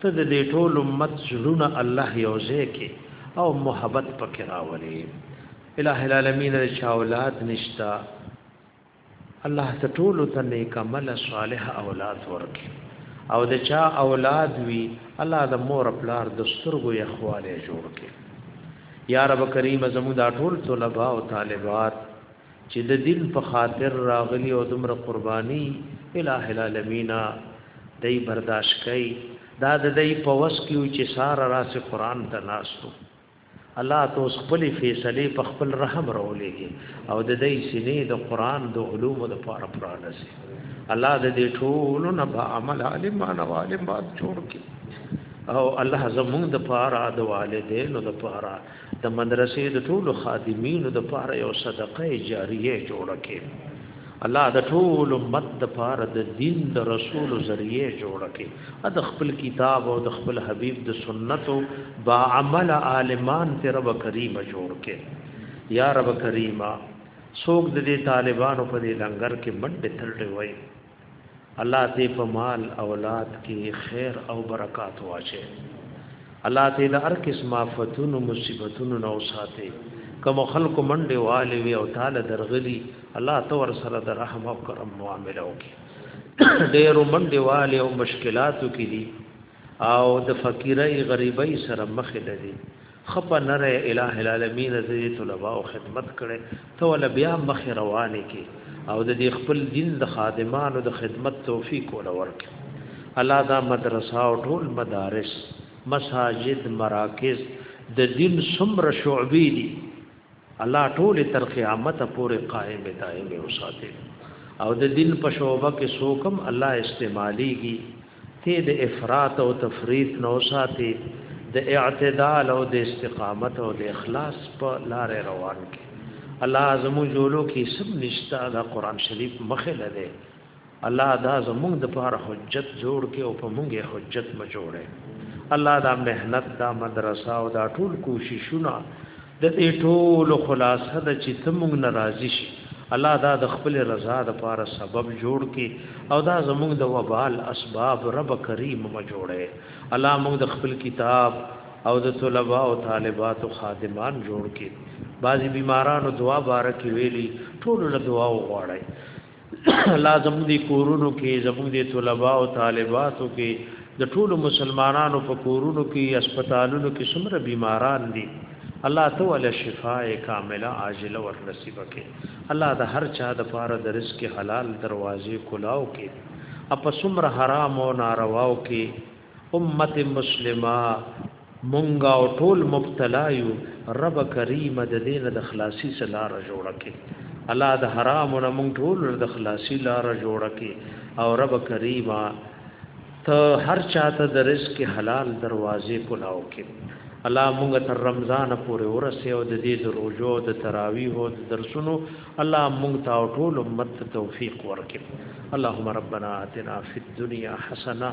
ته د دې ټول امت زړونه الله یوځه کې او محبت پکې راولي الہ العالمین چې اولاد نشتا الله ته ټول ته نیک عمل صالح اولاد ورکي او د چا اولاد وی الله د مور پلار د سترګو یخواله جوړ کړي یا رب کریم زموږ دا ټول طلبه او طالبات چې د دین په خاطر راغلي او دمر قرباني الٰه العالمین دای برداشت کړي دا د دې په وس کې چې سار راسي قران ته ناشتو الله تو خپل فیصله په خپل رحم راولېږي او د دې سینې د قران د علومو د پاره پرانه سي الله د دې ټول نه په عمل عالم او عالم باد جوړ کی او الله زموږ د پاره د والدینو د پاره د مدرسې د ټول خادمینو د پاره یو صدقه جاریه جوړ کی الله د ټول امت د پاره د دین د رسول ذریعہ جوړ کی د خپل کتاب او د خپل حبیب د سنتو با عمل عالمان ته رب کریم جوړ کی یا رب کریمه څوک د دې طالبانو په دې لنګر کې منډه ترډه وای الله دې په مال اولاد کې خیر او برکات واچي الله دې د هر قسم آفتونو مصیبتونو نه وساتي کوم خلکو منډه والي وي او تعالی درغلي الله تو ور سره د رحم او کرم معاملې وکي ډېر منډه والي او مشکلاتو کې دي او د فقیرای غریبای سره مخ لري خپه نره الٰه العالمین زه دې طلباء او خدمت کړي ته ول بیا مخ روانه کې او د دې خپل دین د خادمانو د خدمت توفیق ول ورک الله دا مدرسه او ټول مدارس مساجد مراکز د دین سمر شعبې دي الله ټول تر قیامت پورې قائم دائم او ساتي او د دین په شعبه کې سوکم الله استعماليږي تی د افراط او تفریط نو ساتي د اعتدال او د استقامت او د اخلاص په لار روان کی الله زمو جوړو کی سب نشتا د قران شریف مخه لده الله دا زمونږ د پاره حجت جوړ کې او په مونږه حجت ما جوړه الله دا مهنت دا مدرسه او دا ټول کوششونه د دې ټولو خلاصه د چې ته موږ ناراضي شي الله دا د خپل رضا د پاره سبب جوړ کې او دا زموږ د وبال اسباب رب کریم ما جوړه الله موږ د خپل کتاب او د طلبه او طالباتو خادمان جوړ کې بعضی بیمارانو دعا بارک ویلي ټول له دعا وغواړي الله زموږ دي کورونو کې زموږ دي طلباء او طالباتو کې د ټولو مسلمانانو په کورونو کې هسپتالونو کې څومره بیماران دي الله ته ول شفاء کامله عاجله ور نصیب کړي الله د هر چا د پاره د رزق حلال دروازې کلاو کې اپ څومره حرام او نارواو کې امت مسلمه مونږه او ټول مبتلا یو رب کریم د دین د خلاصي سلار جوړه کې الله د حرام نه مونږ ټول د خلاصي لار جوړه کې او رب کریم ته هر چاته د رزق حلال دروازې کولاو کې الله مونږ تر رمضان پورې ورسې او د دې د روزو د تراویح او د درسونو الله مونږ ته ټول امت توفیق ورکړي اللهم ربنا آتنا فی الدنیا حسنه